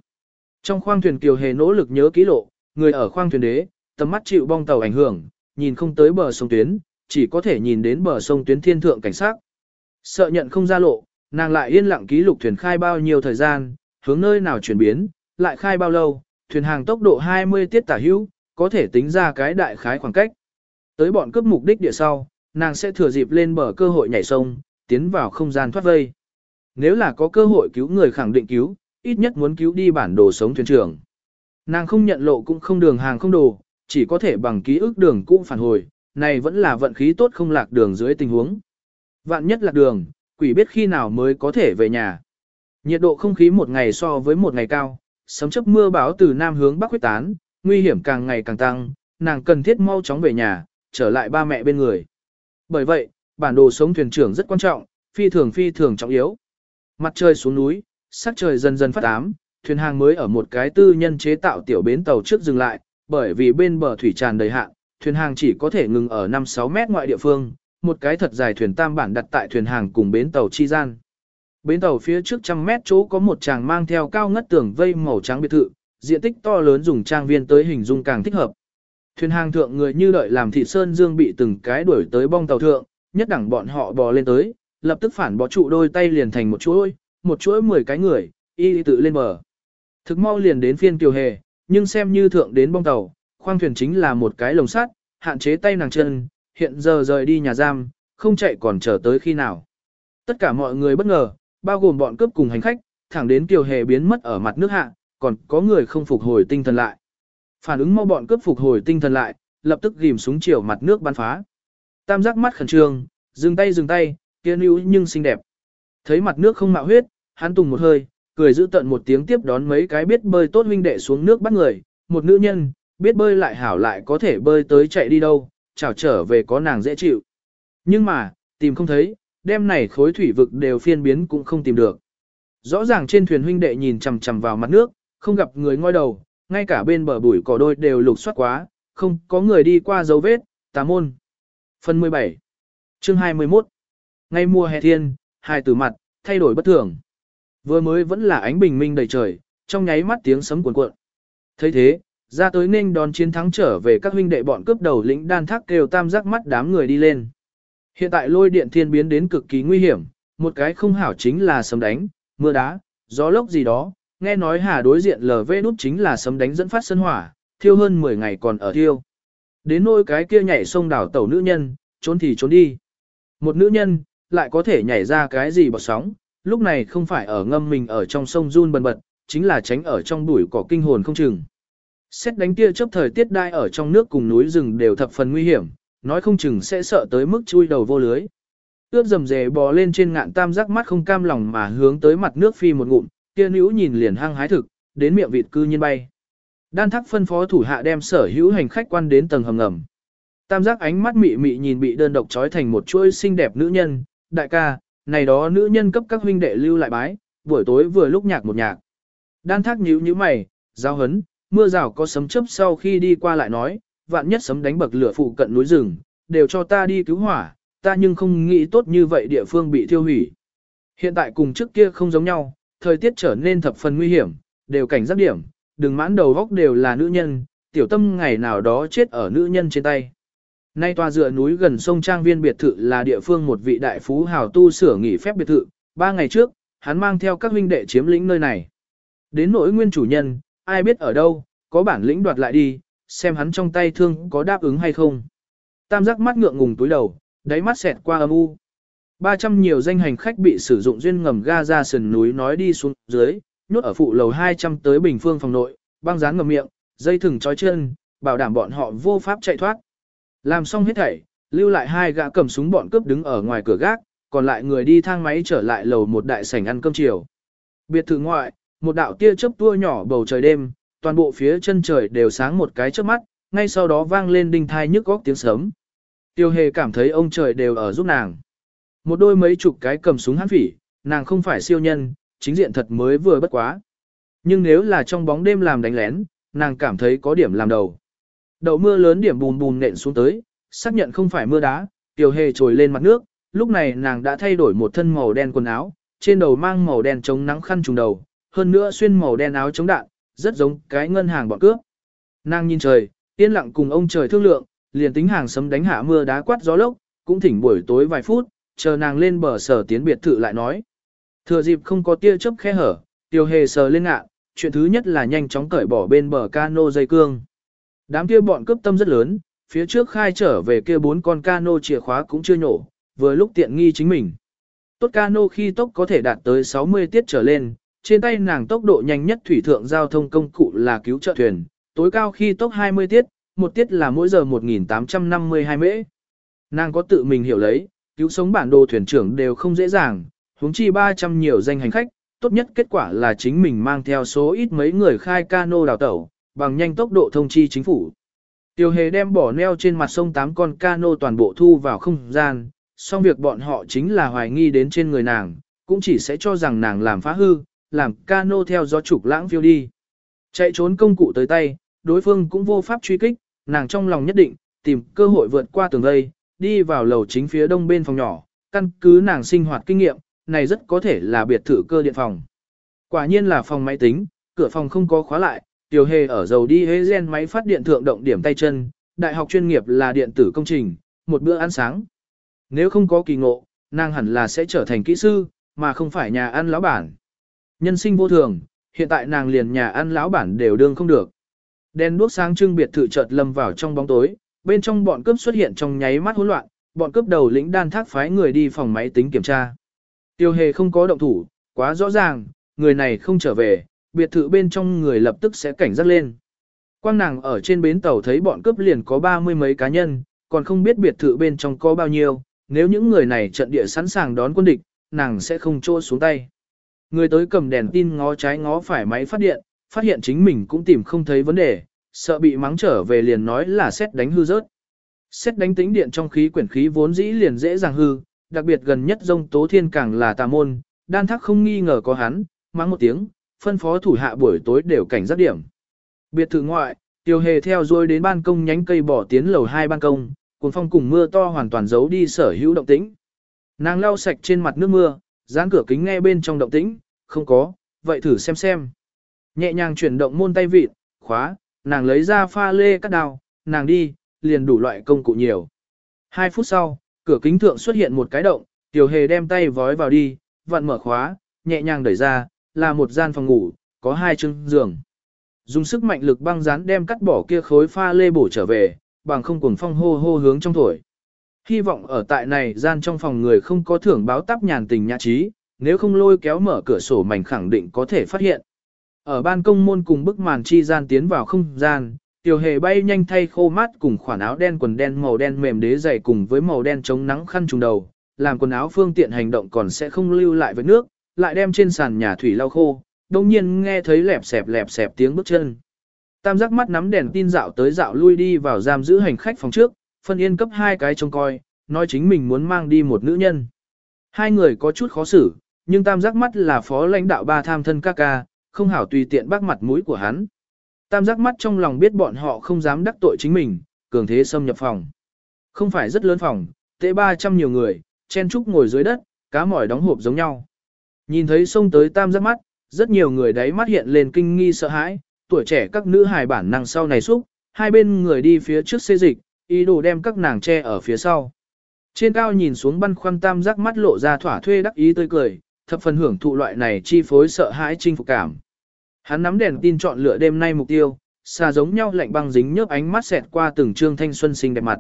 A: Trong khoang thuyền kiều hề nỗ lực nhớ ký lộ, người ở khoang thuyền đế, tầm mắt chịu bong tàu ảnh hưởng, nhìn không tới bờ sông tuyến, chỉ có thể nhìn đến bờ sông tuyến thiên thượng cảnh sát. Sợ nhận không ra lộ, nàng lại yên lặng ký lục thuyền khai bao nhiêu thời gian, hướng nơi nào chuyển biến, lại khai bao lâu, thuyền hàng tốc độ 20 tiết tả hữu, có thể tính ra cái đại khái khoảng cách. Tới bọn cướp mục đích địa sau, nàng sẽ thừa dịp lên bờ cơ hội nhảy sông, tiến vào không gian thoát vây. Nếu là có cơ hội cứu người khẳng định cứu, ít nhất muốn cứu đi bản đồ sống thuyền trưởng. Nàng không nhận lộ cũng không đường hàng không đồ, chỉ có thể bằng ký ức đường cũ phản hồi, này vẫn là vận khí tốt không lạc đường dưới tình huống. Vạn nhất lạc đường, quỷ biết khi nào mới có thể về nhà. Nhiệt độ không khí một ngày so với một ngày cao, sấm chớp mưa bão từ nam hướng bắc huyết tán, nguy hiểm càng ngày càng tăng, nàng cần thiết mau chóng về nhà, trở lại ba mẹ bên người. Bởi vậy, bản đồ sống thuyền trưởng rất quan trọng, phi thường phi thường trọng yếu. Mặt trời xuống núi, sắc trời dần dần phát ám, thuyền hàng mới ở một cái tư nhân chế tạo tiểu bến tàu trước dừng lại, bởi vì bên bờ thủy tràn đầy hạn, thuyền hàng chỉ có thể ngừng ở 5-6 mét ngoại địa phương, một cái thật dài thuyền tam bản đặt tại thuyền hàng cùng bến tàu chi gian. Bến tàu phía trước trăm mét chỗ có một chàng mang theo cao ngất tường vây màu trắng biệt thự, diện tích to lớn dùng trang viên tới hình dung càng thích hợp. Thuyền hàng thượng người như đợi làm thị sơn dương bị từng cái đuổi tới bong tàu thượng, nhất đẳng bọn họ bò lên tới, lập tức phản bó trụ đôi tay liền thành một chuỗi, một chuỗi 10 cái người, y tự lên bờ. Thực mau liền đến phiên kiều hề, nhưng xem như thượng đến bong tàu, khoang thuyền chính là một cái lồng sắt, hạn chế tay nàng chân, hiện giờ rời đi nhà giam, không chạy còn chờ tới khi nào. Tất cả mọi người bất ngờ, bao gồm bọn cướp cùng hành khách, thẳng đến kiều hề biến mất ở mặt nước hạ, còn có người không phục hồi tinh thần lại. Phản ứng mau bọn cướp phục hồi tinh thần lại, lập tức ghim súng chiều mặt nước bắn phá. Tam giác mắt khẩn trương, dừng tay dừng tay, kia níu nhưng xinh đẹp. Thấy mặt nước không mạo huyết, hắn tùng một hơi, cười giữ tận một tiếng tiếp đón mấy cái biết bơi tốt huynh đệ xuống nước bắt người, một nữ nhân, biết bơi lại hảo lại có thể bơi tới chạy đi đâu, chào trở về có nàng dễ chịu. Nhưng mà, tìm không thấy, đêm này khối thủy vực đều phiên biến cũng không tìm được. Rõ ràng trên thuyền huynh đệ nhìn chằm chằm vào mặt nước, không gặp người ngoi đầu, ngay cả bên bờ bụi cỏ đôi đều lục soát quá, không có người đi qua dấu vết, tà môn. Phần 17 Chương 21 ngay mùa hè thiên, hai từ mặt, thay đổi bất thường. Vừa mới vẫn là ánh bình minh đầy trời, trong nháy mắt tiếng sấm cuồn cuộn. thấy thế, ra tới nên đón chiến thắng trở về các huynh đệ bọn cướp đầu lĩnh đan thác kêu tam giác mắt đám người đi lên. Hiện tại lôi điện thiên biến đến cực kỳ nguy hiểm, một cái không hảo chính là sấm đánh, mưa đá, gió lốc gì đó, nghe nói hà đối diện LV nút chính là sấm đánh dẫn phát sân hỏa, thiêu hơn 10 ngày còn ở thiêu. Đến nôi cái kia nhảy sông đảo tàu nữ nhân, trốn thì trốn đi. Một nữ nhân, lại có thể nhảy ra cái gì bọt sóng, lúc này không phải ở ngâm mình ở trong sông run bần bật, chính là tránh ở trong bụi cỏ kinh hồn không chừng. Xét đánh kia chấp thời tiết đai ở trong nước cùng núi rừng đều thập phần nguy hiểm, nói không chừng sẽ sợ tới mức chui đầu vô lưới. Ướp dầm dề bò lên trên ngạn tam giác mắt không cam lòng mà hướng tới mặt nước phi một ngụm, kia nữ nhìn liền hăng hái thực, đến miệng vịt cư nhiên bay. Đan thắc phân phó thủ hạ đem sở hữu hành khách quan đến tầng hầm ngầm. Tam giác ánh mắt mị mị nhìn bị đơn độc trói thành một chuỗi xinh đẹp nữ nhân, đại ca, này đó nữ nhân cấp các huynh đệ lưu lại bái, buổi tối vừa lúc nhạc một nhạc. Đan thác nhíu nhíu mày, giao hấn, mưa rào có sấm chớp sau khi đi qua lại nói, vạn nhất sấm đánh bậc lửa phụ cận núi rừng, đều cho ta đi cứu hỏa, ta nhưng không nghĩ tốt như vậy địa phương bị thiêu hủy. Hiện tại cùng trước kia không giống nhau, thời tiết trở nên thập phần nguy hiểm, đều cảnh giác điểm, đừng mãn đầu góc đều là nữ nhân, tiểu tâm ngày nào đó chết ở nữ nhân trên tay. Nay tòa dựa núi gần sông Trang Viên biệt thự là địa phương một vị đại phú hào tu sửa nghỉ phép biệt thự, ba ngày trước, hắn mang theo các huynh đệ chiếm lĩnh nơi này. Đến nỗi nguyên chủ nhân, ai biết ở đâu, có bản lĩnh đoạt lại đi, xem hắn trong tay thương có đáp ứng hay không. Tam giác mắt ngượng ngùng túi đầu, đáy mắt xẹt qua âm u. 300 nhiều danh hành khách bị sử dụng duyên ngầm ga ra sườn núi nói đi xuống dưới, nhốt ở phụ lầu 200 tới bình phương phòng nội, băng dán ngầm miệng, dây thừng trói chân, bảo đảm bọn họ vô pháp chạy thoát. Làm xong hết thảy, lưu lại hai gã cầm súng bọn cướp đứng ở ngoài cửa gác, còn lại người đi thang máy trở lại lầu một đại sảnh ăn cơm chiều. Biệt thự ngoại, một đạo tia chớp tua nhỏ bầu trời đêm, toàn bộ phía chân trời đều sáng một cái chớp mắt, ngay sau đó vang lên đinh thai nhức góc tiếng sớm. Tiêu hề cảm thấy ông trời đều ở giúp nàng. Một đôi mấy chục cái cầm súng hắn phỉ, nàng không phải siêu nhân, chính diện thật mới vừa bất quá. Nhưng nếu là trong bóng đêm làm đánh lén, nàng cảm thấy có điểm làm đầu. Đậu mưa lớn điểm bùn bùn nện xuống tới, xác nhận không phải mưa đá, tiểu hề trồi lên mặt nước, lúc này nàng đã thay đổi một thân màu đen quần áo, trên đầu mang màu đen chống nắng khăn trùng đầu, hơn nữa xuyên màu đen áo chống đạn, rất giống cái ngân hàng bọn cướp. Nàng nhìn trời, yên lặng cùng ông trời thương lượng, liền tính hàng sấm đánh hạ mưa đá quát gió lốc, cũng thỉnh buổi tối vài phút, chờ nàng lên bờ sở tiến biệt thự lại nói. Thừa dịp không có tia chớp khe hở, tiêu hề sờ lên ngạ, chuyện thứ nhất là nhanh chóng cởi bỏ bên bờ cano dây cương. Đám kia bọn cướp tâm rất lớn, phía trước khai trở về kia bốn con cano chìa khóa cũng chưa nhổ, vừa lúc tiện nghi chính mình. Tốt cano khi tốc có thể đạt tới 60 tiết trở lên, trên tay nàng tốc độ nhanh nhất thủy thượng giao thông công cụ là cứu trợ thuyền, tối cao khi tốc 20 tiết, một tiết là mỗi giờ 1852 mễ. Nàng có tự mình hiểu lấy, cứu sống bản đồ thuyền trưởng đều không dễ dàng, huống chi 300 nhiều danh hành khách, tốt nhất kết quả là chính mình mang theo số ít mấy người khai cano đào tẩu, bằng nhanh tốc độ thông chi chính phủ. Tiêu hề đem bỏ neo trên mặt sông 8 con cano toàn bộ thu vào không gian, song việc bọn họ chính là hoài nghi đến trên người nàng, cũng chỉ sẽ cho rằng nàng làm phá hư, làm cano theo gió trục lãng phiêu đi. Chạy trốn công cụ tới tay, đối phương cũng vô pháp truy kích, nàng trong lòng nhất định, tìm cơ hội vượt qua tường vây, đi vào lầu chính phía đông bên phòng nhỏ, căn cứ nàng sinh hoạt kinh nghiệm, này rất có thể là biệt thự cơ điện phòng. Quả nhiên là phòng máy tính, cửa phòng không có khóa lại, tiểu hề ở dầu đi hế gen máy phát điện thượng động điểm tay chân, đại học chuyên nghiệp là điện tử công trình, một bữa ăn sáng. Nếu không có kỳ ngộ, nàng hẳn là sẽ trở thành kỹ sư, mà không phải nhà ăn lão bản. Nhân sinh vô thường, hiện tại nàng liền nhà ăn lão bản đều đương không được. Đèn đuốc sáng trưng biệt thự chợt lâm vào trong bóng tối, bên trong bọn cướp xuất hiện trong nháy mắt hỗn loạn, bọn cướp đầu lĩnh đan thác phái người đi phòng máy tính kiểm tra. Tiêu hề không có động thủ, quá rõ ràng, người này không trở về, biệt thự bên trong người lập tức sẽ cảnh giác lên. Quang nàng ở trên bến tàu thấy bọn cướp liền có ba mươi mấy cá nhân, còn không biết biệt thự bên trong có bao nhiêu, nếu những người này trận địa sẵn sàng đón quân địch, nàng sẽ không trô xuống tay. Người tới cầm đèn tin ngó trái ngó phải máy phát điện, phát hiện chính mình cũng tìm không thấy vấn đề, sợ bị mắng trở về liền nói là xét đánh hư rớt. Xét đánh tính điện trong khí quyển khí vốn dĩ liền dễ dàng hư, đặc biệt gần nhất dông tố thiên càng là tà môn, đan thắc không nghi ngờ có hắn, mắng một tiếng, phân phó thủ hạ buổi tối đều cảnh giác điểm. Biệt thự ngoại, tiêu hề theo dôi đến ban công nhánh cây bỏ tiến lầu hai ban công, cuốn phong cùng mưa to hoàn toàn giấu đi sở hữu động tĩnh. Nàng lau sạch trên mặt nước mưa, dán cửa kính nghe bên trong động tĩnh, không có, vậy thử xem xem. Nhẹ nhàng chuyển động môn tay vịt, khóa, nàng lấy ra pha lê cắt đào, nàng đi, liền đủ loại công cụ nhiều. Hai phút sau, cửa kính thượng xuất hiện một cái động, tiểu hề đem tay vói vào đi, vặn mở khóa, nhẹ nhàng đẩy ra, là một gian phòng ngủ, có hai chân giường. Dùng sức mạnh lực băng dán đem cắt bỏ kia khối pha lê bổ trở về, bằng không cuồng phong hô hô hướng trong thổi. Hy vọng ở tại này gian trong phòng người không có thưởng báo tắp nhàn tình nhã trí, nếu không lôi kéo mở cửa sổ mảnh khẳng định có thể phát hiện. Ở ban công môn cùng bức màn chi gian tiến vào không gian, tiểu hề bay nhanh thay khô mát cùng khoản áo đen quần đen màu đen mềm đế dày cùng với màu đen chống nắng khăn trùng đầu, làm quần áo phương tiện hành động còn sẽ không lưu lại với nước, lại đem trên sàn nhà thủy lau khô, đồng nhiên nghe thấy lẹp xẹp lẹp xẹp tiếng bước chân. Tam giác mắt nắm đèn tin dạo tới dạo lui đi vào giam giữ hành khách phòng trước, phân yên cấp hai cái trông coi, nói chính mình muốn mang đi một nữ nhân. Hai người có chút khó xử, nhưng tam giác mắt là phó lãnh đạo ba tham thân ca ca, không hảo tùy tiện bác mặt mũi của hắn. Tam giác mắt trong lòng biết bọn họ không dám đắc tội chính mình, cường thế xâm nhập phòng. Không phải rất lớn phòng, tệ 300 nhiều người, chen trúc ngồi dưới đất, cá mỏi đóng hộp giống nhau. Nhìn thấy xông tới tam giác mắt, rất nhiều người đấy mắt hiện lên kinh nghi sợ hãi, tuổi trẻ các nữ hài bản năng sau này xúc, hai bên người đi phía trước xê dịch, ý đồ đem các nàng che ở phía sau. Trên cao nhìn xuống băn khoăn tam giác mắt lộ ra thỏa thuê đắc ý tươi cười, thập phần hưởng thụ loại này chi phối sợ hãi chinh phục cảm. Hắn nắm đèn tin chọn lựa đêm nay mục tiêu, xa giống nhau lạnh băng dính nhớp ánh mắt xẹt qua từng trương thanh xuân xinh đẹp mặt.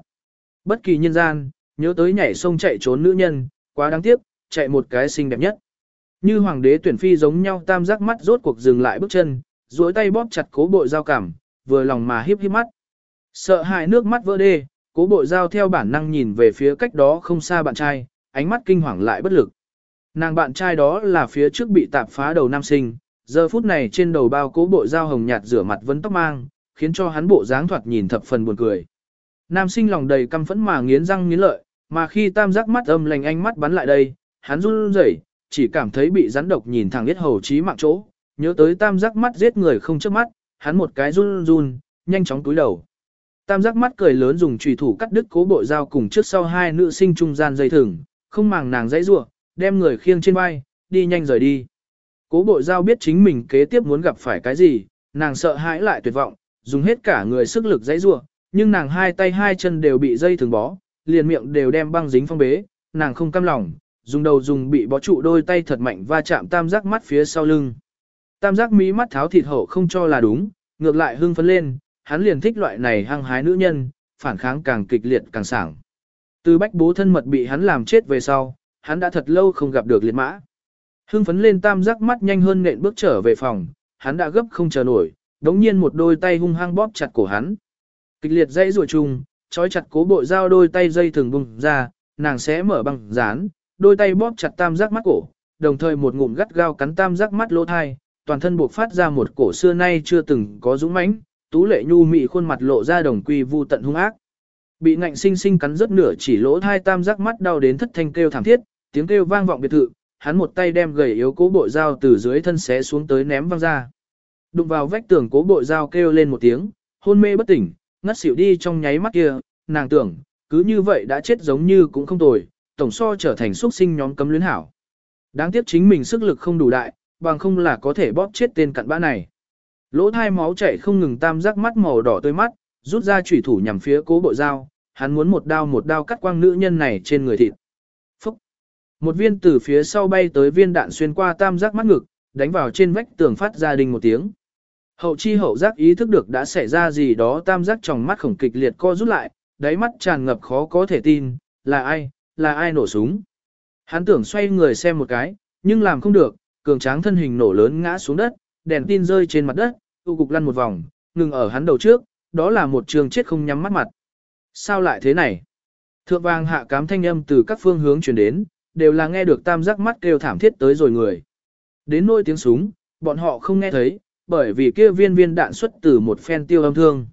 A: Bất kỳ nhân gian, nhớ tới nhảy sông chạy trốn nữ nhân, quá đáng tiếc, chạy một cái xinh đẹp nhất. Như hoàng đế tuyển phi giống nhau tam giác mắt rốt cuộc dừng lại bước chân, duỗi tay bóp chặt cố bội dao cảm, vừa lòng mà hiếp hiếp mắt. Sợ hãi nước mắt vỡ đê, cố bội dao theo bản năng nhìn về phía cách đó không xa bạn trai, ánh mắt kinh hoàng lại bất lực. Nàng bạn trai đó là phía trước bị tạp phá đầu nam sinh, giờ phút này trên đầu bao cố bộ dao hồng nhạt rửa mặt vấn tóc mang, khiến cho hắn bộ dáng thoạt nhìn thập phần buồn cười. Nam sinh lòng đầy căm phẫn mà nghiến răng nghiến lợi, mà khi tam giác mắt âm lành ánh mắt bắn lại đây, hắn run rẩy, chỉ cảm thấy bị rắn độc nhìn thẳng yết hầu trí mạng chỗ, nhớ tới tam giác mắt giết người không chớp mắt, hắn một cái run run, nhanh chóng túi đầu. Tam giác mắt cười lớn dùng chùy thủ cắt đứt cố bộ dao cùng trước sau hai nữ sinh trung gian dây thừng, không màng nàng dãy rủa, đem người khiêng trên vai, đi nhanh rời đi. Cố bộ dao biết chính mình kế tiếp muốn gặp phải cái gì, nàng sợ hãi lại tuyệt vọng, dùng hết cả người sức lực dãy rủa, nhưng nàng hai tay hai chân đều bị dây thừng bó, liền miệng đều đem băng dính phong bế, nàng không cam lòng, dùng đầu dùng bị bó trụ đôi tay thật mạnh va chạm tam giác mắt phía sau lưng. Tam giác mí mắt tháo thịt hậu không cho là đúng, ngược lại hưng phấn lên, hắn liền thích loại này hăng hái nữ nhân, phản kháng càng kịch liệt càng sảng. Từ bách bố thân mật bị hắn làm chết về sau, hắn đã thật lâu không gặp được liệt mã. Hưng phấn lên tam giác mắt nhanh hơn nện bước trở về phòng, hắn đã gấp không chờ nổi, đống nhiên một đôi tay hung hăng bóp chặt cổ hắn. Kịch liệt dây rùa chung, trói chặt cố bộ dao đôi tay dây thường bùng ra, nàng sẽ mở băng dán, đôi tay bóp chặt tam giác mắt cổ, đồng thời một ngụm gắt gao cắn tam giác mắt lỗ thai, toàn thân buộc phát ra một cổ xưa nay chưa từng có dũng mãnh, tú lệ nhu mị khuôn mặt lộ ra đồng quy vu tận hung ác. Bị ngạnh sinh sinh cắn rất nửa chỉ lỗ thai tam giác mắt đau đến thất thanh kêu thảm thiết, tiếng kêu vang vọng biệt thự, hắn một tay đem gầy yếu cố bộ dao từ dưới thân xé xuống tới ném văng ra. Đụng vào vách tường cố bộ dao kêu lên một tiếng, hôn mê bất tỉnh, ngất xỉu đi trong nháy mắt kia, nàng tưởng, cứ như vậy đã chết giống như cũng không tồi, tổng so trở thành xuất sinh nhóm cấm luyến hảo. Đáng tiếc chính mình sức lực không đủ đại, bằng không là có thể bóp chết tên cặn bã này. Lỗ thai máu chảy không ngừng tam giác mắt màu đỏ tươi mắt, rút ra chủy thủ nhằm phía cố bộ dao, hắn muốn một đao một đao cắt quang nữ nhân này trên người thịt. Phúc! Một viên từ phía sau bay tới viên đạn xuyên qua tam giác mắt ngực, đánh vào trên vách tường phát ra đình một tiếng. Hậu chi hậu giác ý thức được đã xảy ra gì đó tam giác trong mắt khổng kịch liệt co rút lại, đáy mắt tràn ngập khó có thể tin, là ai, là ai nổ súng. Hắn tưởng xoay người xem một cái, nhưng làm không được, cường tráng thân hình nổ lớn ngã xuống đất, đèn tin rơi trên mặt đất, tu cục lăn một vòng, ngừng ở hắn đầu trước, đó là một trường chết không nhắm mắt mặt. Sao lại thế này? Thượng vàng hạ cám thanh âm từ các phương hướng truyền đến, đều là nghe được tam giác mắt kêu thảm thiết tới rồi người. Đến nỗi tiếng súng, bọn họ không nghe thấy, bởi vì kia viên viên đạn xuất từ một phen tiêu âm thương.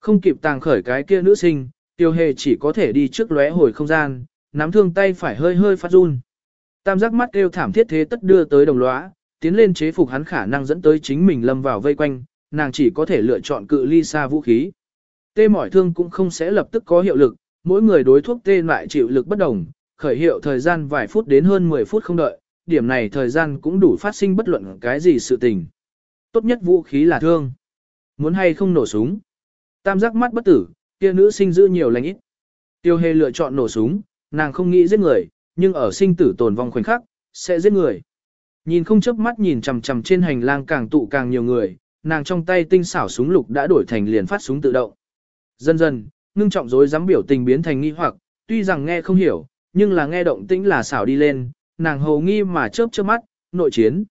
A: Không kịp tàng khởi cái kia nữ sinh, tiêu hề chỉ có thể đi trước lóe hồi không gian, nắm thương tay phải hơi hơi phát run. Tam giác mắt kêu thảm thiết thế tất đưa tới đồng lõa, tiến lên chế phục hắn khả năng dẫn tới chính mình lâm vào vây quanh, nàng chỉ có thể lựa chọn cự ly xa vũ khí. Tê mỏi thương cũng không sẽ lập tức có hiệu lực, mỗi người đối thuốc tê lại chịu lực bất đồng, khởi hiệu thời gian vài phút đến hơn 10 phút không đợi, điểm này thời gian cũng đủ phát sinh bất luận cái gì sự tình. Tốt nhất vũ khí là thương. Muốn hay không nổ súng. Tam giác mắt bất tử, kia nữ sinh giữ nhiều lành ít. Tiêu hề lựa chọn nổ súng, nàng không nghĩ giết người, nhưng ở sinh tử tồn vong khoảnh khắc, sẽ giết người. Nhìn không chớp mắt nhìn chằm chằm trên hành lang càng tụ càng nhiều người, nàng trong tay tinh xảo súng lục đã đổi thành liền phát súng tự động. Dần dần, ngưng trọng rối dám biểu tình biến thành nghi hoặc, tuy rằng nghe không hiểu, nhưng là nghe động tĩnh là xảo đi lên, nàng hầu nghi mà chớp chớp mắt, nội chiến.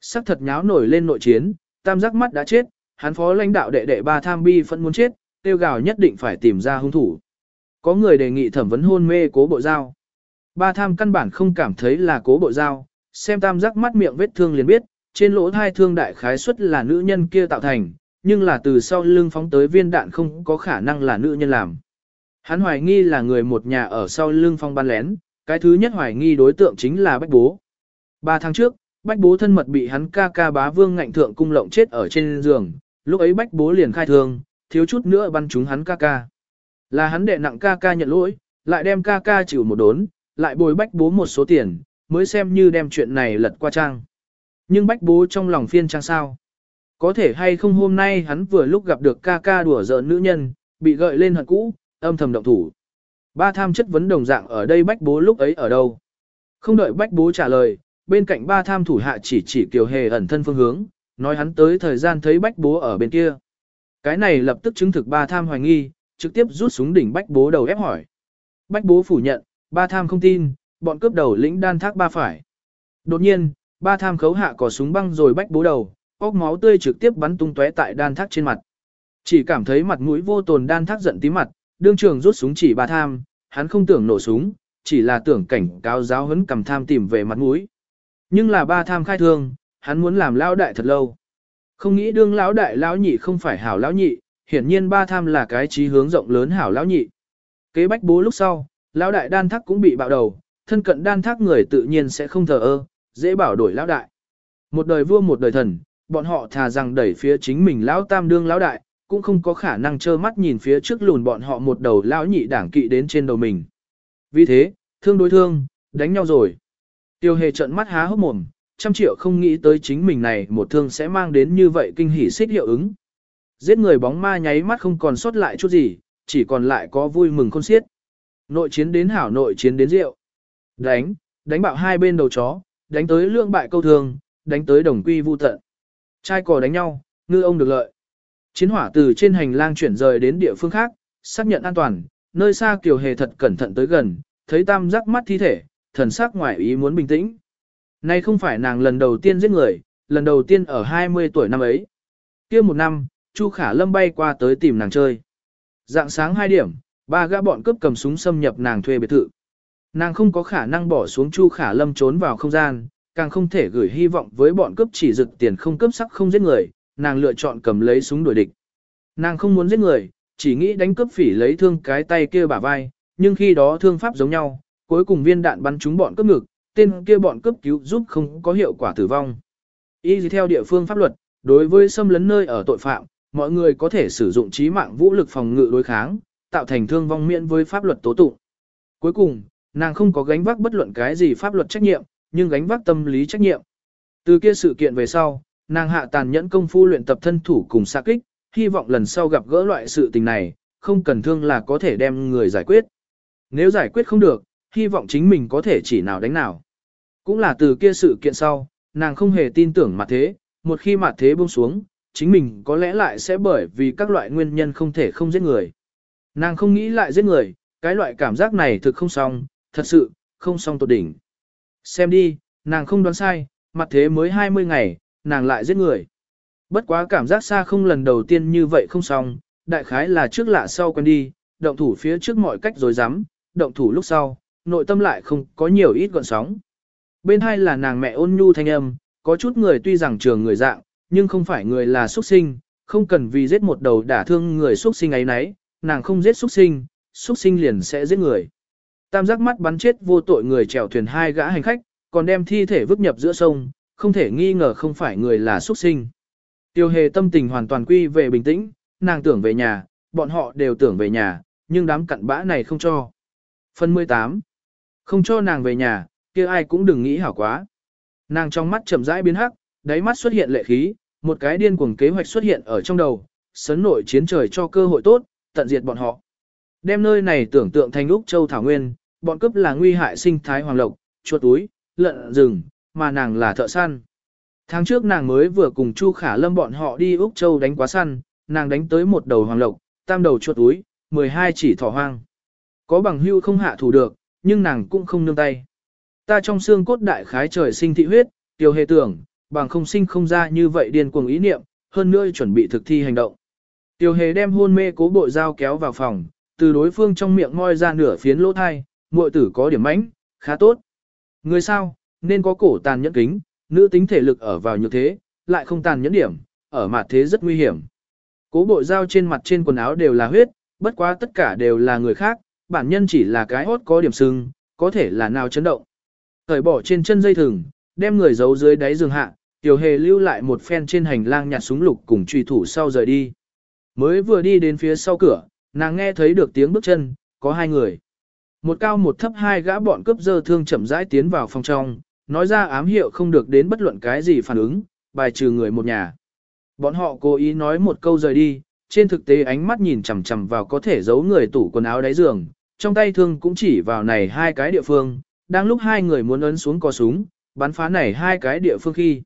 A: Sắc thật nháo nổi lên nội chiến, tam giác mắt đã chết, hắn phó lãnh đạo đệ đệ ba tham bi vẫn muốn chết, tiêu gào nhất định phải tìm ra hung thủ. Có người đề nghị thẩm vấn hôn mê cố bộ giao. Ba tham căn bản không cảm thấy là cố bộ giao, xem tam giác mắt miệng vết thương liền biết, trên lỗ thai thương đại khái suất là nữ nhân kia tạo thành, nhưng là từ sau lưng phóng tới viên đạn không có khả năng là nữ nhân làm. Hắn hoài nghi là người một nhà ở sau lưng phong ban lén, cái thứ nhất hoài nghi đối tượng chính là Bách Bố. Ba tháng trước, Bách Bố thân mật bị hắn ca ca bá vương ngạnh thượng cung lộng chết ở trên giường, lúc ấy Bách Bố liền khai thương, thiếu chút nữa bắn trúng hắn ca ca. Là hắn đệ nặng ca ca nhận lỗi, lại đem ca ca chịu một đốn, lại bồi Bách Bố một số tiền, mới xem như đem chuyện này lật qua trang. Nhưng Bách Bố trong lòng phiên trang sao? Có thể hay không hôm nay hắn vừa lúc gặp được ca ca đùa giỡn nữ nhân, bị gợi lên hận cũ, âm thầm động thủ. Ba tham chất vấn đồng dạng ở đây bách bố lúc ấy ở đâu. Không đợi bách bố trả lời, bên cạnh ba tham thủ hạ chỉ chỉ kiều hề ẩn thân phương hướng, nói hắn tới thời gian thấy bách bố ở bên kia. Cái này lập tức chứng thực ba tham hoài nghi, trực tiếp rút súng đỉnh bách bố đầu ép hỏi. Bách bố phủ nhận, ba tham không tin, bọn cướp đầu lĩnh đan thác ba phải. Đột nhiên, ba tham khấu hạ cò súng băng rồi bách bố đầu, óc máu tươi trực tiếp bắn tung tóe tại đan thác trên mặt. Chỉ cảm thấy mặt mũi vô tồn đan thác giận tí mặt, đương trường rút súng chỉ ba tham, hắn không tưởng nổ súng, chỉ là tưởng cảnh cáo giáo huấn cầm tham tìm về mặt mũi. Nhưng là ba tham khai thương, hắn muốn làm lão đại thật lâu. Không nghĩ đương lão đại lão nhị không phải hảo lão nhị, hiển nhiên ba tham là cái trí hướng rộng lớn hảo lão nhị. Kế bách bố lúc sau, lão đại đan thác cũng bị bạo đầu, thân cận đan thác người tự nhiên sẽ không thờ ơ, dễ bảo đổi lão đại. Một đời vua một đời thần, bọn họ thà rằng đẩy phía chính mình lão tam đương lão đại, cũng không có khả năng trơ mắt nhìn phía trước lùn bọn họ một đầu lão nhị đảng kỵ đến trên đầu mình. Vì thế, thương đối thương, đánh nhau rồi. Tiêu hề trận mắt há hốc mồm, trăm triệu không nghĩ tới chính mình này một thương sẽ mang đến như vậy kinh hỉ xích hiệu ứng. Giết người bóng ma nháy mắt không còn sót lại chút gì, chỉ còn lại có vui mừng khôn xiết. Nội chiến đến hảo nội chiến đến rượu. Đánh, đánh bạo hai bên đầu chó, đánh tới lương bại câu thường, đánh tới đồng quy vu tận. Trai cò đánh nhau, ngư ông được lợi. Chiến hỏa từ trên hành lang chuyển rời đến địa phương khác, xác nhận an toàn, nơi xa Kiều Hề thật cẩn thận tới gần, thấy tam giác mắt thi thể, thần sắc ngoài ý muốn bình tĩnh. Nay không phải nàng lần đầu tiên giết người, lần đầu tiên ở 20 tuổi năm ấy. kia một năm, Chu Khả Lâm bay qua tới tìm nàng chơi. Dạng sáng 2 điểm, ba gã bọn cướp cầm súng xâm nhập nàng thuê biệt thự. Nàng không có khả năng bỏ xuống Chu Khả Lâm trốn vào không gian, càng không thể gửi hy vọng với bọn cướp chỉ rực tiền không cướp sắc không giết người, nàng lựa chọn cầm lấy súng đuổi địch. Nàng không muốn giết người, chỉ nghĩ đánh cướp phỉ lấy thương cái tay kia bả vai, nhưng khi đó thương pháp giống nhau, cuối cùng viên đạn bắn trúng bọn cướp ngực, tên kia bọn cướp cứu giúp không có hiệu quả tử vong. Y theo địa phương pháp luật, đối với xâm lấn nơi ở tội phạm, mọi người có thể sử dụng trí mạng vũ lực phòng ngự đối kháng, tạo thành thương vong miễn với pháp luật tố tụng. Cuối cùng, nàng không có gánh vác bất luận cái gì pháp luật trách nhiệm, nhưng gánh vác tâm lý trách nhiệm. Từ kia sự kiện về sau, nàng hạ tàn nhẫn công phu luyện tập thân thủ cùng xạ kích, hy vọng lần sau gặp gỡ loại sự tình này, không cần thương là có thể đem người giải quyết. Nếu giải quyết không được, hy vọng chính mình có thể chỉ nào đánh nào. Cũng là từ kia sự kiện sau, nàng không hề tin tưởng mặt thế, một khi mặt thế buông xuống, chính mình có lẽ lại sẽ bởi vì các loại nguyên nhân không thể không giết người. Nàng không nghĩ lại giết người, cái loại cảm giác này thực không xong, thật sự, không xong tột đỉnh. Xem đi, nàng không đoán sai, mặt thế mới 20 ngày, nàng lại giết người. Bất quá cảm giác xa không lần đầu tiên như vậy không xong, đại khái là trước lạ sau quen đi, động thủ phía trước mọi cách rồi dám, động thủ lúc sau, nội tâm lại không có nhiều ít gọn sóng. Bên hai là nàng mẹ ôn nhu thanh âm, có chút người tuy rằng trường người dạng, nhưng không phải người là xuất sinh, không cần vì giết một đầu đả thương người xuất sinh ấy nấy, nàng không giết xuất sinh, xuất sinh liền sẽ giết người. Tam giác mắt bắn chết vô tội người chèo thuyền hai gã hành khách, còn đem thi thể vứt nhập giữa sông, không thể nghi ngờ không phải người là xuất sinh. Tiêu hề tâm tình hoàn toàn quy về bình tĩnh, nàng tưởng về nhà, bọn họ đều tưởng về nhà, nhưng đám cặn bã này không cho. Phần 18. Không cho nàng về nhà, kia ai cũng đừng nghĩ hảo quá. Nàng trong mắt chậm rãi biến hắc, đáy mắt xuất hiện lệ khí, một cái điên cuồng kế hoạch xuất hiện ở trong đầu, sấn nội chiến trời cho cơ hội tốt, tận diệt bọn họ. Đem nơi này tưởng tượng thành Úc Châu Thảo Nguyên, bọn cướp là nguy hại sinh thái hoàng lộc, chuột túi, lợn rừng, mà nàng là thợ săn. Tháng trước nàng mới vừa cùng Chu Khả Lâm bọn họ đi Úc Châu đánh quá săn, nàng đánh tới một đầu hoàng lộc, tam đầu chuột túi, 12 chỉ thỏ hoang. Có bằng hưu không hạ thủ được, nhưng nàng cũng không nương tay. Ta trong xương cốt đại khái trời sinh thị huyết, tiêu hề tưởng, bằng không sinh không ra như vậy điên cuồng ý niệm, hơn nữa chuẩn bị thực thi hành động. Tiêu hề đem hôn mê cố bội dao kéo vào phòng, từ đối phương trong miệng ngoi ra nửa phiến lỗ thai, muội tử có điểm mãnh, khá tốt. Người sao, nên có cổ tàn nhẫn kính, nữ tính thể lực ở vào như thế, lại không tàn nhẫn điểm, ở mặt thế rất nguy hiểm. Cố bội dao trên mặt trên quần áo đều là huyết, bất quá tất cả đều là người khác, bản nhân chỉ là cái hốt có điểm sưng, có thể là nào chấn động. Thời bỏ trên chân dây thừng, đem người giấu dưới đáy giường hạ, tiểu hề lưu lại một phen trên hành lang nhặt súng lục cùng truy thủ sau rời đi. Mới vừa đi đến phía sau cửa, nàng nghe thấy được tiếng bước chân, có hai người. Một cao một thấp hai gã bọn cướp dơ thương chậm rãi tiến vào phòng trong, nói ra ám hiệu không được đến bất luận cái gì phản ứng, bài trừ người một nhà. Bọn họ cố ý nói một câu rời đi, trên thực tế ánh mắt nhìn chằm chằm vào có thể giấu người tủ quần áo đáy giường, trong tay thương cũng chỉ vào này hai cái địa phương, đang lúc hai người muốn ấn xuống có súng, bắn phá này hai cái địa phương khi.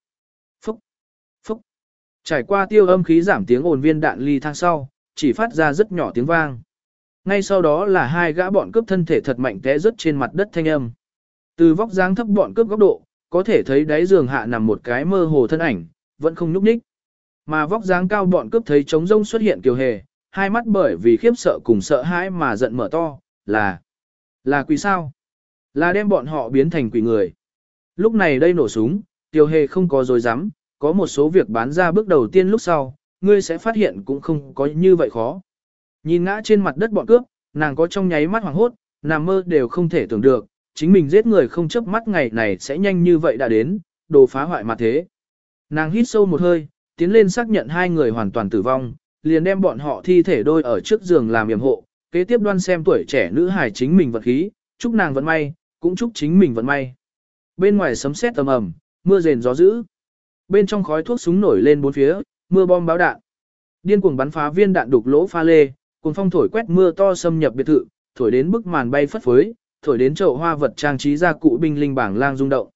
A: Trải qua tiêu âm khí giảm tiếng ồn viên đạn ly thang sau, chỉ phát ra rất nhỏ tiếng vang. Ngay sau đó là hai gã bọn cướp thân thể thật mạnh té rớt trên mặt đất thanh âm. Từ vóc dáng thấp bọn cướp góc độ, có thể thấy đáy giường hạ nằm một cái mơ hồ thân ảnh, vẫn không nhúc nhích. Mà vóc dáng cao bọn cướp thấy trống rông xuất hiện kiều hề, hai mắt bởi vì khiếp sợ cùng sợ hãi mà giận mở to, là, là quỷ sao? Là đem bọn họ biến thành quỷ người. Lúc này đây nổ súng, kiều hề không có dối dám, có một số việc bán ra bước đầu tiên lúc sau, ngươi sẽ phát hiện cũng không có như vậy khó. Nhìn ngã trên mặt đất bọn cướp, nàng có trong nháy mắt hoảng hốt, nằm mơ đều không thể tưởng được, chính mình giết người không chớp mắt ngày này sẽ nhanh như vậy đã đến, đồ phá hoại mặt thế. Nàng hít sâu một hơi, tiến lên xác nhận hai người hoàn toàn tử vong, liền đem bọn họ thi thể đôi ở trước giường làm yểm hộ, kế tiếp đoan xem tuổi trẻ nữ hài chính mình vật khí, chúc nàng vận may, cũng chúc chính mình vận may. Bên ngoài sấm sét âm ầm, mưa rền gió dữ. Bên trong khói thuốc súng nổi lên bốn phía, mưa bom báo đạn. Điên cuồng bắn phá viên đạn đục lỗ pha lê, cuồng phong thổi quét mưa to xâm nhập biệt thự, thổi đến bức màn bay phất phới, thổi đến chậu hoa vật trang trí ra cụ binh linh bảng lang rung động.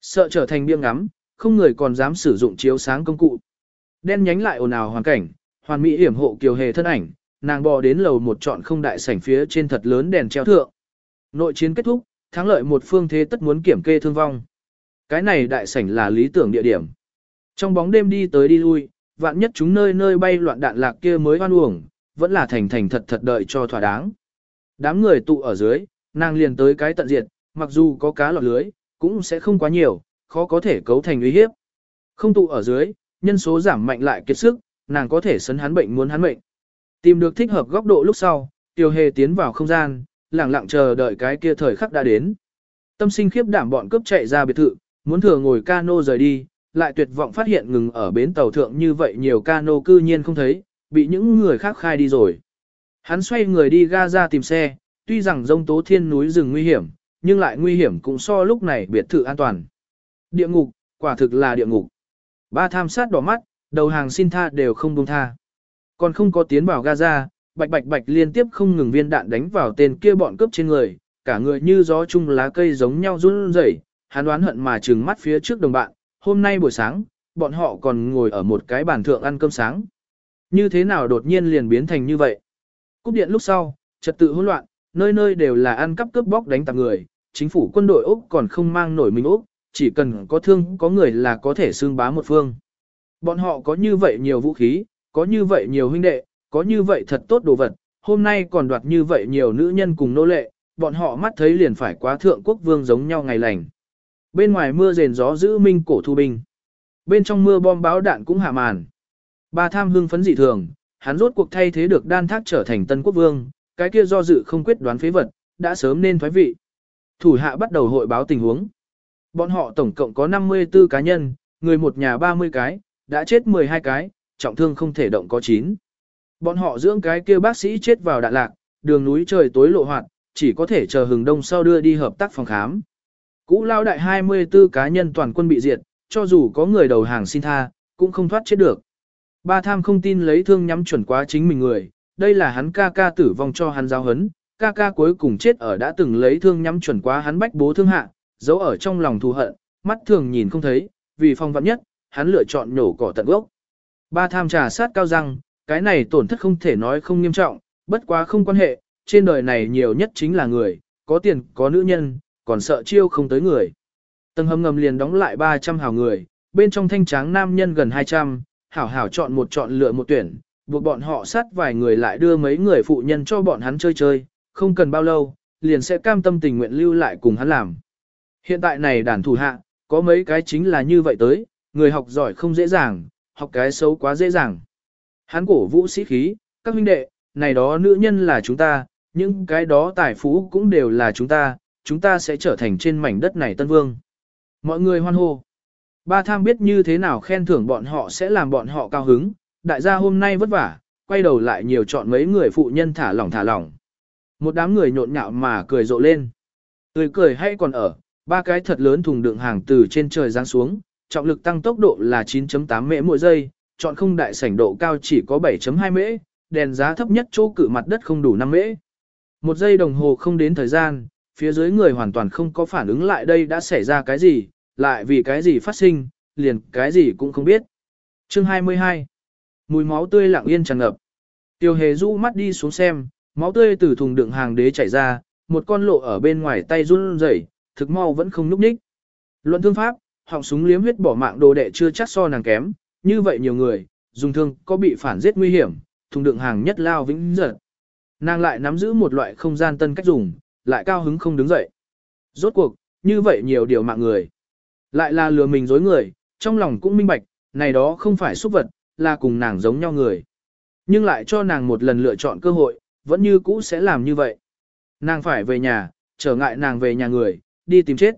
A: Sợ trở thành biếng ngắm, không người còn dám sử dụng chiếu sáng công cụ. Đen nhánh lại ồn ào hoàn cảnh, hoàn mỹ hiểm hộ kiều hề thân ảnh, nàng bò đến lầu một trọn không đại sảnh phía trên thật lớn đèn treo thượng. Nội chiến kết thúc, thắng lợi một phương thế tất muốn kiểm kê thương vong. Cái này đại sảnh là lý tưởng địa điểm. Trong bóng đêm đi tới đi lui, vạn nhất chúng nơi nơi bay loạn đạn lạc kia mới hoan uổng, vẫn là thành thành thật thật đợi cho thỏa đáng. Đám người tụ ở dưới, nàng liền tới cái tận diệt, mặc dù có cá lọt lưới, cũng sẽ không quá nhiều, khó có thể cấu thành uy hiếp. Không tụ ở dưới, nhân số giảm mạnh lại kiệt sức, nàng có thể sấn hắn bệnh muốn hắn bệnh. Tìm được thích hợp góc độ lúc sau, Tiêu Hề tiến vào không gian, lặng lặng chờ đợi cái kia thời khắc đã đến. Tâm sinh khiếp đảm bọn cướp chạy ra biệt thự, muốn thừa ngồi cano rời đi, lại tuyệt vọng phát hiện ngừng ở bến tàu thượng như vậy nhiều cano cư nhiên không thấy, bị những người khác khai đi rồi. Hắn xoay người đi ga ra tìm xe, tuy rằng rông tố thiên núi rừng nguy hiểm, nhưng lại nguy hiểm cũng so lúc này biệt thự an toàn. Địa ngục, quả thực là địa ngục. Ba tham sát đỏ mắt, đầu hàng xin tha đều không buông tha. Còn không có tiến vào Gaza, bạch bạch bạch liên tiếp không ngừng viên đạn đánh vào tên kia bọn cướp trên người, cả người như gió chung lá cây giống nhau run rẩy, hắn đoán hận mà trừng mắt phía trước đồng bạn, hôm nay buổi sáng, bọn họ còn ngồi ở một cái bàn thượng ăn cơm sáng. Như thế nào đột nhiên liền biến thành như vậy? Cúp điện lúc sau, trật tự hỗn loạn, nơi nơi đều là ăn cắp cướp bóc đánh tạp người, chính phủ quân đội Úc còn không mang nổi mình Úc, chỉ cần có thương có người là có thể xương bá một phương. Bọn họ có như vậy nhiều vũ khí, có như vậy nhiều huynh đệ, có như vậy thật tốt đồ vật, hôm nay còn đoạt như vậy nhiều nữ nhân cùng nô lệ, bọn họ mắt thấy liền phải quá thượng quốc vương giống nhau ngày lành. Bên ngoài mưa rền gió giữ minh cổ thu binh. Bên trong mưa bom báo đạn cũng hạ màn. Ba tham hưng phấn dị thường, hắn rốt cuộc thay thế được đan thác trở thành tân quốc vương, cái kia do dự không quyết đoán phế vật, đã sớm nên thoái vị. Thủ hạ bắt đầu hội báo tình huống. Bọn họ tổng cộng có 54 cá nhân, người một nhà 30 cái, đã chết 12 cái, trọng thương không thể động có 9. Bọn họ dưỡng cái kia bác sĩ chết vào đạn lạc, đường núi trời tối lộ hoạt, chỉ có thể chờ hừng đông sau đưa đi hợp tác phòng khám. Cũ lao đại 24 cá nhân toàn quân bị diệt, cho dù có người đầu hàng xin tha, cũng không thoát chết được. Ba tham không tin lấy thương nhắm chuẩn quá chính mình người, đây là hắn ca ca tử vong cho hắn giáo hấn, ca ca cuối cùng chết ở đã từng lấy thương nhắm chuẩn quá hắn bách bố thương hạ, giấu ở trong lòng thù hận, mắt thường nhìn không thấy, vì phong vạn nhất, hắn lựa chọn nhổ cỏ tận gốc. Ba tham trà sát cao răng, cái này tổn thất không thể nói không nghiêm trọng, bất quá không quan hệ, trên đời này nhiều nhất chính là người, có tiền, có nữ nhân, còn sợ chiêu không tới người. Tầng hầm ngầm liền đóng lại 300 hào người, bên trong thanh tráng nam nhân gần 200, hảo hảo chọn một chọn lựa một tuyển, buộc bọn họ sát vài người lại đưa mấy người phụ nhân cho bọn hắn chơi chơi, không cần bao lâu, liền sẽ cam tâm tình nguyện lưu lại cùng hắn làm. Hiện tại này đàn thủ hạ, có mấy cái chính là như vậy tới, người học giỏi không dễ dàng, học cái xấu quá dễ dàng. Hắn cổ vũ sĩ khí, các huynh đệ, này đó nữ nhân là chúng ta, những cái đó tài phú cũng đều là chúng ta, chúng ta sẽ trở thành trên mảnh đất này tân vương. Mọi người hoan hô. Ba tham biết như thế nào khen thưởng bọn họ sẽ làm bọn họ cao hứng, đại gia hôm nay vất vả, quay đầu lại nhiều chọn mấy người phụ nhân thả lỏng thả lỏng. Một đám người nhộn nhạo mà cười rộ lên. Tươi cười hay còn ở, ba cái thật lớn thùng đựng hàng từ trên trời giáng xuống, trọng lực tăng tốc độ là 9.8 mễ mỗi giây, chọn không đại sảnh độ cao chỉ có 7.2 mễ, đèn giá thấp nhất chỗ cử mặt đất không đủ 5 mễ. Một giây đồng hồ không đến thời gian, phía dưới người hoàn toàn không có phản ứng lại đây đã xảy ra cái gì, lại vì cái gì phát sinh, liền cái gì cũng không biết. Chương 22 Mùi máu tươi lặng yên tràn ngập. Tiêu hề rũ mắt đi xuống xem, máu tươi từ thùng đựng hàng đế chảy ra, một con lộ ở bên ngoài tay run rẩy, thực mau vẫn không núp ních. Luận thương pháp, họng súng liếm huyết bỏ mạng đồ đệ chưa chắc so nàng kém, như vậy nhiều người, dùng thương có bị phản giết nguy hiểm, thùng đựng hàng nhất lao vĩnh giật. Nàng lại nắm giữ một loại không gian tân cách dùng, lại cao hứng không đứng dậy. Rốt cuộc, như vậy nhiều điều mạng người. Lại là lừa mình dối người, trong lòng cũng minh bạch, này đó không phải xúc vật, là cùng nàng giống nhau người. Nhưng lại cho nàng một lần lựa chọn cơ hội, vẫn như cũ sẽ làm như vậy. Nàng phải về nhà, trở ngại nàng về nhà người, đi tìm chết.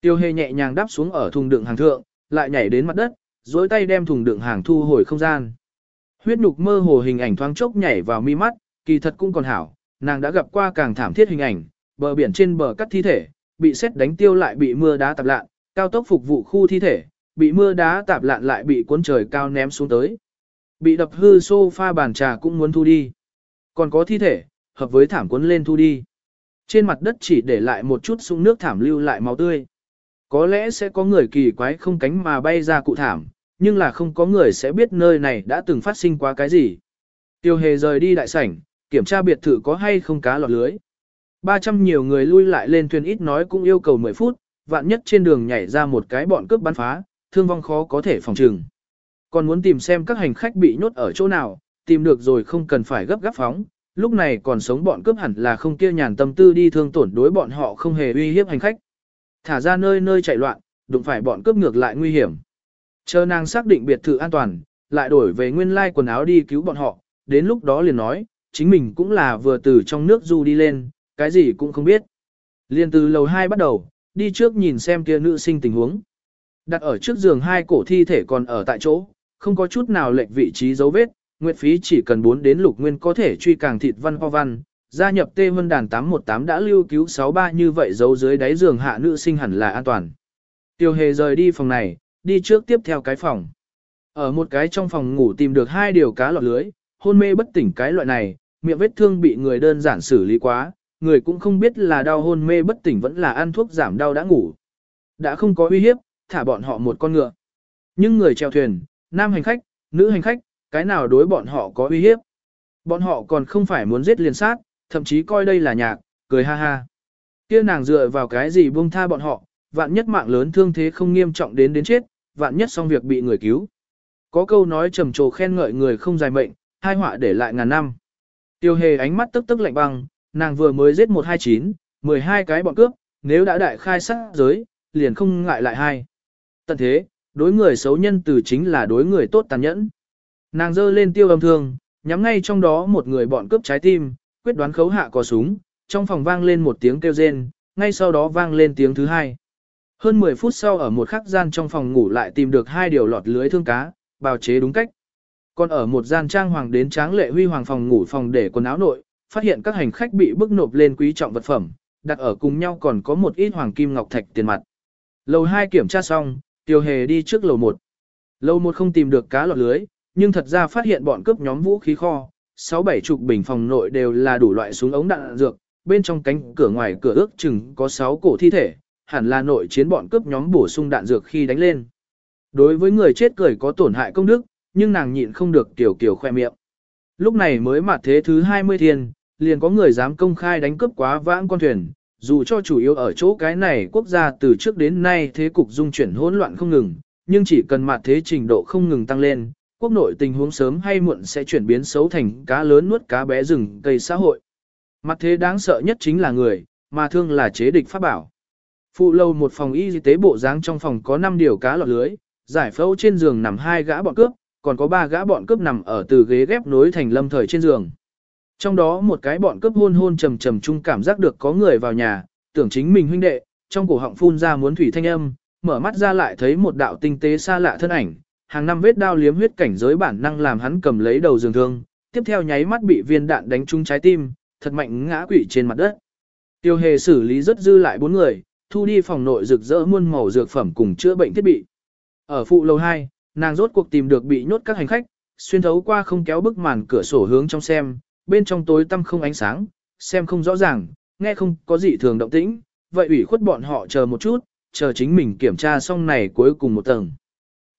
A: Tiêu hề nhẹ nhàng đáp xuống ở thùng đựng hàng thượng, lại nhảy đến mặt đất, dối tay đem thùng đựng hàng thu hồi không gian. Huyết nhục mơ hồ hình ảnh thoáng chốc nhảy vào mi mắt, kỳ thật cũng còn hảo, nàng đã gặp qua càng thảm thiết hình ảnh, bờ biển trên bờ cắt thi thể, bị xét đánh tiêu lại bị mưa đá tạp lạn, cao tốc phục vụ khu thi thể, bị mưa đá tạp lạn lại bị cuốn trời cao ném xuống tới. Bị đập hư sofa bàn trà cũng muốn thu đi. Còn có thi thể, hợp với thảm cuốn lên thu đi. Trên mặt đất chỉ để lại một chút sung nước thảm lưu lại máu tươi. Có lẽ sẽ có người kỳ quái không cánh mà bay ra cụ thảm, nhưng là không có người sẽ biết nơi này đã từng phát sinh qua cái gì. Tiêu hề rời đi đại sảnh, kiểm tra biệt thự có hay không cá lọt lưới. 300 nhiều người lui lại lên thuyền ít nói cũng yêu cầu 10 phút, vạn nhất trên đường nhảy ra một cái bọn cướp bắn phá, thương vong khó có thể phòng trừng. Còn muốn tìm xem các hành khách bị nhốt ở chỗ nào, tìm được rồi không cần phải gấp gáp phóng, lúc này còn sống bọn cướp hẳn là không kia nhàn tâm tư đi thương tổn đối bọn họ không hề uy hiếp hành khách. Thả ra nơi nơi chạy loạn, đụng phải bọn cướp ngược lại nguy hiểm. Chờ nàng xác định biệt thự an toàn, lại đổi về nguyên lai quần áo đi cứu bọn họ, đến lúc đó liền nói, chính mình cũng là vừa từ trong nước du đi lên, cái gì cũng không biết. Liên từ lầu 2 bắt đầu, đi trước nhìn xem kia nữ sinh tình huống. Đặt ở trước giường hai cổ thi thể còn ở tại chỗ, không có chút nào lệch vị trí dấu vết, Nguyệt Phí chỉ cần 4 đến lục nguyên có thể truy càng thịt văn ho văn, gia nhập Tê Vân Đàn 818 đã lưu cứu 63 như vậy giấu dưới đáy giường hạ nữ sinh hẳn là an toàn. Tiêu hề rời đi phòng này, đi trước tiếp theo cái phòng. Ở một cái trong phòng ngủ tìm được hai điều cá lọt lưới, hôn mê bất tỉnh cái loại này, miệng vết thương bị người đơn giản xử lý quá, người cũng không biết là đau hôn mê bất tỉnh vẫn là ăn thuốc giảm đau đã ngủ. Đã không có uy hiếp, thả bọn họ một con ngựa. Nhưng người chèo thuyền, nam hành khách, nữ hành khách, cái nào đối bọn họ có uy hiếp. Bọn họ còn không phải muốn giết liền sát, thậm chí coi đây là nhạc, cười ha ha. Kia nàng dựa vào cái gì buông tha bọn họ, vạn nhất mạng lớn thương thế không nghiêm trọng đến đến chết, vạn nhất xong việc bị người cứu. Có câu nói trầm trồ khen ngợi người không dài mệnh, hai họa để lại ngàn năm. Tiêu hề ánh mắt tức tức lạnh băng, nàng vừa mới giết 129, 12 cái bọn cướp, nếu đã đại khai sát giới, liền không ngại lại hai. Tận thế, đối người xấu nhân từ chính là đối người tốt tàn nhẫn. Nàng giơ lên tiêu âm thương, nhắm ngay trong đó một người bọn cướp trái tim, quyết đoán khấu hạ có súng, trong phòng vang lên một tiếng kêu rên, ngay sau đó vang lên tiếng thứ hai. Hơn 10 phút sau ở một khắc gian trong phòng ngủ lại tìm được hai điều lọt lưới thương cá, bào chế đúng cách. Còn ở một gian trang hoàng đến tráng lệ huy hoàng phòng ngủ phòng để quần áo nội, phát hiện các hành khách bị bức nộp lên quý trọng vật phẩm, đặt ở cùng nhau còn có một ít hoàng kim ngọc thạch tiền mặt. Lầu 2 kiểm tra xong, Tiêu Hề đi trước lầu 1. Lầu 1 không tìm được cá lọt lưới, nhưng thật ra phát hiện bọn cướp nhóm vũ khí kho, 6-7 chục bình phòng nội đều là đủ loại súng ống đạn dược, bên trong cánh cửa ngoài cửa ước chừng có 6 cổ thi thể, hẳn là nội chiến bọn cướp nhóm bổ sung đạn dược khi đánh lên. Đối với người chết cười có tổn hại công đức, nhưng nàng nhịn không được tiểu kiểu khoe miệng. Lúc này mới mặt thế thứ 20 thiên, liền có người dám công khai đánh cướp quá vãng con thuyền, dù cho chủ yếu ở chỗ cái này quốc gia từ trước đến nay thế cục dung chuyển hỗn loạn không ngừng, nhưng chỉ cần mặt thế trình độ không ngừng tăng lên, quốc nội tình huống sớm hay muộn sẽ chuyển biến xấu thành cá lớn nuốt cá bé rừng cây xã hội. Mặt thế đáng sợ nhất chính là người, mà thương là chế địch pháp bảo. Phụ lâu một phòng y tế bộ dáng trong phòng có 5 điều cá lọt lưới, giải phẫu trên giường nằm hai gã bọn cướp, còn có ba gã bọn cướp nằm ở từ ghế ghép nối thành lâm thời trên giường. Trong đó một cái bọn cướp hôn hôn trầm trầm chung cảm giác được có người vào nhà, tưởng chính mình huynh đệ, trong cổ họng phun ra muốn thủy thanh âm, mở mắt ra lại thấy một đạo tinh tế xa lạ thân ảnh, hàng năm vết đao liếm huyết cảnh giới bản năng làm hắn cầm lấy đầu giường thương, tiếp theo nháy mắt bị viên đạn đánh trúng trái tim, thật mạnh ngã quỵ trên mặt đất. Tiêu hề xử lý rất dư lại bốn người, thu đi phòng nội rực rỡ muôn màu dược phẩm cùng chữa bệnh thiết bị. Ở phụ lầu 2, nàng rốt cuộc tìm được bị nhốt các hành khách, xuyên thấu qua không kéo bức màn cửa sổ hướng trong xem, bên trong tối tăm không ánh sáng, xem không rõ ràng, nghe không có gì thường động tĩnh, vậy ủy khuất bọn họ chờ một chút, chờ chính mình kiểm tra xong này cuối cùng một tầng.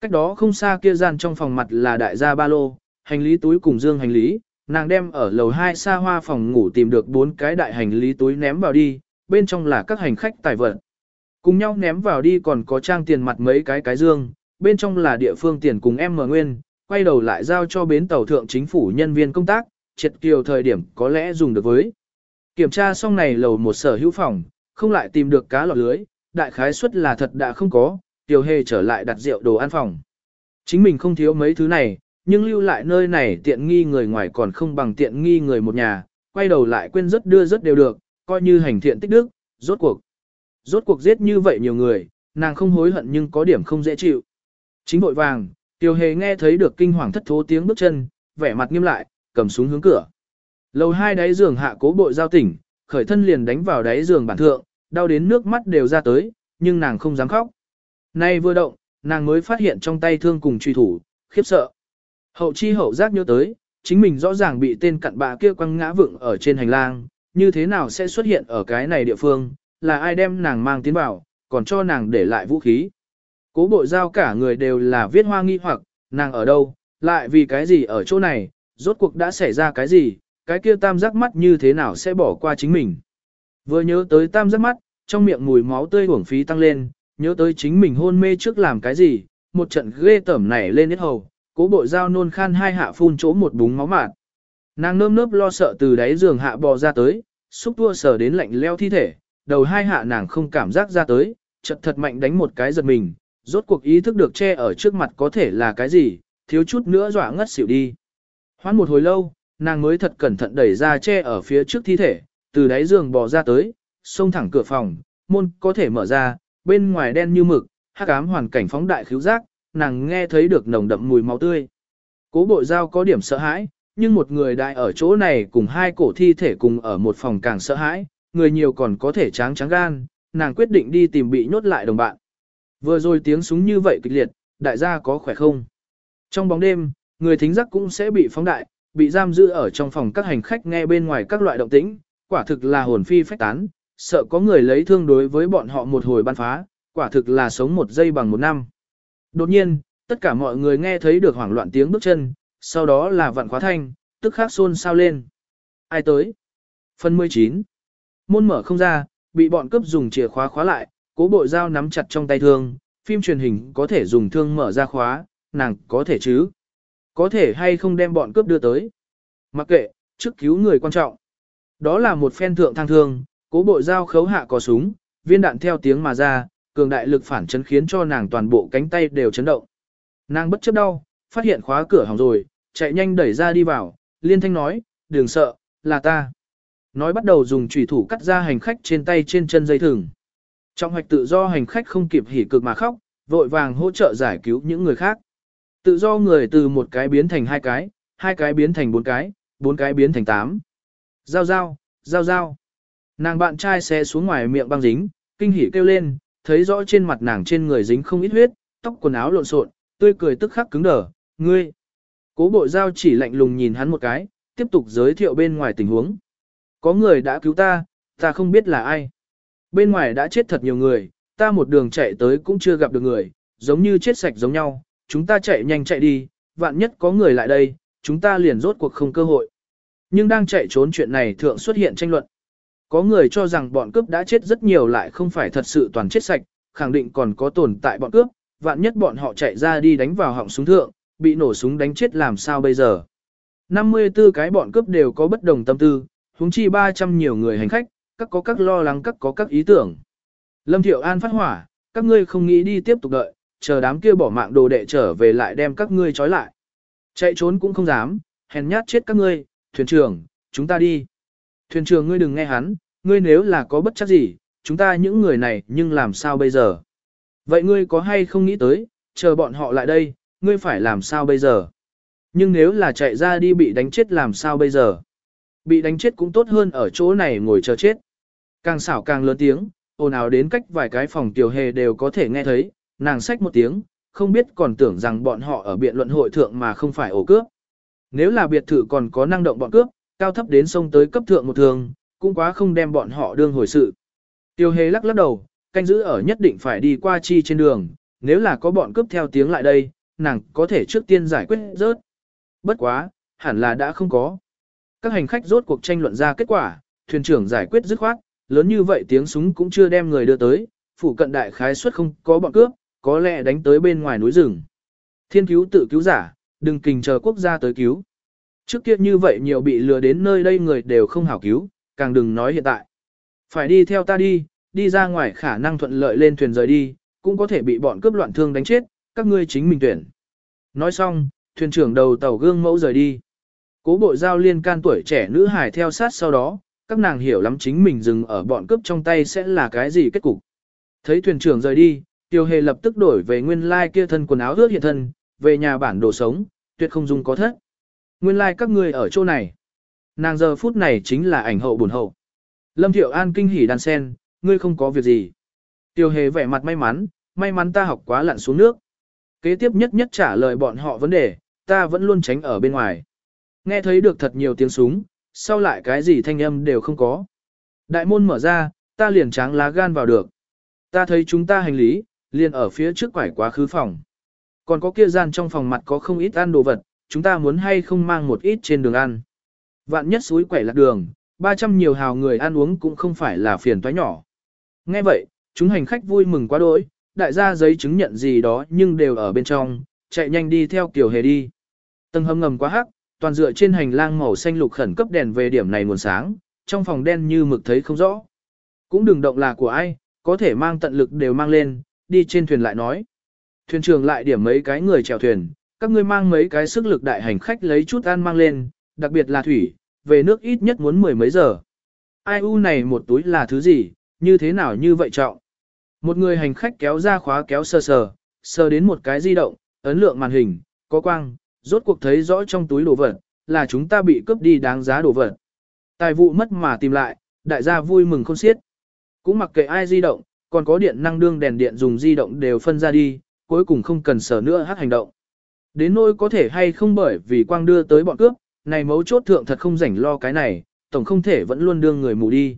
A: Cách đó không xa kia gian trong phòng mặt là đại gia ba lô, hành lý túi cùng dương hành lý, nàng đem ở lầu 2 xa hoa phòng ngủ tìm được bốn cái đại hành lý túi ném vào đi, bên trong là các hành khách tài vật. Cùng nhau ném vào đi còn có trang tiền mặt mấy cái cái dương, bên trong là địa phương tiền cùng em mở nguyên, quay đầu lại giao cho bến tàu thượng chính phủ nhân viên công tác, triệt kiều thời điểm có lẽ dùng được với. Kiểm tra xong này lầu một sở hữu phòng, không lại tìm được cá lọt lưới, đại khái suất là thật đã không có, tiểu hề trở lại đặt rượu đồ ăn phòng. Chính mình không thiếu mấy thứ này, nhưng lưu lại nơi này tiện nghi người ngoài còn không bằng tiện nghi người một nhà, quay đầu lại quên rất đưa rất đều được, coi như hành thiện tích đức, rốt cuộc. Rốt cuộc giết như vậy nhiều người, nàng không hối hận nhưng có điểm không dễ chịu. Chính vội vàng, tiểu hề nghe thấy được kinh hoàng thất thố tiếng bước chân, vẻ mặt nghiêm lại, cầm súng hướng cửa. Lầu hai đáy giường hạ cố bội giao tỉnh, khởi thân liền đánh vào đáy giường bản thượng, đau đến nước mắt đều ra tới, nhưng nàng không dám khóc. Nay vừa động, nàng mới phát hiện trong tay thương cùng truy thủ, khiếp sợ. Hậu chi hậu giác nhớ tới, chính mình rõ ràng bị tên cặn bạ kia quăng ngã vựng ở trên hành lang, như thế nào sẽ xuất hiện ở cái này địa phương, là ai đem nàng mang tiến vào, còn cho nàng để lại vũ khí. Cố bội giao cả người đều là viết hoa nghi hoặc, nàng ở đâu, lại vì cái gì ở chỗ này, rốt cuộc đã xảy ra cái gì, cái kia tam giác mắt như thế nào sẽ bỏ qua chính mình. Vừa nhớ tới tam giác mắt, trong miệng mùi máu tươi uổng phí tăng lên, nhớ tới chính mình hôn mê trước làm cái gì, một trận ghê tẩm nảy lên hết hầu, cố bộ dao nôn khan hai hạ phun chỗ một búng máu mạt. Nàng nơm nớp lo sợ từ đáy giường hạ bò ra tới, xúc tua sờ đến lạnh leo thi thể, đầu hai hạ nàng không cảm giác ra tới, chợt thật mạnh đánh một cái giật mình, rốt cuộc ý thức được che ở trước mặt có thể là cái gì, thiếu chút nữa dọa ngất xỉu đi. Hoán một hồi lâu, nàng mới thật cẩn thận đẩy ra che ở phía trước thi thể, từ đáy giường bò ra tới, xông thẳng cửa phòng, môn có thể mở ra, bên ngoài đen như mực, hắc ám hoàn cảnh phóng đại khiếu giác, nàng nghe thấy được nồng đậm mùi máu tươi. Cố bộ giao có điểm sợ hãi, nhưng một người đại ở chỗ này cùng hai cổ thi thể cùng ở một phòng càng sợ hãi, người nhiều còn có thể tráng trắng gan, nàng quyết định đi tìm bị nhốt lại đồng bạn. Vừa rồi tiếng súng như vậy kịch liệt, đại gia có khỏe không? Trong bóng đêm, người thính giác cũng sẽ bị phóng đại, bị giam giữ ở trong phòng các hành khách nghe bên ngoài các loại động tĩnh, quả thực là hồn phi phách tán, sợ có người lấy thương đối với bọn họ một hồi ban phá, quả thực là sống một giây bằng một năm. Đột nhiên, tất cả mọi người nghe thấy được hoảng loạn tiếng bước chân, sau đó là vặn khóa thanh, tức khắc xôn sao lên. Ai tới? Phần 19. Môn mở không ra, bị bọn cướp dùng chìa khóa khóa lại, cố bộ dao nắm chặt trong tay thương, phim truyền hình có thể dùng thương mở ra khóa, nàng có thể chứ? Có thể hay không đem bọn cướp đưa tới? Mặc kệ, trước cứu người quan trọng. Đó là một phen thượng thang thương, cố bộ dao khấu hạ có súng, viên đạn theo tiếng mà ra, cường đại lực phản chấn khiến cho nàng toàn bộ cánh tay đều chấn động. Nàng bất chấp đau, phát hiện khóa cửa hỏng rồi, chạy nhanh đẩy ra đi vào, liên thanh nói, đừng sợ, là ta. Nói bắt đầu dùng chủy thủ cắt ra hành khách trên tay trên chân dây thừng. Trong hoạch tự do hành khách không kịp hỉ cực mà khóc, vội vàng hỗ trợ giải cứu những người khác. Tự do người từ một cái biến thành hai cái, hai cái biến thành bốn cái, bốn cái biến thành tám. Giao giao, giao giao. Nàng bạn trai xe xuống ngoài miệng băng dính, kinh hỉ kêu lên, thấy rõ trên mặt nàng trên người dính không ít huyết, tóc quần áo lộn xộn, tươi cười tức khắc cứng đờ, ngươi. Cố bộ giao chỉ lạnh lùng nhìn hắn một cái, tiếp tục giới thiệu bên ngoài tình huống. Có người đã cứu ta, ta không biết là ai. Bên ngoài đã chết thật nhiều người, ta một đường chạy tới cũng chưa gặp được người, giống như chết sạch giống nhau, chúng ta chạy nhanh chạy đi, vạn nhất có người lại đây, chúng ta liền rốt cuộc không cơ hội. Nhưng đang chạy trốn chuyện này thượng xuất hiện tranh luận. Có người cho rằng bọn cướp đã chết rất nhiều lại không phải thật sự toàn chết sạch, khẳng định còn có tồn tại bọn cướp, vạn nhất bọn họ chạy ra đi đánh vào họng súng thượng, bị nổ súng đánh chết làm sao bây giờ. 54 cái bọn cướp đều có bất đồng tâm tư, huống chi 300 nhiều người hành khách, các có các lo lắng các có các ý tưởng. Lâm Thiệu An phát hỏa, các ngươi không nghĩ đi tiếp tục đợi, chờ đám kia bỏ mạng đồ đệ trở về lại đem các ngươi trói lại. Chạy trốn cũng không dám, hèn nhát chết các ngươi, thuyền trưởng, chúng ta đi. Thuyền trưởng ngươi đừng nghe hắn, ngươi nếu là có bất chắc gì, chúng ta những người này nhưng làm sao bây giờ? Vậy ngươi có hay không nghĩ tới, chờ bọn họ lại đây, ngươi phải làm sao bây giờ? Nhưng nếu là chạy ra đi bị đánh chết làm sao bây giờ? Bị đánh chết cũng tốt hơn ở chỗ này ngồi chờ chết. Càng xảo càng lớn tiếng, ồn ào đến cách vài cái phòng tiểu hề đều có thể nghe thấy, nàng xách một tiếng, không biết còn tưởng rằng bọn họ ở biện luận hội thượng mà không phải ổ cướp. Nếu là biệt thự còn có năng động bọn cướp, cao thấp đến sông tới cấp thượng một thường, cũng quá không đem bọn họ đương hồi sự. Tiêu hề lắc lắc đầu, canh giữ ở nhất định phải đi qua chi trên đường, nếu là có bọn cướp theo tiếng lại đây, nàng có thể trước tiên giải quyết rớt. Bất quá, hẳn là đã không có. Các hành khách rốt cuộc tranh luận ra kết quả, thuyền trưởng giải quyết dứt khoát, lớn như vậy tiếng súng cũng chưa đem người đưa tới, phủ cận đại khái suất không có bọn cướp, có lẽ đánh tới bên ngoài núi rừng. Thiên cứu tự cứu giả, đừng kình chờ quốc gia tới cứu. Trước kia như vậy nhiều bị lừa đến nơi đây người đều không hảo cứu, càng đừng nói hiện tại. Phải đi theo ta đi, đi ra ngoài khả năng thuận lợi lên thuyền rời đi, cũng có thể bị bọn cướp loạn thương đánh chết, các ngươi chính mình tuyển. Nói xong, thuyền trưởng đầu tàu gương mẫu rời đi. Cố bộ giao liên can tuổi trẻ nữ hải theo sát sau đó, các nàng hiểu lắm chính mình dừng ở bọn cướp trong tay sẽ là cái gì kết cục. Thấy thuyền trưởng rời đi, tiêu hề lập tức đổi về nguyên lai kia thân quần áo ướt hiện thân, về nhà bản đồ sống, tuyệt không dùng có thất. Nguyên lai các ngươi ở chỗ này. Nàng giờ phút này chính là ảnh hậu buồn hậu. Lâm Thiệu An kinh hỉ đan sen, ngươi không có việc gì. Tiêu hề vẻ mặt may mắn, may mắn ta học quá lặn xuống nước. Kế tiếp nhất nhất trả lời bọn họ vấn đề, ta vẫn luôn tránh ở bên ngoài. Nghe thấy được thật nhiều tiếng súng, sau lại cái gì thanh âm đều không có. Đại môn mở ra, ta liền tráng lá gan vào được. Ta thấy chúng ta hành lý, liền ở phía trước quải quá khứ phòng. Còn có kia gian trong phòng mặt có không ít ăn đồ vật, chúng ta muốn hay không mang một ít trên đường ăn. Vạn nhất suối quẩy lạc đường, 300 nhiều hào người ăn uống cũng không phải là phiền toái nhỏ. Nghe vậy, chúng hành khách vui mừng quá đỗi, đại gia giấy chứng nhận gì đó nhưng đều ở bên trong, chạy nhanh đi theo kiểu hề đi. Tầng hầm ngầm quá hắc, toàn dựa trên hành lang màu xanh lục khẩn cấp đèn về điểm này nguồn sáng, trong phòng đen như mực thấy không rõ. Cũng đừng động là của ai, Có thể mang tận lực đều mang lên, đi trên thuyền lại nói. Thuyền trưởng lại điểm mấy cái người chèo thuyền, các ngươi mang mấy cái sức lực đại hành khách lấy chút ăn mang lên, đặc biệt là thủy, về nước ít nhất muốn mười mấy giờ. Ai u này một túi là thứ gì, như thế nào như vậy trọng. Một người hành khách kéo ra khóa kéo sờ sờ, sờ đến một cái di động, ấn lượng màn hình, có quang, rốt cuộc thấy rõ trong túi đồ vật, là chúng ta bị cướp đi đáng giá đồ vật. Tài vụ mất mà tìm lại, đại gia vui mừng khôn xiết. Cũng mặc kệ ai di động, còn có điện năng đương đèn điện dùng di động đều phân ra đi, cuối cùng không cần sở nữa hát hành động. Đến nỗi có thể hay không bởi vì quang đưa tới bọn cướp, này mấu chốt thượng thật không rảnh lo cái này, tổng không thể vẫn luôn đưa người mù đi.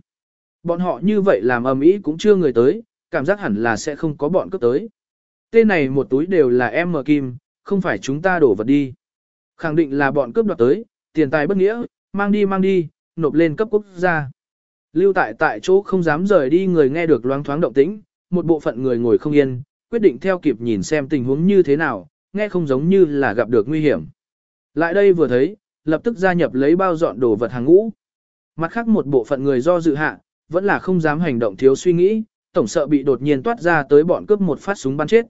A: Bọn họ như vậy làm ầm ĩ cũng chưa người tới, cảm giác hẳn là sẽ không có bọn cướp tới. Tên này một túi đều là em mờ kim, không phải chúng ta đổ vật đi. Khẳng định là bọn cướp đoạt tới, tiền tài bất nghĩa, mang đi mang đi, nộp lên cấp quốc gia. Lưu tại tại chỗ không dám rời đi người nghe được loáng thoáng động tĩnh, một bộ phận người ngồi không yên, quyết định theo kịp nhìn xem tình huống như thế nào, nghe không giống như là gặp được nguy hiểm. Lại đây vừa thấy, lập tức gia nhập lấy bao dọn đồ vật hàng ngũ. Mặt khác một bộ phận người do dự hạ, vẫn là không dám hành động thiếu suy nghĩ, tổng sợ bị đột nhiên toát ra tới bọn cướp một phát súng bắn chết.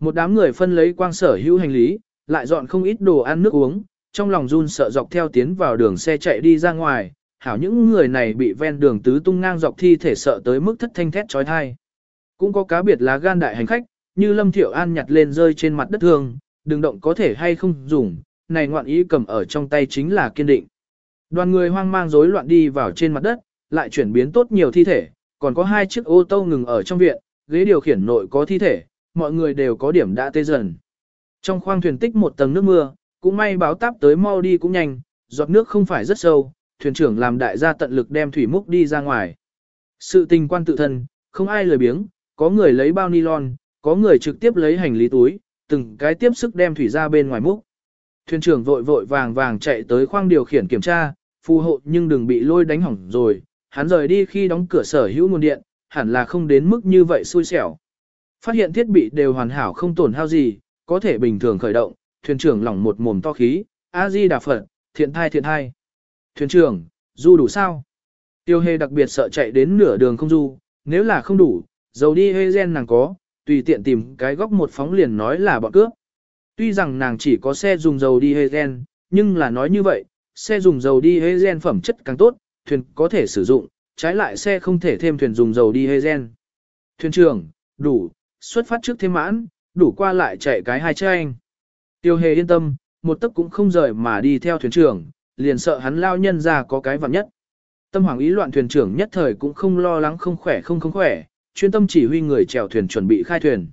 A: Một đám người phân lấy quang sở hữu hành lý, lại dọn không ít đồ ăn nước uống, trong lòng run sợ dọc theo tiến vào đường xe chạy đi ra ngoài, hảo những người này bị ven đường tứ tung ngang dọc thi thể sợ tới mức thất thanh thét trói thai. Cũng có cá biệt lá gan đại hành khách, như Lâm Thiệu An nhặt lên rơi trên mặt đất thương, đừng động có thể hay không dùng, này ngoạn ý cầm ở trong tay chính là kiên định. Đoàn người hoang mang rối loạn đi vào trên mặt đất, lại chuyển biến tốt nhiều thi thể, còn có hai chiếc ô tô ngừng ở trong viện, ghế điều khiển nội có thi thể, mọi người đều có điểm đã tê dần. Trong khoang thuyền tích một tầng nước mưa, cũng may báo táp tới mau đi cũng nhanh, giọt nước không phải rất sâu, thuyền trưởng làm đại gia tận lực đem thủy múc đi ra ngoài. Sự tình quan tự thân, không ai lười biếng, có người lấy bao nylon, có người trực tiếp lấy hành lý túi, từng cái tiếp sức đem thủy ra bên ngoài múc. Thuyền trưởng vội vội vàng vàng chạy tới khoang điều khiển kiểm tra, phù hộ nhưng đừng bị lôi đánh hỏng rồi, hắn rời đi khi đóng cửa sở hữu nguồn điện, hẳn là không đến mức như vậy xui xẻo. Phát hiện thiết bị đều hoàn hảo không tổn hao gì, có thể bình thường khởi động, thuyền trưởng lỏng một mồm to khí, A-di đà Phật, thiện thai thiện thai. Thuyền trưởng, du đủ sao? Tiêu hề đặc biệt sợ chạy đến nửa đường không du, nếu là không đủ, dầu đi hê gen nàng có, tùy tiện tìm cái góc một phóng liền nói là bọn cướp. Tuy rằng nàng chỉ có xe dùng dầu đi hê gen, nhưng là nói như vậy, xe dùng dầu đi hê gen phẩm chất càng tốt, thuyền có thể sử dụng, trái lại xe không thể thêm thuyền dùng dầu đi hê gen. Thuyền trưởng, đủ, xuất phát trước thêm mãn, đủ qua lại chạy cái hai chai anh. Tiêu hề yên tâm, một tấc cũng không rời mà đi theo thuyền trưởng, liền sợ hắn lao nhân ra có cái vặn nhất. Tâm hoàng ý loạn thuyền trưởng nhất thời cũng không lo lắng không khỏe không không khỏe, chuyên tâm chỉ huy người chèo thuyền chuẩn bị khai thuyền.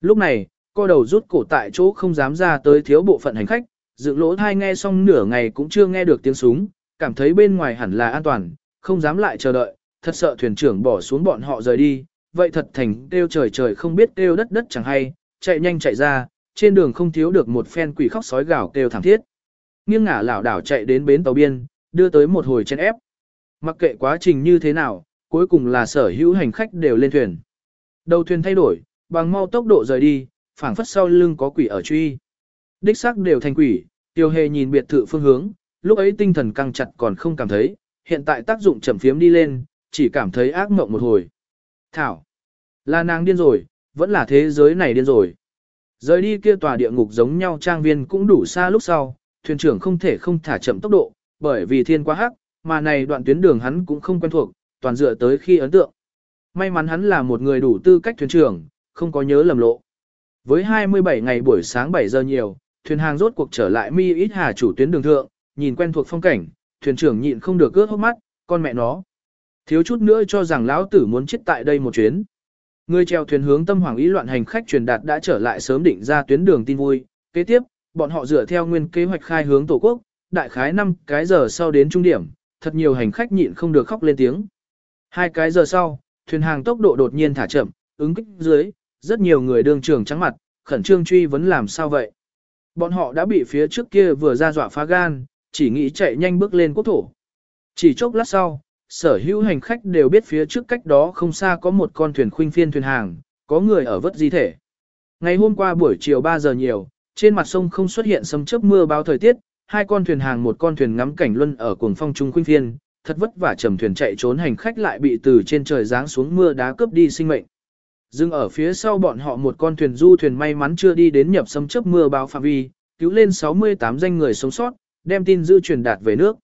A: Lúc này, co đầu rút cổ tại chỗ không dám ra tới thiếu bộ phận hành khách, dựng lỗ thai nghe xong nửa ngày cũng chưa nghe được tiếng súng, cảm thấy bên ngoài hẳn là an toàn, không dám lại chờ đợi, thật sợ thuyền trưởng bỏ xuống bọn họ rời đi, vậy thật thành kêu trời trời không biết kêu đất đất chẳng hay, chạy nhanh chạy ra, trên đường không thiếu được một phen quỷ khóc sói gào kêu thảm thiết. Nghiêng ngả lảo đảo chạy đến bến tàu biên, đưa tới một hồi chen ép. Mặc kệ quá trình như thế nào, cuối cùng là sở hữu hành khách đều lên thuyền. Đầu thuyền thay đổi, bằng mau tốc độ rời đi, phảng phất sau lưng có quỷ ở truy. Đích xác đều thành quỷ, tiêu hề nhìn biệt thự phương hướng, lúc ấy tinh thần căng chặt còn không cảm thấy, hiện tại tác dụng chậm phiếm đi lên, chỉ cảm thấy ác mộng một hồi. Thảo, là nàng điên rồi, vẫn là thế giới này điên rồi. Rời đi kia tòa địa ngục giống nhau trang viên cũng đủ xa lúc sau, thuyền trưởng không thể không thả chậm tốc độ, bởi vì thiên quá hắc, mà này đoạn tuyến đường hắn cũng không quen thuộc, toàn dựa tới khi ấn tượng. May mắn hắn là một người đủ tư cách thuyền trưởng, không có nhớ lầm lộ. Với 27 ngày buổi sáng 7 giờ nhiều, thuyền hàng rốt cuộc trở lại mi ít hà chủ tuyến đường thượng, nhìn quen thuộc phong cảnh, thuyền trưởng nhịn không được ướt hốc mắt, con mẹ nó. Thiếu chút nữa cho rằng lão tử muốn chết tại đây một chuyến. Người chèo thuyền hướng tâm hoàng ý loạn hành khách truyền đạt đã trở lại sớm định ra tuyến đường tin vui. Kế tiếp, bọn họ dựa theo nguyên kế hoạch khai hướng tổ quốc, đại khái 5 cái giờ sau đến trung điểm, thật nhiều hành khách nhịn không được khóc lên tiếng. Hai cái giờ sau, thuyền hàng tốc độ đột nhiên thả chậm, ứng kích dưới, rất nhiều người đương trường trắng mặt, khẩn trương truy vấn làm sao vậy. Bọn họ đã bị phía trước kia vừa ra dọa phá gan, chỉ nghĩ chạy nhanh bước lên quốc thổ. Chỉ chốc lát sau, sở hữu hành khách đều biết phía trước cách đó không xa có một con thuyền khuynh phiên thuyền hàng, có người ở vất di thể. Ngày hôm qua buổi chiều 3 giờ nhiều, trên mặt sông không xuất hiện sấm chớp mưa báo thời tiết, hai con thuyền hàng một con thuyền ngắm cảnh luân ở cuồng phong trung khuynh phiên, thật vất vả trầm thuyền chạy trốn hành khách lại bị từ trên trời giáng xuống mưa đá cướp đi sinh mệnh. Dừng ở phía sau bọn họ một con thuyền du thuyền may mắn chưa đi đến nhập sấm chớp mưa báo phạm vi, cứu lên 68 danh người sống sót, đem tin dư truyền đạt về nước.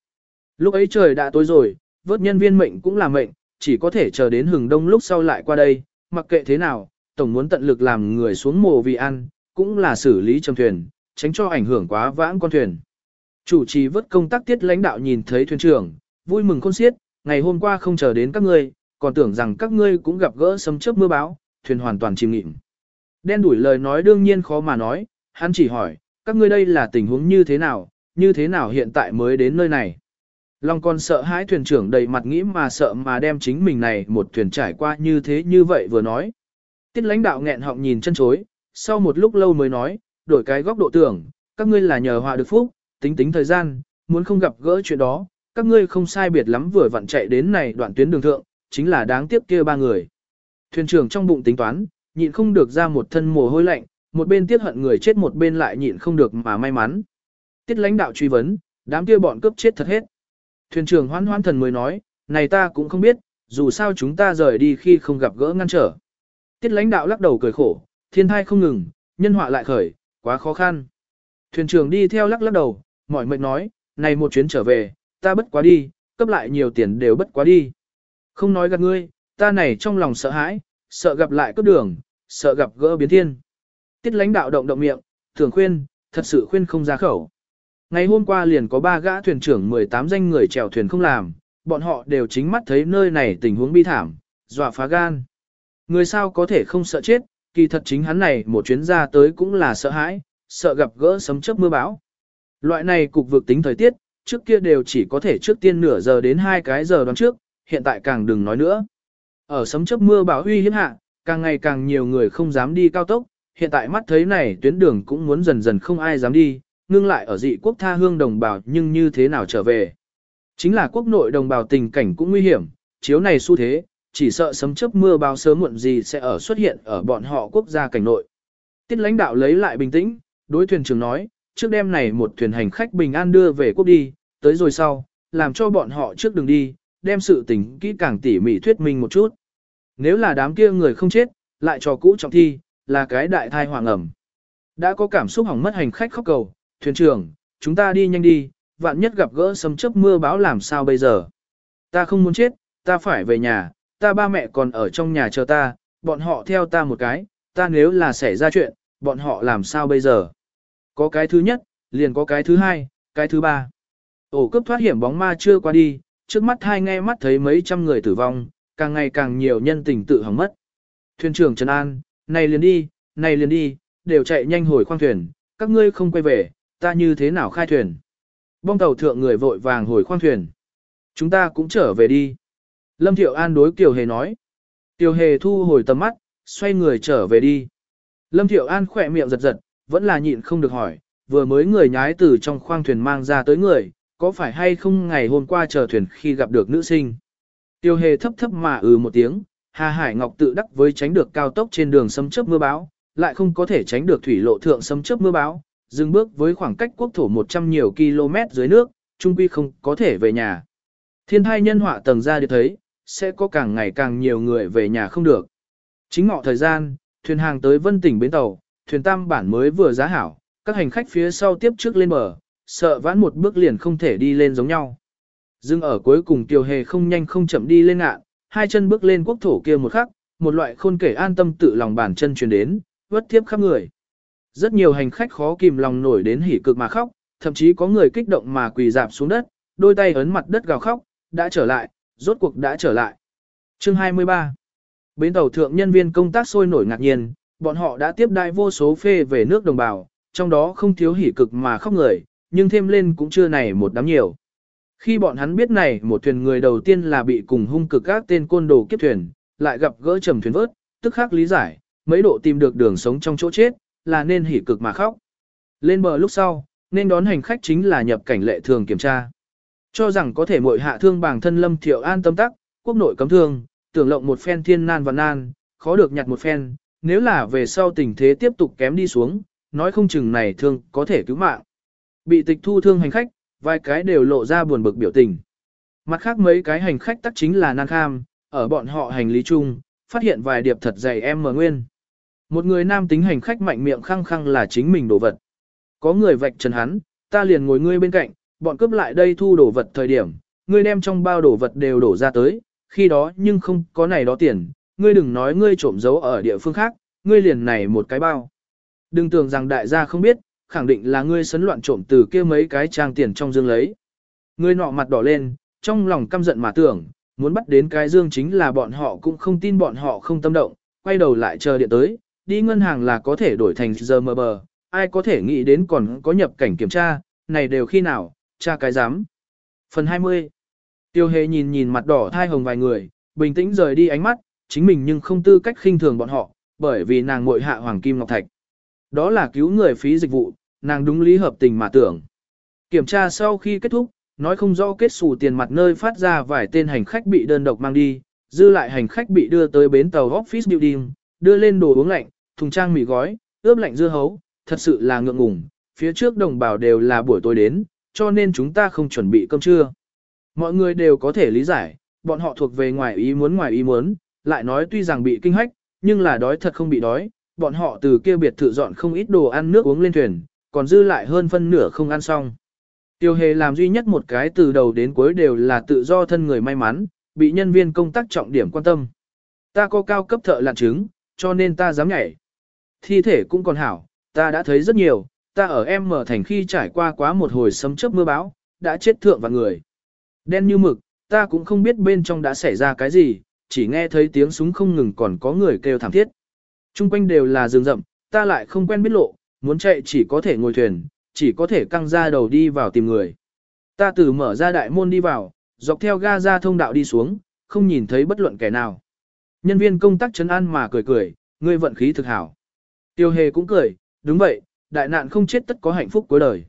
A: Lúc ấy trời đã tối rồi, vớt nhân viên mệnh cũng là mệnh, chỉ có thể chờ đến hừng đông lúc sau lại qua đây, mặc kệ thế nào, tổng muốn tận lực làm người xuống mồ vì ăn, cũng là xử lý trầm thuyền, tránh cho ảnh hưởng quá vãng con thuyền. Chủ trì vớt công tác tiết lãnh đạo nhìn thấy thuyền trưởng, vui mừng khôn xiết, ngày hôm qua không chờ đến các ngươi, còn tưởng rằng các ngươi cũng gặp gỡ sấm chớp mưa bão, thuyền hoàn toàn chìm nghịm. Đen đuổi lời nói đương nhiên khó mà nói, hắn chỉ hỏi, các ngươi đây là tình huống như thế nào, như thế nào hiện tại mới đến nơi này. Long còn sợ hãi thuyền trưởng đầy mặt nghĩ mà sợ mà đem chính mình này một thuyền trải qua như thế như vậy vừa nói. Tiết lãnh đạo nghẹn họng nhìn chân chối, sau một lúc lâu mới nói, đổi cái góc độ tưởng, các ngươi là nhờ họa được phúc, tính tính thời gian, muốn không gặp gỡ chuyện đó, các ngươi không sai biệt lắm vừa vặn chạy đến này đoạn tuyến đường thượng, chính là đáng tiếc kia ba người. Thuyền trưởng trong bụng tính toán, nhịn không được ra một thân mồ hôi lạnh, một bên tiếc hận người chết một bên lại nhịn không được mà may mắn. Tiết lãnh đạo truy vấn, đám kia bọn cướp chết thật hết. Thuyền trưởng hoan hoan thần mới nói, này ta cũng không biết, dù sao chúng ta rời đi khi không gặp gỡ ngăn trở. Tiết lãnh đạo lắc đầu cười khổ, thiên thai không ngừng, nhân họa lại khởi, quá khó khăn. Thuyền trưởng đi theo lắc lắc đầu, mỏi mệt nói, này một chuyến trở về, ta bất quá đi, cấp lại nhiều tiền đều bất quá đi. Không nói gặp ngươi, ta này trong lòng sợ hãi, sợ gặp lại cướp đường, sợ gặp gỡ biến thiên. Tiết lãnh đạo động động miệng, thường khuyên, thật sự khuyên không ra khẩu. Ngày hôm qua liền có ba gã thuyền trưởng 18 danh người chèo thuyền không làm, bọn họ đều chính mắt thấy nơi này tình huống bi thảm, dọa phá gan. Người sao có thể không sợ chết, kỳ thật chính hắn này một chuyến ra tới cũng là sợ hãi, sợ gặp gỡ sấm chớp mưa bão. Loại này cục vực tính thời tiết, trước kia đều chỉ có thể trước tiên nửa giờ đến hai cái giờ đoán trước, hiện tại càng đừng nói nữa. Ở sấm chớp mưa bão huy hiếp hạ, càng ngày càng nhiều người không dám đi cao tốc, hiện tại mắt thấy này tuyến đường cũng muốn dần dần không ai dám đi, ngưng lại ở dị quốc tha hương đồng bào nhưng như thế nào trở về. Chính là quốc nội đồng bào tình cảnh cũng nguy hiểm, chiếu này xu thế, chỉ sợ sấm chớp mưa bão sớm muộn gì sẽ ở xuất hiện ở bọn họ quốc gia cảnh nội. Tiết lãnh đạo lấy lại bình tĩnh, đối thuyền trưởng nói, trước đêm này một thuyền hành khách bình an đưa về quốc đi, tới rồi sau, làm cho bọn họ trước đường đi, đem sự tình kỹ càng tỉ mỉ thuyết minh một chút. Nếu là đám kia người không chết, lại cho cũ trọng thi, là cái đại thai hoàng ẩm. Đã có cảm xúc hỏng mất hành khách khóc cầu, thuyền trưởng, chúng ta đi nhanh đi, vạn nhất gặp gỡ sấm chớp mưa báo làm sao bây giờ. Ta không muốn chết, ta phải về nhà, ta ba mẹ còn ở trong nhà chờ ta, bọn họ theo ta một cái, ta nếu là xảy ra chuyện, bọn họ làm sao bây giờ. Có cái thứ nhất, liền có cái thứ hai, cái thứ ba. Ổ cấp thoát hiểm bóng ma chưa qua đi, trước mắt hai nghe mắt thấy mấy trăm người tử vong, càng ngày càng nhiều nhân tình tự hỏng mất. Thuyền trưởng Trần An, này liền đi, này liền đi, đều chạy nhanh hồi khoang thuyền, các ngươi không quay về, ta như thế nào khai thuyền. Bong tàu thượng người vội vàng hồi khoang thuyền. Chúng ta cũng trở về đi. Lâm Thiệu An đối Kiều Hề nói. Kiều Hề thu hồi tầm mắt, xoay người trở về đi. Lâm Thiệu An khỏe miệng giật giật, vẫn là nhịn không được hỏi, vừa mới người nhái từ trong khoang thuyền mang ra tới người, có phải hay không ngày hôm qua chờ thuyền khi gặp được nữ sinh. Tiêu hề thấp thấp mà ừ một tiếng, Hà Hải Ngọc tự đắc với tránh được cao tốc trên đường sấm chớp mưa bão, lại không có thể tránh được thủy lộ thượng sấm chớp mưa bão, dừng bước với khoảng cách quốc thổ 100 nhiều km dưới nước, trung quy không có thể về nhà. Thiên thai nhân họa tầng ra được thấy, sẽ có càng ngày càng nhiều người về nhà không được. Chính ngọ thời gian, thuyền hàng tới Vân tỉnh bến tàu, thuyền tam bản mới vừa giá hảo, các hành khách phía sau tiếp trước lên bờ, sợ vãn một bước liền không thể đi lên giống nhau. Dưng ở cuối cùng Tiêu Hề không nhanh không chậm đi lên ngạn, hai chân bước lên quốc thổ kia một khắc, một loại khôn kể an tâm tự lòng bản chân truyền đến, vất tiếp khắp người. Rất nhiều hành khách khó kìm lòng nổi đến hỉ cực mà khóc, thậm chí có người kích động mà quỳ dạp xuống đất, đôi tay ấn mặt đất gào khóc, đã trở lại, rốt cuộc đã trở lại. Chương 23 Bến tàu thượng nhân viên công tác sôi nổi ngạc nhiên, bọn họ đã tiếp đại vô số phê về nước đồng bào, trong đó không thiếu hỉ cực mà khóc người, nhưng thêm lên cũng chưa này một đám nhiều. Khi bọn hắn biết này một thuyền người đầu tiên là bị cùng hung cực các tên côn đồ kiếp thuyền, lại gặp gỡ trầm thuyền vớt, tức khắc lý giải, mấy độ tìm được đường sống trong chỗ chết, là nên hỉ cực mà khóc. Lên bờ lúc sau, nên đón hành khách chính là nhập cảnh lệ thường kiểm tra. Cho rằng có thể mội hạ thương bảng thân lâm thiệu an tâm tắc, quốc nội cấm thương, tưởng lộng một phen thiên nan và nan, khó được nhặt một phen, nếu là về sau tình thế tiếp tục kém đi xuống, nói không chừng này thương có thể cứu mạng. Bị tịch thu thương hành khách, vài cái đều lộ ra buồn bực biểu tình. Mặt khác mấy cái hành khách tắc chính là Nan Kham, ở bọn họ hành lý chung, phát hiện vài điệp thật dày em mở nguyên. Một người nam tính hành khách mạnh miệng khăng khăng là chính mình đồ vật. Có người vạch trần hắn, ta liền ngồi ngươi bên cạnh, bọn cướp lại đây thu đồ vật thời điểm, ngươi đem trong bao đồ vật đều đổ ra tới, khi đó nhưng không có này đó tiền, ngươi đừng nói ngươi trộm giấu ở địa phương khác, ngươi liền này một cái bao. Đừng tưởng rằng đại gia không biết, khẳng định là ngươi sấn loạn trộm từ kia mấy cái trang tiền trong dương lấy. Ngươi nọ mặt đỏ lên, trong lòng căm giận mà tưởng, muốn bắt đến cái dương chính là bọn họ cũng không tin bọn họ không tâm động, quay đầu lại chờ điện tới, đi ngân hàng là có thể đổi thành giờ mờ bờ, ai có thể nghĩ đến còn có nhập cảnh kiểm tra, này đều khi nào, cha cái dám. Phần 20 Tiêu hề nhìn nhìn mặt đỏ thai hồng vài người, bình tĩnh rời đi ánh mắt, chính mình nhưng không tư cách khinh thường bọn họ, bởi vì nàng muội hạ hoàng kim ngọc thạch. Đó là cứu người phí dịch vụ, nàng đúng lý hợp tình mà tưởng. Kiểm tra sau khi kết thúc, nói không rõ kết xù tiền mặt nơi phát ra vài tên hành khách bị đơn độc mang đi, dư lại hành khách bị đưa tới bến tàu Office Building, đưa lên đồ uống lạnh, thùng trang mì gói, ướp lạnh dưa hấu, thật sự là ngượng ngùng, phía trước đồng bào đều là buổi tối đến, cho nên chúng ta không chuẩn bị cơm trưa. Mọi người đều có thể lý giải, bọn họ thuộc về ngoài ý muốn ngoài ý muốn, lại nói tuy rằng bị kinh hách, nhưng là đói thật không bị đói, bọn họ từ kia biệt thự dọn không ít đồ ăn nước uống lên thuyền, còn dư lại hơn phân nửa không ăn xong. Tiêu hề làm duy nhất một cái từ đầu đến cuối đều là tự do thân người may mắn, bị nhân viên công tác trọng điểm quan tâm. Ta có cao cấp thợ lạn trứng, cho nên ta dám nhảy. Thi thể cũng còn hảo, ta đã thấy rất nhiều, ta ở em mở thành khi trải qua quá một hồi sấm chớp mưa bão, đã chết thượng và người. Đen như mực, ta cũng không biết bên trong đã xảy ra cái gì, chỉ nghe thấy tiếng súng không ngừng còn có người kêu thảm thiết. Trung quanh đều là rừng rậm, ta lại không quen biết lộ, muốn chạy chỉ có thể ngồi thuyền, chỉ có thể căng ra đầu đi vào tìm người. Ta từ mở ra đại môn đi vào, dọc theo ga ra thông đạo đi xuống, không nhìn thấy bất luận kẻ nào. Nhân viên công tác chấn an mà cười cười, ngươi vận khí thực hảo. Tiêu hề cũng cười, đúng vậy, đại nạn không chết tất có hạnh phúc cuối đời.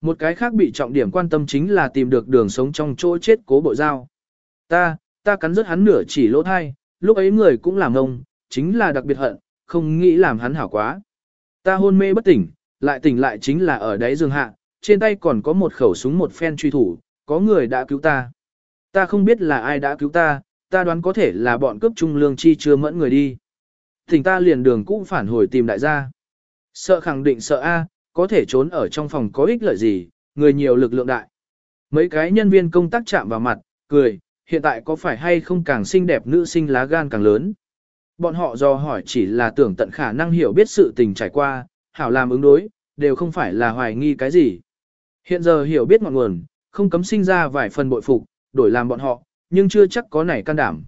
A: Một cái khác bị trọng điểm quan tâm chính là tìm được đường sống trong chỗ chết cố bộ giao. Ta, ta cắn rớt hắn nửa chỉ lỗ thai, lúc ấy người cũng làm ông, chính là đặc biệt hận, không nghĩ làm hắn hảo quá. Ta hôn mê bất tỉnh, lại tỉnh lại chính là ở đáy giường hạ, trên tay còn có một khẩu súng một phen truy thủ, có người đã cứu ta. Ta không biết là ai đã cứu ta, ta đoán có thể là bọn cướp trung lương chi chưa mẫn người đi. Thỉnh ta liền đường cũ phản hồi tìm đại gia. Sợ khẳng định sợ A, có thể trốn ở trong phòng có ích lợi gì, người nhiều lực lượng đại. Mấy cái nhân viên công tác chạm vào mặt, cười, hiện tại có phải hay không càng xinh đẹp nữ sinh lá gan càng lớn. Bọn họ do hỏi chỉ là tưởng tận khả năng hiểu biết sự tình trải qua, hảo làm ứng đối, đều không phải là hoài nghi cái gì. Hiện giờ hiểu biết ngọn nguồn, không cấm sinh ra vài phần bội phục, đổi làm bọn họ, nhưng chưa chắc có nảy can đảm.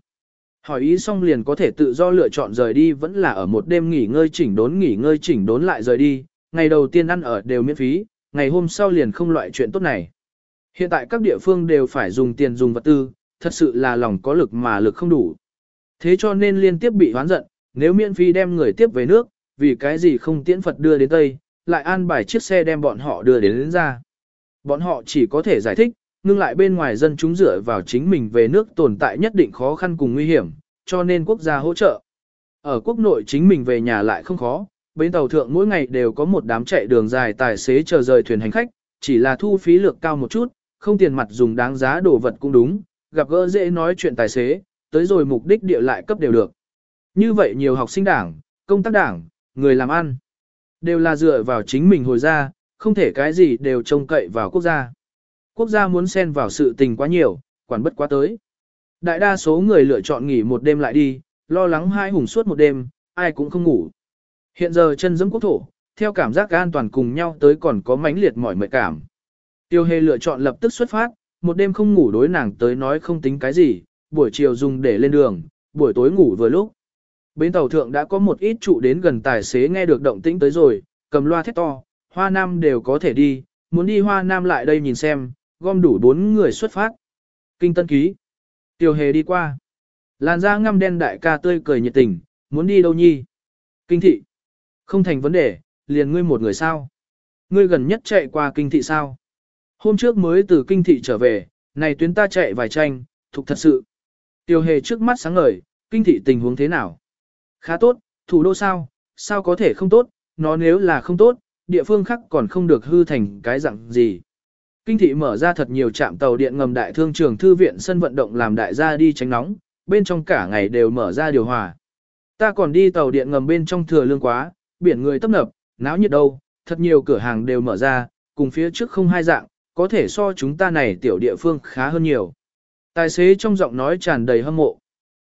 A: Hỏi ý xong liền có thể tự do lựa chọn rời đi vẫn là ở một đêm nghỉ ngơi chỉnh đốn nghỉ ngơi chỉnh đốn lại rời đi, ngày đầu tiên ăn ở đều miễn phí, ngày hôm sau liền không loại chuyện tốt này. Hiện tại các địa phương đều phải dùng tiền dùng vật tư, thật sự là lòng có lực mà lực không đủ. Thế cho nên liên tiếp bị hoán giận, nếu miễn phí đem người tiếp về nước, vì cái gì không tiễn Phật đưa đến Tây, lại an bài chiếc xe đem bọn họ đưa đến, đến ra. Bọn họ chỉ có thể giải thích, ngưng lại bên ngoài dân chúng dựa vào chính mình về nước tồn tại nhất định khó khăn cùng nguy hiểm, cho nên quốc gia hỗ trợ. Ở quốc nội chính mình về nhà lại không khó, bến tàu thượng mỗi ngày đều có một đám chạy đường dài tài xế chờ rời thuyền hành khách, chỉ là thu phí lược cao một chút, không tiền mặt dùng đáng giá đồ vật cũng đúng, gặp gỡ dễ nói chuyện tài xế, tới rồi mục đích địa lại cấp đều được. Như vậy nhiều học sinh đảng, công tác đảng, người làm ăn, đều là dựa vào chính mình hồi ra, không thể cái gì đều trông cậy vào quốc gia. Quốc gia muốn xen vào sự tình quá nhiều, quản bất quá tới. Đại đa số người lựa chọn nghỉ một đêm lại đi, lo lắng hai hùng suốt một đêm, ai cũng không ngủ. Hiện giờ chân dẫm quốc thổ, theo cảm giác an toàn cùng nhau tới còn có mãnh liệt mỏi mệt cảm. Tiêu hề lựa chọn lập tức xuất phát, một đêm không ngủ đối nàng tới nói không tính cái gì, buổi chiều dùng để lên đường, buổi tối ngủ vừa lúc. Bến tàu thượng đã có một ít trụ đến gần tài xế nghe được động tĩnh tới rồi, cầm loa thét to, hoa nam đều có thể đi, muốn đi hoa nam lại đây nhìn xem, gom đủ bốn người xuất phát. Kinh tân ký. tiểu hề đi qua. Làn da ngăm đen đại ca tươi cười nhiệt tình, muốn đi đâu nhi? Kinh thị. Không thành vấn đề, liền ngươi một người sao? Ngươi gần nhất chạy qua kinh thị sao? Hôm trước mới từ kinh thị trở về, này tuyến ta chạy vài tranh, thuộc thật sự. tiểu hề trước mắt sáng ngời, kinh thị tình huống thế nào? Khá tốt, thủ đô sao? Sao có thể không tốt? Nó nếu là không tốt, địa phương khác còn không được hư thành cái dạng gì. Kinh thị mở ra thật nhiều trạm tàu điện ngầm đại thương trường thư viện sân vận động làm đại gia đi tránh nóng, bên trong cả ngày đều mở ra điều hòa. Ta còn đi tàu điện ngầm bên trong thừa lương quá, biển người tấp nập, náo nhiệt đâu, thật nhiều cửa hàng đều mở ra, cùng phía trước không hai dạng, có thể so chúng ta này tiểu địa phương khá hơn nhiều. Tài xế trong giọng nói tràn đầy hâm mộ.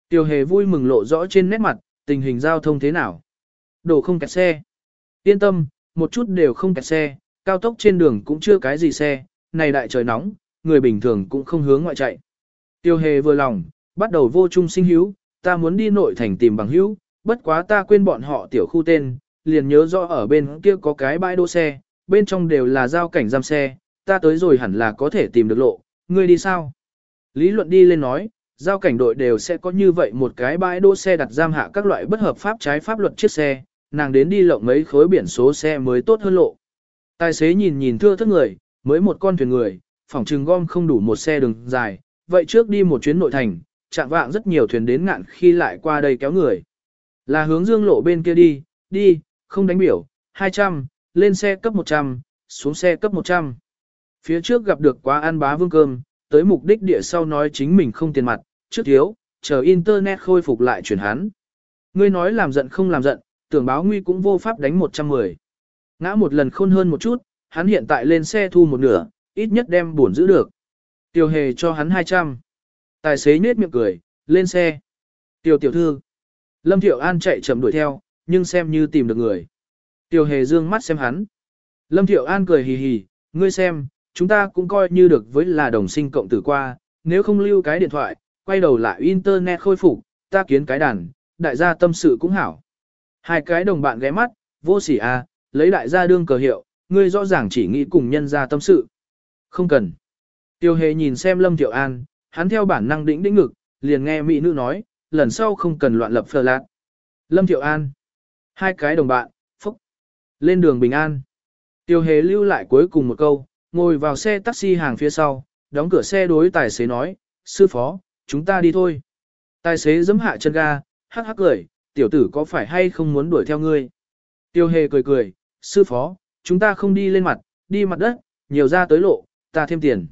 A: Tiểu hề vui mừng lộ rõ trên nét mặt, tình hình giao thông thế nào. Đồ không kẹt xe. Yên tâm, một chút đều không kẹt xe, cao tốc trên đường cũng chưa cái gì xe, này đại trời nóng, người bình thường cũng không hướng ngoại chạy. Tiêu hề vừa lòng, bắt đầu vô trung sinh hữu, ta muốn đi nội thành tìm bằng hữu, bất quá ta quên bọn họ tiểu khu tên, liền nhớ rõ ở bên kia có cái bãi đỗ xe, bên trong đều là giao cảnh giam xe, ta tới rồi hẳn là có thể tìm được lộ, ngươi đi sao? Lý luận đi lên nói, giao cảnh đội đều sẽ có như vậy một cái bãi đỗ xe đặt giam hạ các loại bất hợp pháp trái pháp luật chiếc xe, nàng đến đi lộng mấy khối biển số xe mới tốt hơn lộ. Tài xế nhìn nhìn thưa thức người, mới một con thuyền người, phòng trừng gom không đủ một xe đường dài, vậy trước đi một chuyến nội thành, chạm vạng rất nhiều thuyền đến ngạn khi lại qua đây kéo người. Là hướng dương lộ bên kia đi, đi, không đánh biểu, 200, lên xe cấp 100, xuống xe cấp 100. Phía trước gặp được quá ăn bá vương cơm, tới mục đích địa sau nói chính mình không tiền mặt, trước thiếu, chờ internet khôi phục lại chuyển hắn. Ngươi nói làm giận không làm giận, tưởng báo nguy cũng vô pháp đánh 110. Ngã một lần khôn hơn một chút, hắn hiện tại lên xe thu một nửa, ít nhất đem buồn giữ được. Tiểu hề cho hắn 200. Tài xế nết miệng cười, lên xe. Tiểu tiểu thư. Lâm Thiệu An chạy chậm đuổi theo, nhưng xem như tìm được người. Tiểu hề dương mắt xem hắn. Lâm Thiệu An cười hì hì, ngươi xem, chúng ta cũng coi như được với là đồng sinh cộng tử qua, nếu không lưu cái điện thoại, quay đầu lại internet khôi phục, ta kiến cái đàn, đại gia tâm sự cũng hảo. Hai cái đồng bạn ghé mắt, vô sỉ à, lấy đại gia đương cờ hiệu, ngươi rõ ràng chỉ nghĩ cùng nhân ra tâm sự. Không cần. Tiêu hề nhìn xem Lâm Tiểu An, hắn theo bản năng đĩnh đĩnh ngực, liền nghe mỹ nữ nói, lần sau không cần loạn lập phờ lạc. Lâm Tiểu An. Hai cái đồng bạn, phúc. Lên đường bình an. Tiêu hề lưu lại cuối cùng một câu, ngồi vào xe taxi hàng phía sau, đóng cửa xe đối tài xế nói, sư phó, chúng ta đi thôi. Tài xế giấm hạ chân ga, hắc hắc cười, tiểu tử có phải hay không muốn đuổi theo ngươi? Tiêu hề cười cười, sư phó, chúng ta không đi lên mặt, đi mặt đất, nhiều ra tới lộ, ta thêm tiền.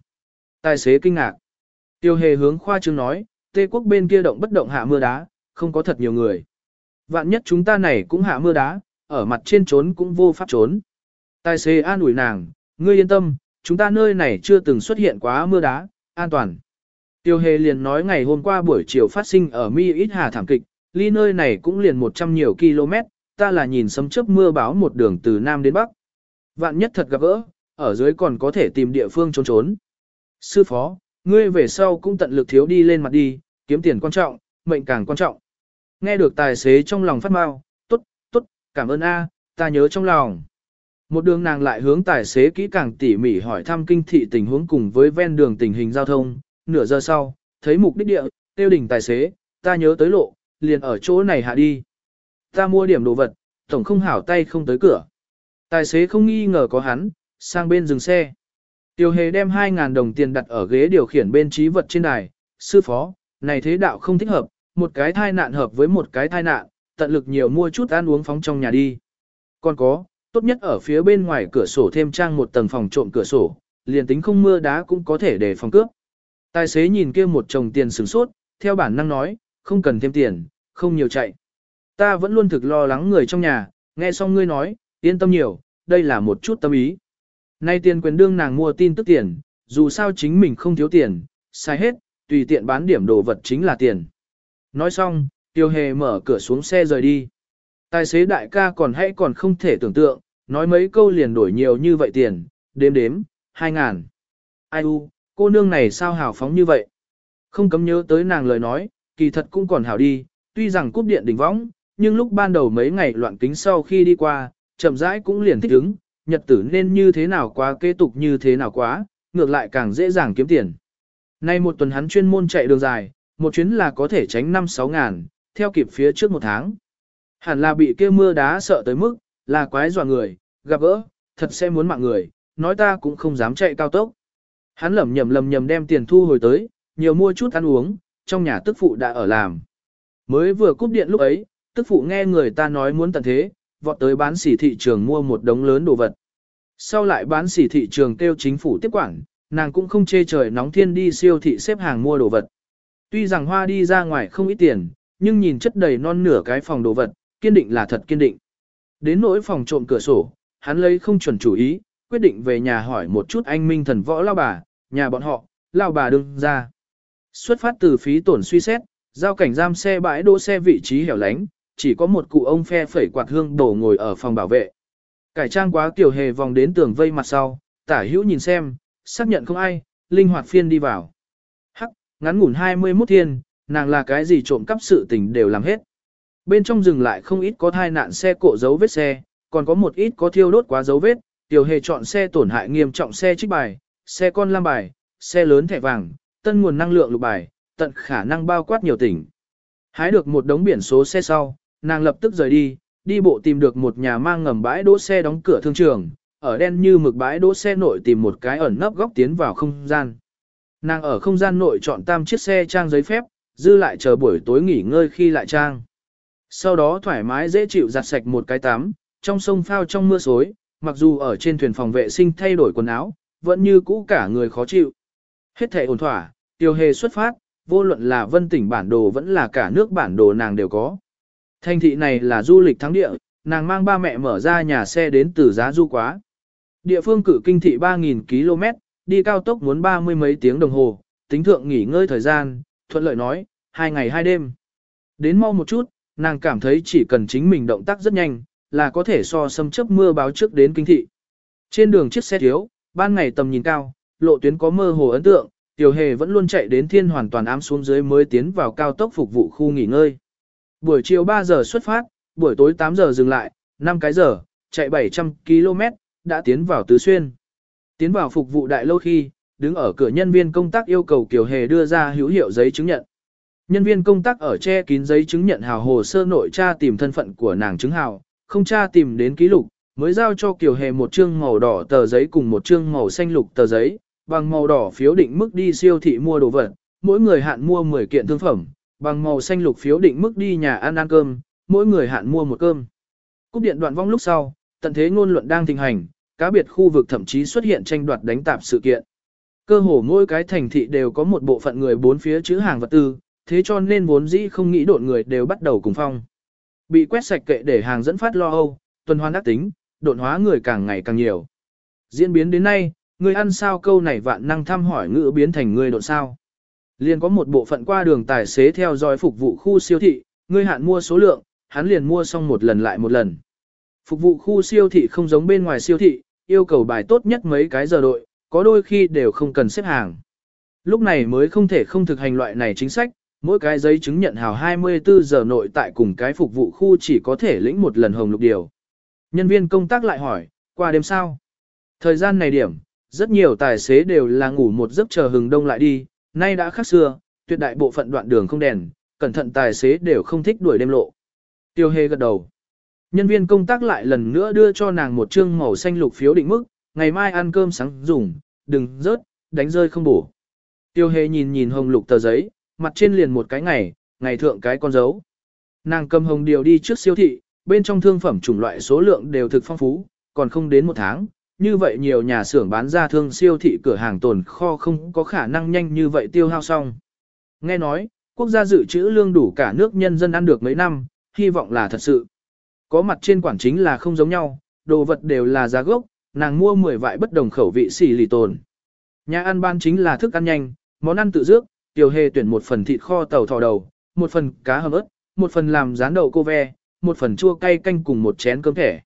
A: Tài xế kinh ngạc. Tiêu hề hướng khoa trương nói, tê quốc bên kia động bất động hạ mưa đá, không có thật nhiều người. Vạn nhất chúng ta này cũng hạ mưa đá, ở mặt trên trốn cũng vô pháp trốn. Tài xế an ủi nàng, ngươi yên tâm, chúng ta nơi này chưa từng xuất hiện quá mưa đá, an toàn. Tiêu hề liền nói ngày hôm qua buổi chiều phát sinh ở Mi Ít Hà thảm kịch, ly nơi này cũng liền 100 nhiều km, ta là nhìn sấm chớp mưa báo một đường từ Nam đến Bắc. Vạn nhất thật gặp gỡ, ở dưới còn có thể tìm địa phương trốn trốn. Sư phó, ngươi về sau cũng tận lực thiếu đi lên mặt đi, kiếm tiền quan trọng, mệnh càng quan trọng. Nghe được tài xế trong lòng phát mau, tốt, tốt, cảm ơn A, ta nhớ trong lòng. Một đường nàng lại hướng tài xế kỹ càng tỉ mỉ hỏi thăm kinh thị tình huống cùng với ven đường tình hình giao thông, nửa giờ sau, thấy mục đích địa, tiêu đỉnh tài xế, ta nhớ tới lộ, liền ở chỗ này hạ đi. Ta mua điểm đồ vật, tổng không hảo tay không tới cửa. Tài xế không nghi ngờ có hắn, sang bên dừng xe. Tiêu hề đem 2.000 đồng tiền đặt ở ghế điều khiển bên trí vật trên đài. Sư phó, này thế đạo không thích hợp, một cái thai nạn hợp với một cái thai nạn, tận lực nhiều mua chút ăn uống phóng trong nhà đi. Còn có, tốt nhất ở phía bên ngoài cửa sổ thêm trang một tầng phòng trộm cửa sổ, liền tính không mưa đá cũng có thể để phòng cướp. Tài xế nhìn kia một chồng tiền sửng sốt, theo bản năng nói, không cần thêm tiền, không nhiều chạy. Ta vẫn luôn thực lo lắng người trong nhà, nghe xong ngươi nói, yên tâm nhiều, đây là một chút tâm ý. Nay tiền quyền đương nàng mua tin tức tiền, dù sao chính mình không thiếu tiền, sai hết, tùy tiện bán điểm đồ vật chính là tiền. Nói xong, tiêu hề mở cửa xuống xe rời đi. Tài xế đại ca còn hãy còn không thể tưởng tượng, nói mấy câu liền đổi nhiều như vậy tiền, đếm đếm, hai ngàn. Ai u, cô nương này sao hào phóng như vậy? Không cấm nhớ tới nàng lời nói, kỳ thật cũng còn hảo đi, tuy rằng cúp điện đỉnh võng, nhưng lúc ban đầu mấy ngày loạn kính sau khi đi qua, chậm rãi cũng liền thích ứng, nhật tử nên như thế nào quá kế tục như thế nào quá, ngược lại càng dễ dàng kiếm tiền. Nay một tuần hắn chuyên môn chạy đường dài, một chuyến là có thể tránh 5-6 ngàn, theo kịp phía trước một tháng. Hẳn là bị kia mưa đá sợ tới mức, là quái dọa người, gặp gỡ, thật sẽ muốn mạng người, nói ta cũng không dám chạy cao tốc. Hắn lầm nhầm lầm nhầm đem tiền thu hồi tới, nhiều mua chút ăn uống, trong nhà tức phụ đã ở làm. Mới vừa cúp điện lúc ấy, tức phụ nghe người ta nói muốn tận thế, vọt tới bán xỉ thị trường mua một đống lớn đồ vật. Sau lại bán xỉ thị trường kêu chính phủ tiếp quản, nàng cũng không chê trời nóng thiên đi siêu thị xếp hàng mua đồ vật. Tuy rằng hoa đi ra ngoài không ít tiền, nhưng nhìn chất đầy non nửa cái phòng đồ vật, kiên định là thật kiên định. Đến nỗi phòng trộm cửa sổ, hắn lấy không chuẩn chủ ý, quyết định về nhà hỏi một chút anh minh thần võ lao bà, nhà bọn họ, lao bà đừng ra. Xuất phát từ phí tổn suy xét, giao cảnh giam xe bãi đỗ xe vị trí hẻo lánh, chỉ có một cụ ông phe phẩy quạt hương đổ ngồi ở phòng bảo vệ. Cải trang quá kiểu hề vòng đến tường vây mặt sau, tả hữu nhìn xem, xác nhận không ai, linh hoạt phiên đi vào. Hắc, ngắn ngủn 21 thiên, nàng là cái gì trộm cắp sự tình đều làm hết. Bên trong rừng lại không ít có thai nạn xe cộ dấu vết xe, còn có một ít có thiêu đốt quá dấu vết, tiểu hề chọn xe tổn hại nghiêm trọng xe trích bài, xe con lam bài, xe lớn thẻ vàng, tân nguồn năng lượng lục bài, tận khả năng bao quát nhiều tỉnh. Hái được một đống biển số xe sau, nàng lập tức rời đi, đi bộ tìm được một nhà mang ngầm bãi đỗ xe đóng cửa thương trường, ở đen như mực bãi đỗ xe nội tìm một cái ẩn nấp góc tiến vào không gian. Nàng ở không gian nội chọn tam chiếc xe trang giấy phép, dư lại chờ buổi tối nghỉ ngơi khi lại trang. Sau đó thoải mái dễ chịu giặt sạch một cái tắm, trong sông phao trong mưa xối, mặc dù ở trên thuyền phòng vệ sinh thay đổi quần áo, vẫn như cũ cả người khó chịu. Hết thể ổn thỏa, tiêu hề xuất phát, vô luận là vân tỉnh bản đồ vẫn là cả nước bản đồ nàng đều có. Thành thị này là du lịch thắng địa, nàng mang ba mẹ mở ra nhà xe đến từ giá du quá. Địa phương cử kinh thị 3.000 km, đi cao tốc muốn ba mươi mấy tiếng đồng hồ, tính thượng nghỉ ngơi thời gian, thuận lợi nói, hai ngày hai đêm. Đến mau một chút, nàng cảm thấy chỉ cần chính mình động tác rất nhanh, là có thể so xâm chấp mưa báo trước đến kinh thị. Trên đường chiếc xe thiếu, ban ngày tầm nhìn cao, lộ tuyến có mơ hồ ấn tượng, tiểu hề vẫn luôn chạy đến thiên hoàn toàn ám xuống dưới mới tiến vào cao tốc phục vụ khu nghỉ ngơi. Buổi chiều 3 giờ xuất phát, buổi tối 8 giờ dừng lại, 5 cái giờ, chạy 700 km, đã tiến vào Tứ Xuyên. Tiến vào phục vụ đại lâu khi, đứng ở cửa nhân viên công tác yêu cầu Kiều Hề đưa ra hữu hiệu giấy chứng nhận. Nhân viên công tác ở che kín giấy chứng nhận hào hồ sơ nội tra tìm thân phận của nàng chứng hào, không tra tìm đến ký lục, mới giao cho Kiều Hề một chương màu đỏ tờ giấy cùng một chương màu xanh lục tờ giấy, bằng màu đỏ phiếu định mức đi siêu thị mua đồ vật, mỗi người hạn mua 10 kiện thương phẩm, bằng màu xanh lục phiếu định mức đi nhà ăn ăn cơm, mỗi người hạn mua một cơm. Cúp điện đoạn vong lúc sau, tận thế ngôn luận đang thịnh hành, cá biệt khu vực thậm chí xuất hiện tranh đoạt đánh tạp sự kiện. Cơ hồ mỗi cái thành thị đều có một bộ phận người bốn phía chữ hàng vật tư, thế cho nên vốn dĩ không nghĩ độn người đều bắt đầu cùng phong. Bị quét sạch kệ để hàng dẫn phát lo âu, tuần hoàn đắc tính, độn hóa người càng ngày càng nhiều. Diễn biến đến nay, người ăn sao câu này vạn năng thăm hỏi ngữ biến thành người độn sao. Liền có một bộ phận qua đường tài xế theo dõi phục vụ khu siêu thị, người hạn mua số lượng, hắn liền mua xong một lần lại một lần. Phục vụ khu siêu thị không giống bên ngoài siêu thị, yêu cầu bài tốt nhất mấy cái giờ đội, có đôi khi đều không cần xếp hàng. Lúc này mới không thể không thực hành loại này chính sách, mỗi cái giấy chứng nhận hào 24 giờ nội tại cùng cái phục vụ khu chỉ có thể lĩnh một lần hồng lục điều. Nhân viên công tác lại hỏi, qua đêm sao? Thời gian này điểm, rất nhiều tài xế đều là ngủ một giấc chờ hừng đông lại đi, nay đã khác xưa, tuyệt đại bộ phận đoạn đường không đèn, cẩn thận tài xế đều không thích đuổi đêm lộ. Tiêu hề gật đầu. Nhân viên công tác lại lần nữa đưa cho nàng một trương màu xanh lục phiếu định mức, ngày mai ăn cơm sáng dùng, đừng rớt, đánh rơi không bổ. Tiêu hề nhìn nhìn hồng lục tờ giấy, mặt trên liền một cái ngày, ngày thượng cái con dấu. Nàng cầm hồng điều đi trước siêu thị, bên trong thương phẩm chủng loại số lượng đều thực phong phú, còn không đến một tháng. Như vậy nhiều nhà xưởng bán ra thương siêu thị cửa hàng tồn kho không có khả năng nhanh như vậy tiêu hao xong. Nghe nói, quốc gia dự trữ lương đủ cả nước nhân dân ăn được mấy năm, hy vọng là thật sự. Có mặt trên quản chính là không giống nhau, đồ vật đều là giá gốc, nàng mua 10 vại bất đồng khẩu vị xỉ lì tồn. Nhà ăn ban chính là thức ăn nhanh, món ăn tự dước, tiểu hề tuyển một phần thịt kho tàu thò đầu, một phần cá hầm ớt, một phần làm rán đậu cô ve, một phần chua cay canh cùng một chén cơm thẻ.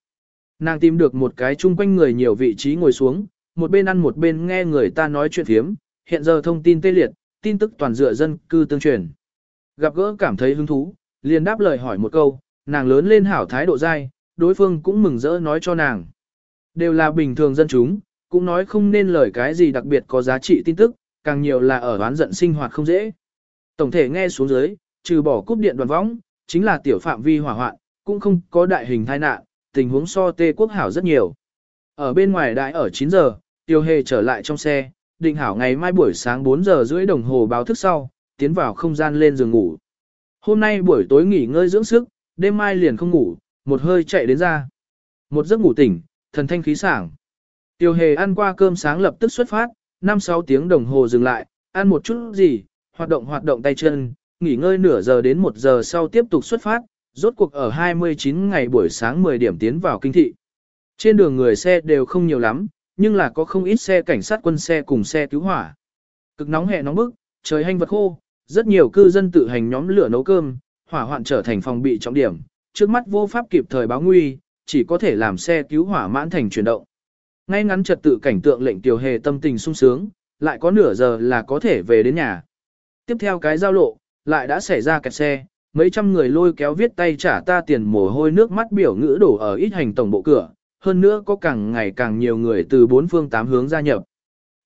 A: Nàng tìm được một cái chung quanh người nhiều vị trí ngồi xuống, một bên ăn một bên nghe người ta nói chuyện phiếm, hiện giờ thông tin tê liệt, tin tức toàn dựa dân cư tương truyền. Gặp gỡ cảm thấy hứng thú, liền đáp lời hỏi một câu, nàng lớn lên hảo thái độ dai, đối phương cũng mừng rỡ nói cho nàng. Đều là bình thường dân chúng, cũng nói không nên lời cái gì đặc biệt có giá trị tin tức, càng nhiều là ở oán giận sinh hoạt không dễ. Tổng thể nghe xuống dưới, trừ bỏ cúp điện đoàn võng, chính là tiểu phạm vi hỏa hoạn, cũng không có đại hình tai nạn, tình huống so tê quốc hảo rất nhiều. Ở bên ngoài đại ở 9 giờ, tiêu hề trở lại trong xe, định hảo ngày mai buổi sáng 4 giờ rưỡi đồng hồ báo thức sau, tiến vào không gian lên giường ngủ. Hôm nay buổi tối nghỉ ngơi dưỡng sức, đêm mai liền không ngủ, một hơi chạy đến ra. Một giấc ngủ tỉnh, thần thanh khí sảng. Tiêu hề ăn qua cơm sáng lập tức xuất phát, 5-6 tiếng đồng hồ dừng lại, ăn một chút gì, hoạt động hoạt động tay chân, nghỉ ngơi nửa giờ đến 1 giờ sau tiếp tục xuất phát, rốt cuộc ở 29 ngày buổi sáng 10 điểm tiến vào kinh thị. Trên đường người xe đều không nhiều lắm, nhưng là có không ít xe cảnh sát quân xe cùng xe cứu hỏa. Cực nóng hè nóng bức, trời hanh vật khô, rất nhiều cư dân tự hành nhóm lửa nấu cơm, hỏa hoạn trở thành phòng bị trọng điểm, trước mắt vô pháp kịp thời báo nguy, chỉ có thể làm xe cứu hỏa mãn thành chuyển động. Ngay ngắn trật tự cảnh tượng lệnh tiểu hề tâm tình sung sướng, lại có nửa giờ là có thể về đến nhà. Tiếp theo cái giao lộ, lại đã xảy ra kẹt xe, mấy trăm người lôi kéo viết tay trả ta tiền mồ hôi nước mắt biểu ngữ đổ ở ít hành tổng bộ cửa, hơn nữa có càng ngày càng nhiều người từ bốn phương tám hướng gia nhập.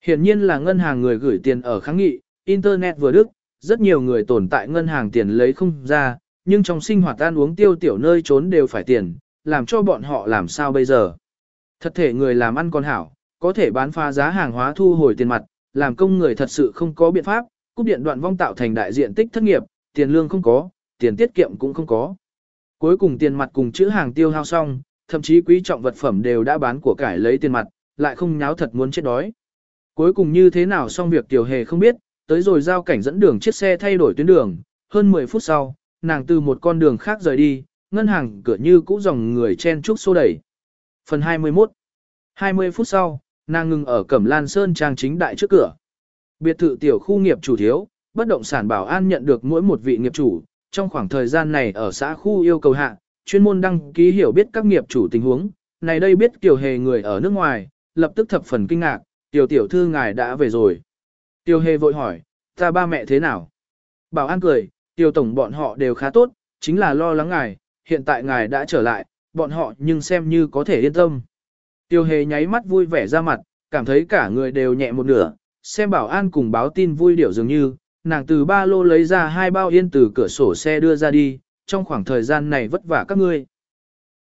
A: Hiển nhiên là ngân hàng người gửi tiền ở kháng nghị, Internet vừa đức, rất nhiều người tồn tại ngân hàng tiền lấy không ra, nhưng trong sinh hoạt ăn uống tiêu tiểu nơi trốn đều phải tiền, làm cho bọn họ làm sao bây giờ. Thật thể người làm ăn còn hảo, có thể bán phá giá hàng hóa thu hồi tiền mặt, làm công người thật sự không có biện pháp, cúp điện đoạn vong tạo thành đại diện tích thất nghiệp, tiền lương không có, tiền tiết kiệm cũng không có. Cuối cùng tiền mặt cùng chữ hàng tiêu hao xong, thậm chí quý trọng vật phẩm đều đã bán của cải lấy tiền mặt, lại không nháo thật muốn chết đói. Cuối cùng như thế nào xong việc tiểu hề không biết, tới rồi giao cảnh dẫn đường chiếc xe thay đổi tuyến đường, hơn 10 phút sau, nàng từ một con đường khác rời đi, ngân hàng cửa như cũ dòng người chen trúc xô đẩy. Phần 21 20 phút sau, nàng ngừng ở Cẩm Lan Sơn trang chính đại trước cửa. Biệt thự tiểu khu nghiệp chủ thiếu, bất động sản bảo an nhận được mỗi một vị nghiệp chủ, trong khoảng thời gian này ở xã khu yêu cầu hạ, chuyên môn đăng ký hiểu biết các nghiệp chủ tình huống, này đây biết tiểu hề người ở nước ngoài, lập tức thập phần kinh ngạc, tiểu tiểu thư ngài đã về rồi. Tiểu hề vội hỏi, ta ba mẹ thế nào? Bảo an cười, tiểu tổng bọn họ đều khá tốt, chính là lo lắng ngài, hiện tại ngài đã trở lại, bọn họ nhưng xem như có thể yên tâm. Tiểu hề nháy mắt vui vẻ ra mặt, cảm thấy cả người đều nhẹ một nửa, xem bảo an cùng báo tin vui điểu dường như, nàng từ ba lô lấy ra hai bao yên từ cửa sổ xe đưa ra đi, trong khoảng thời gian này vất vả các ngươi.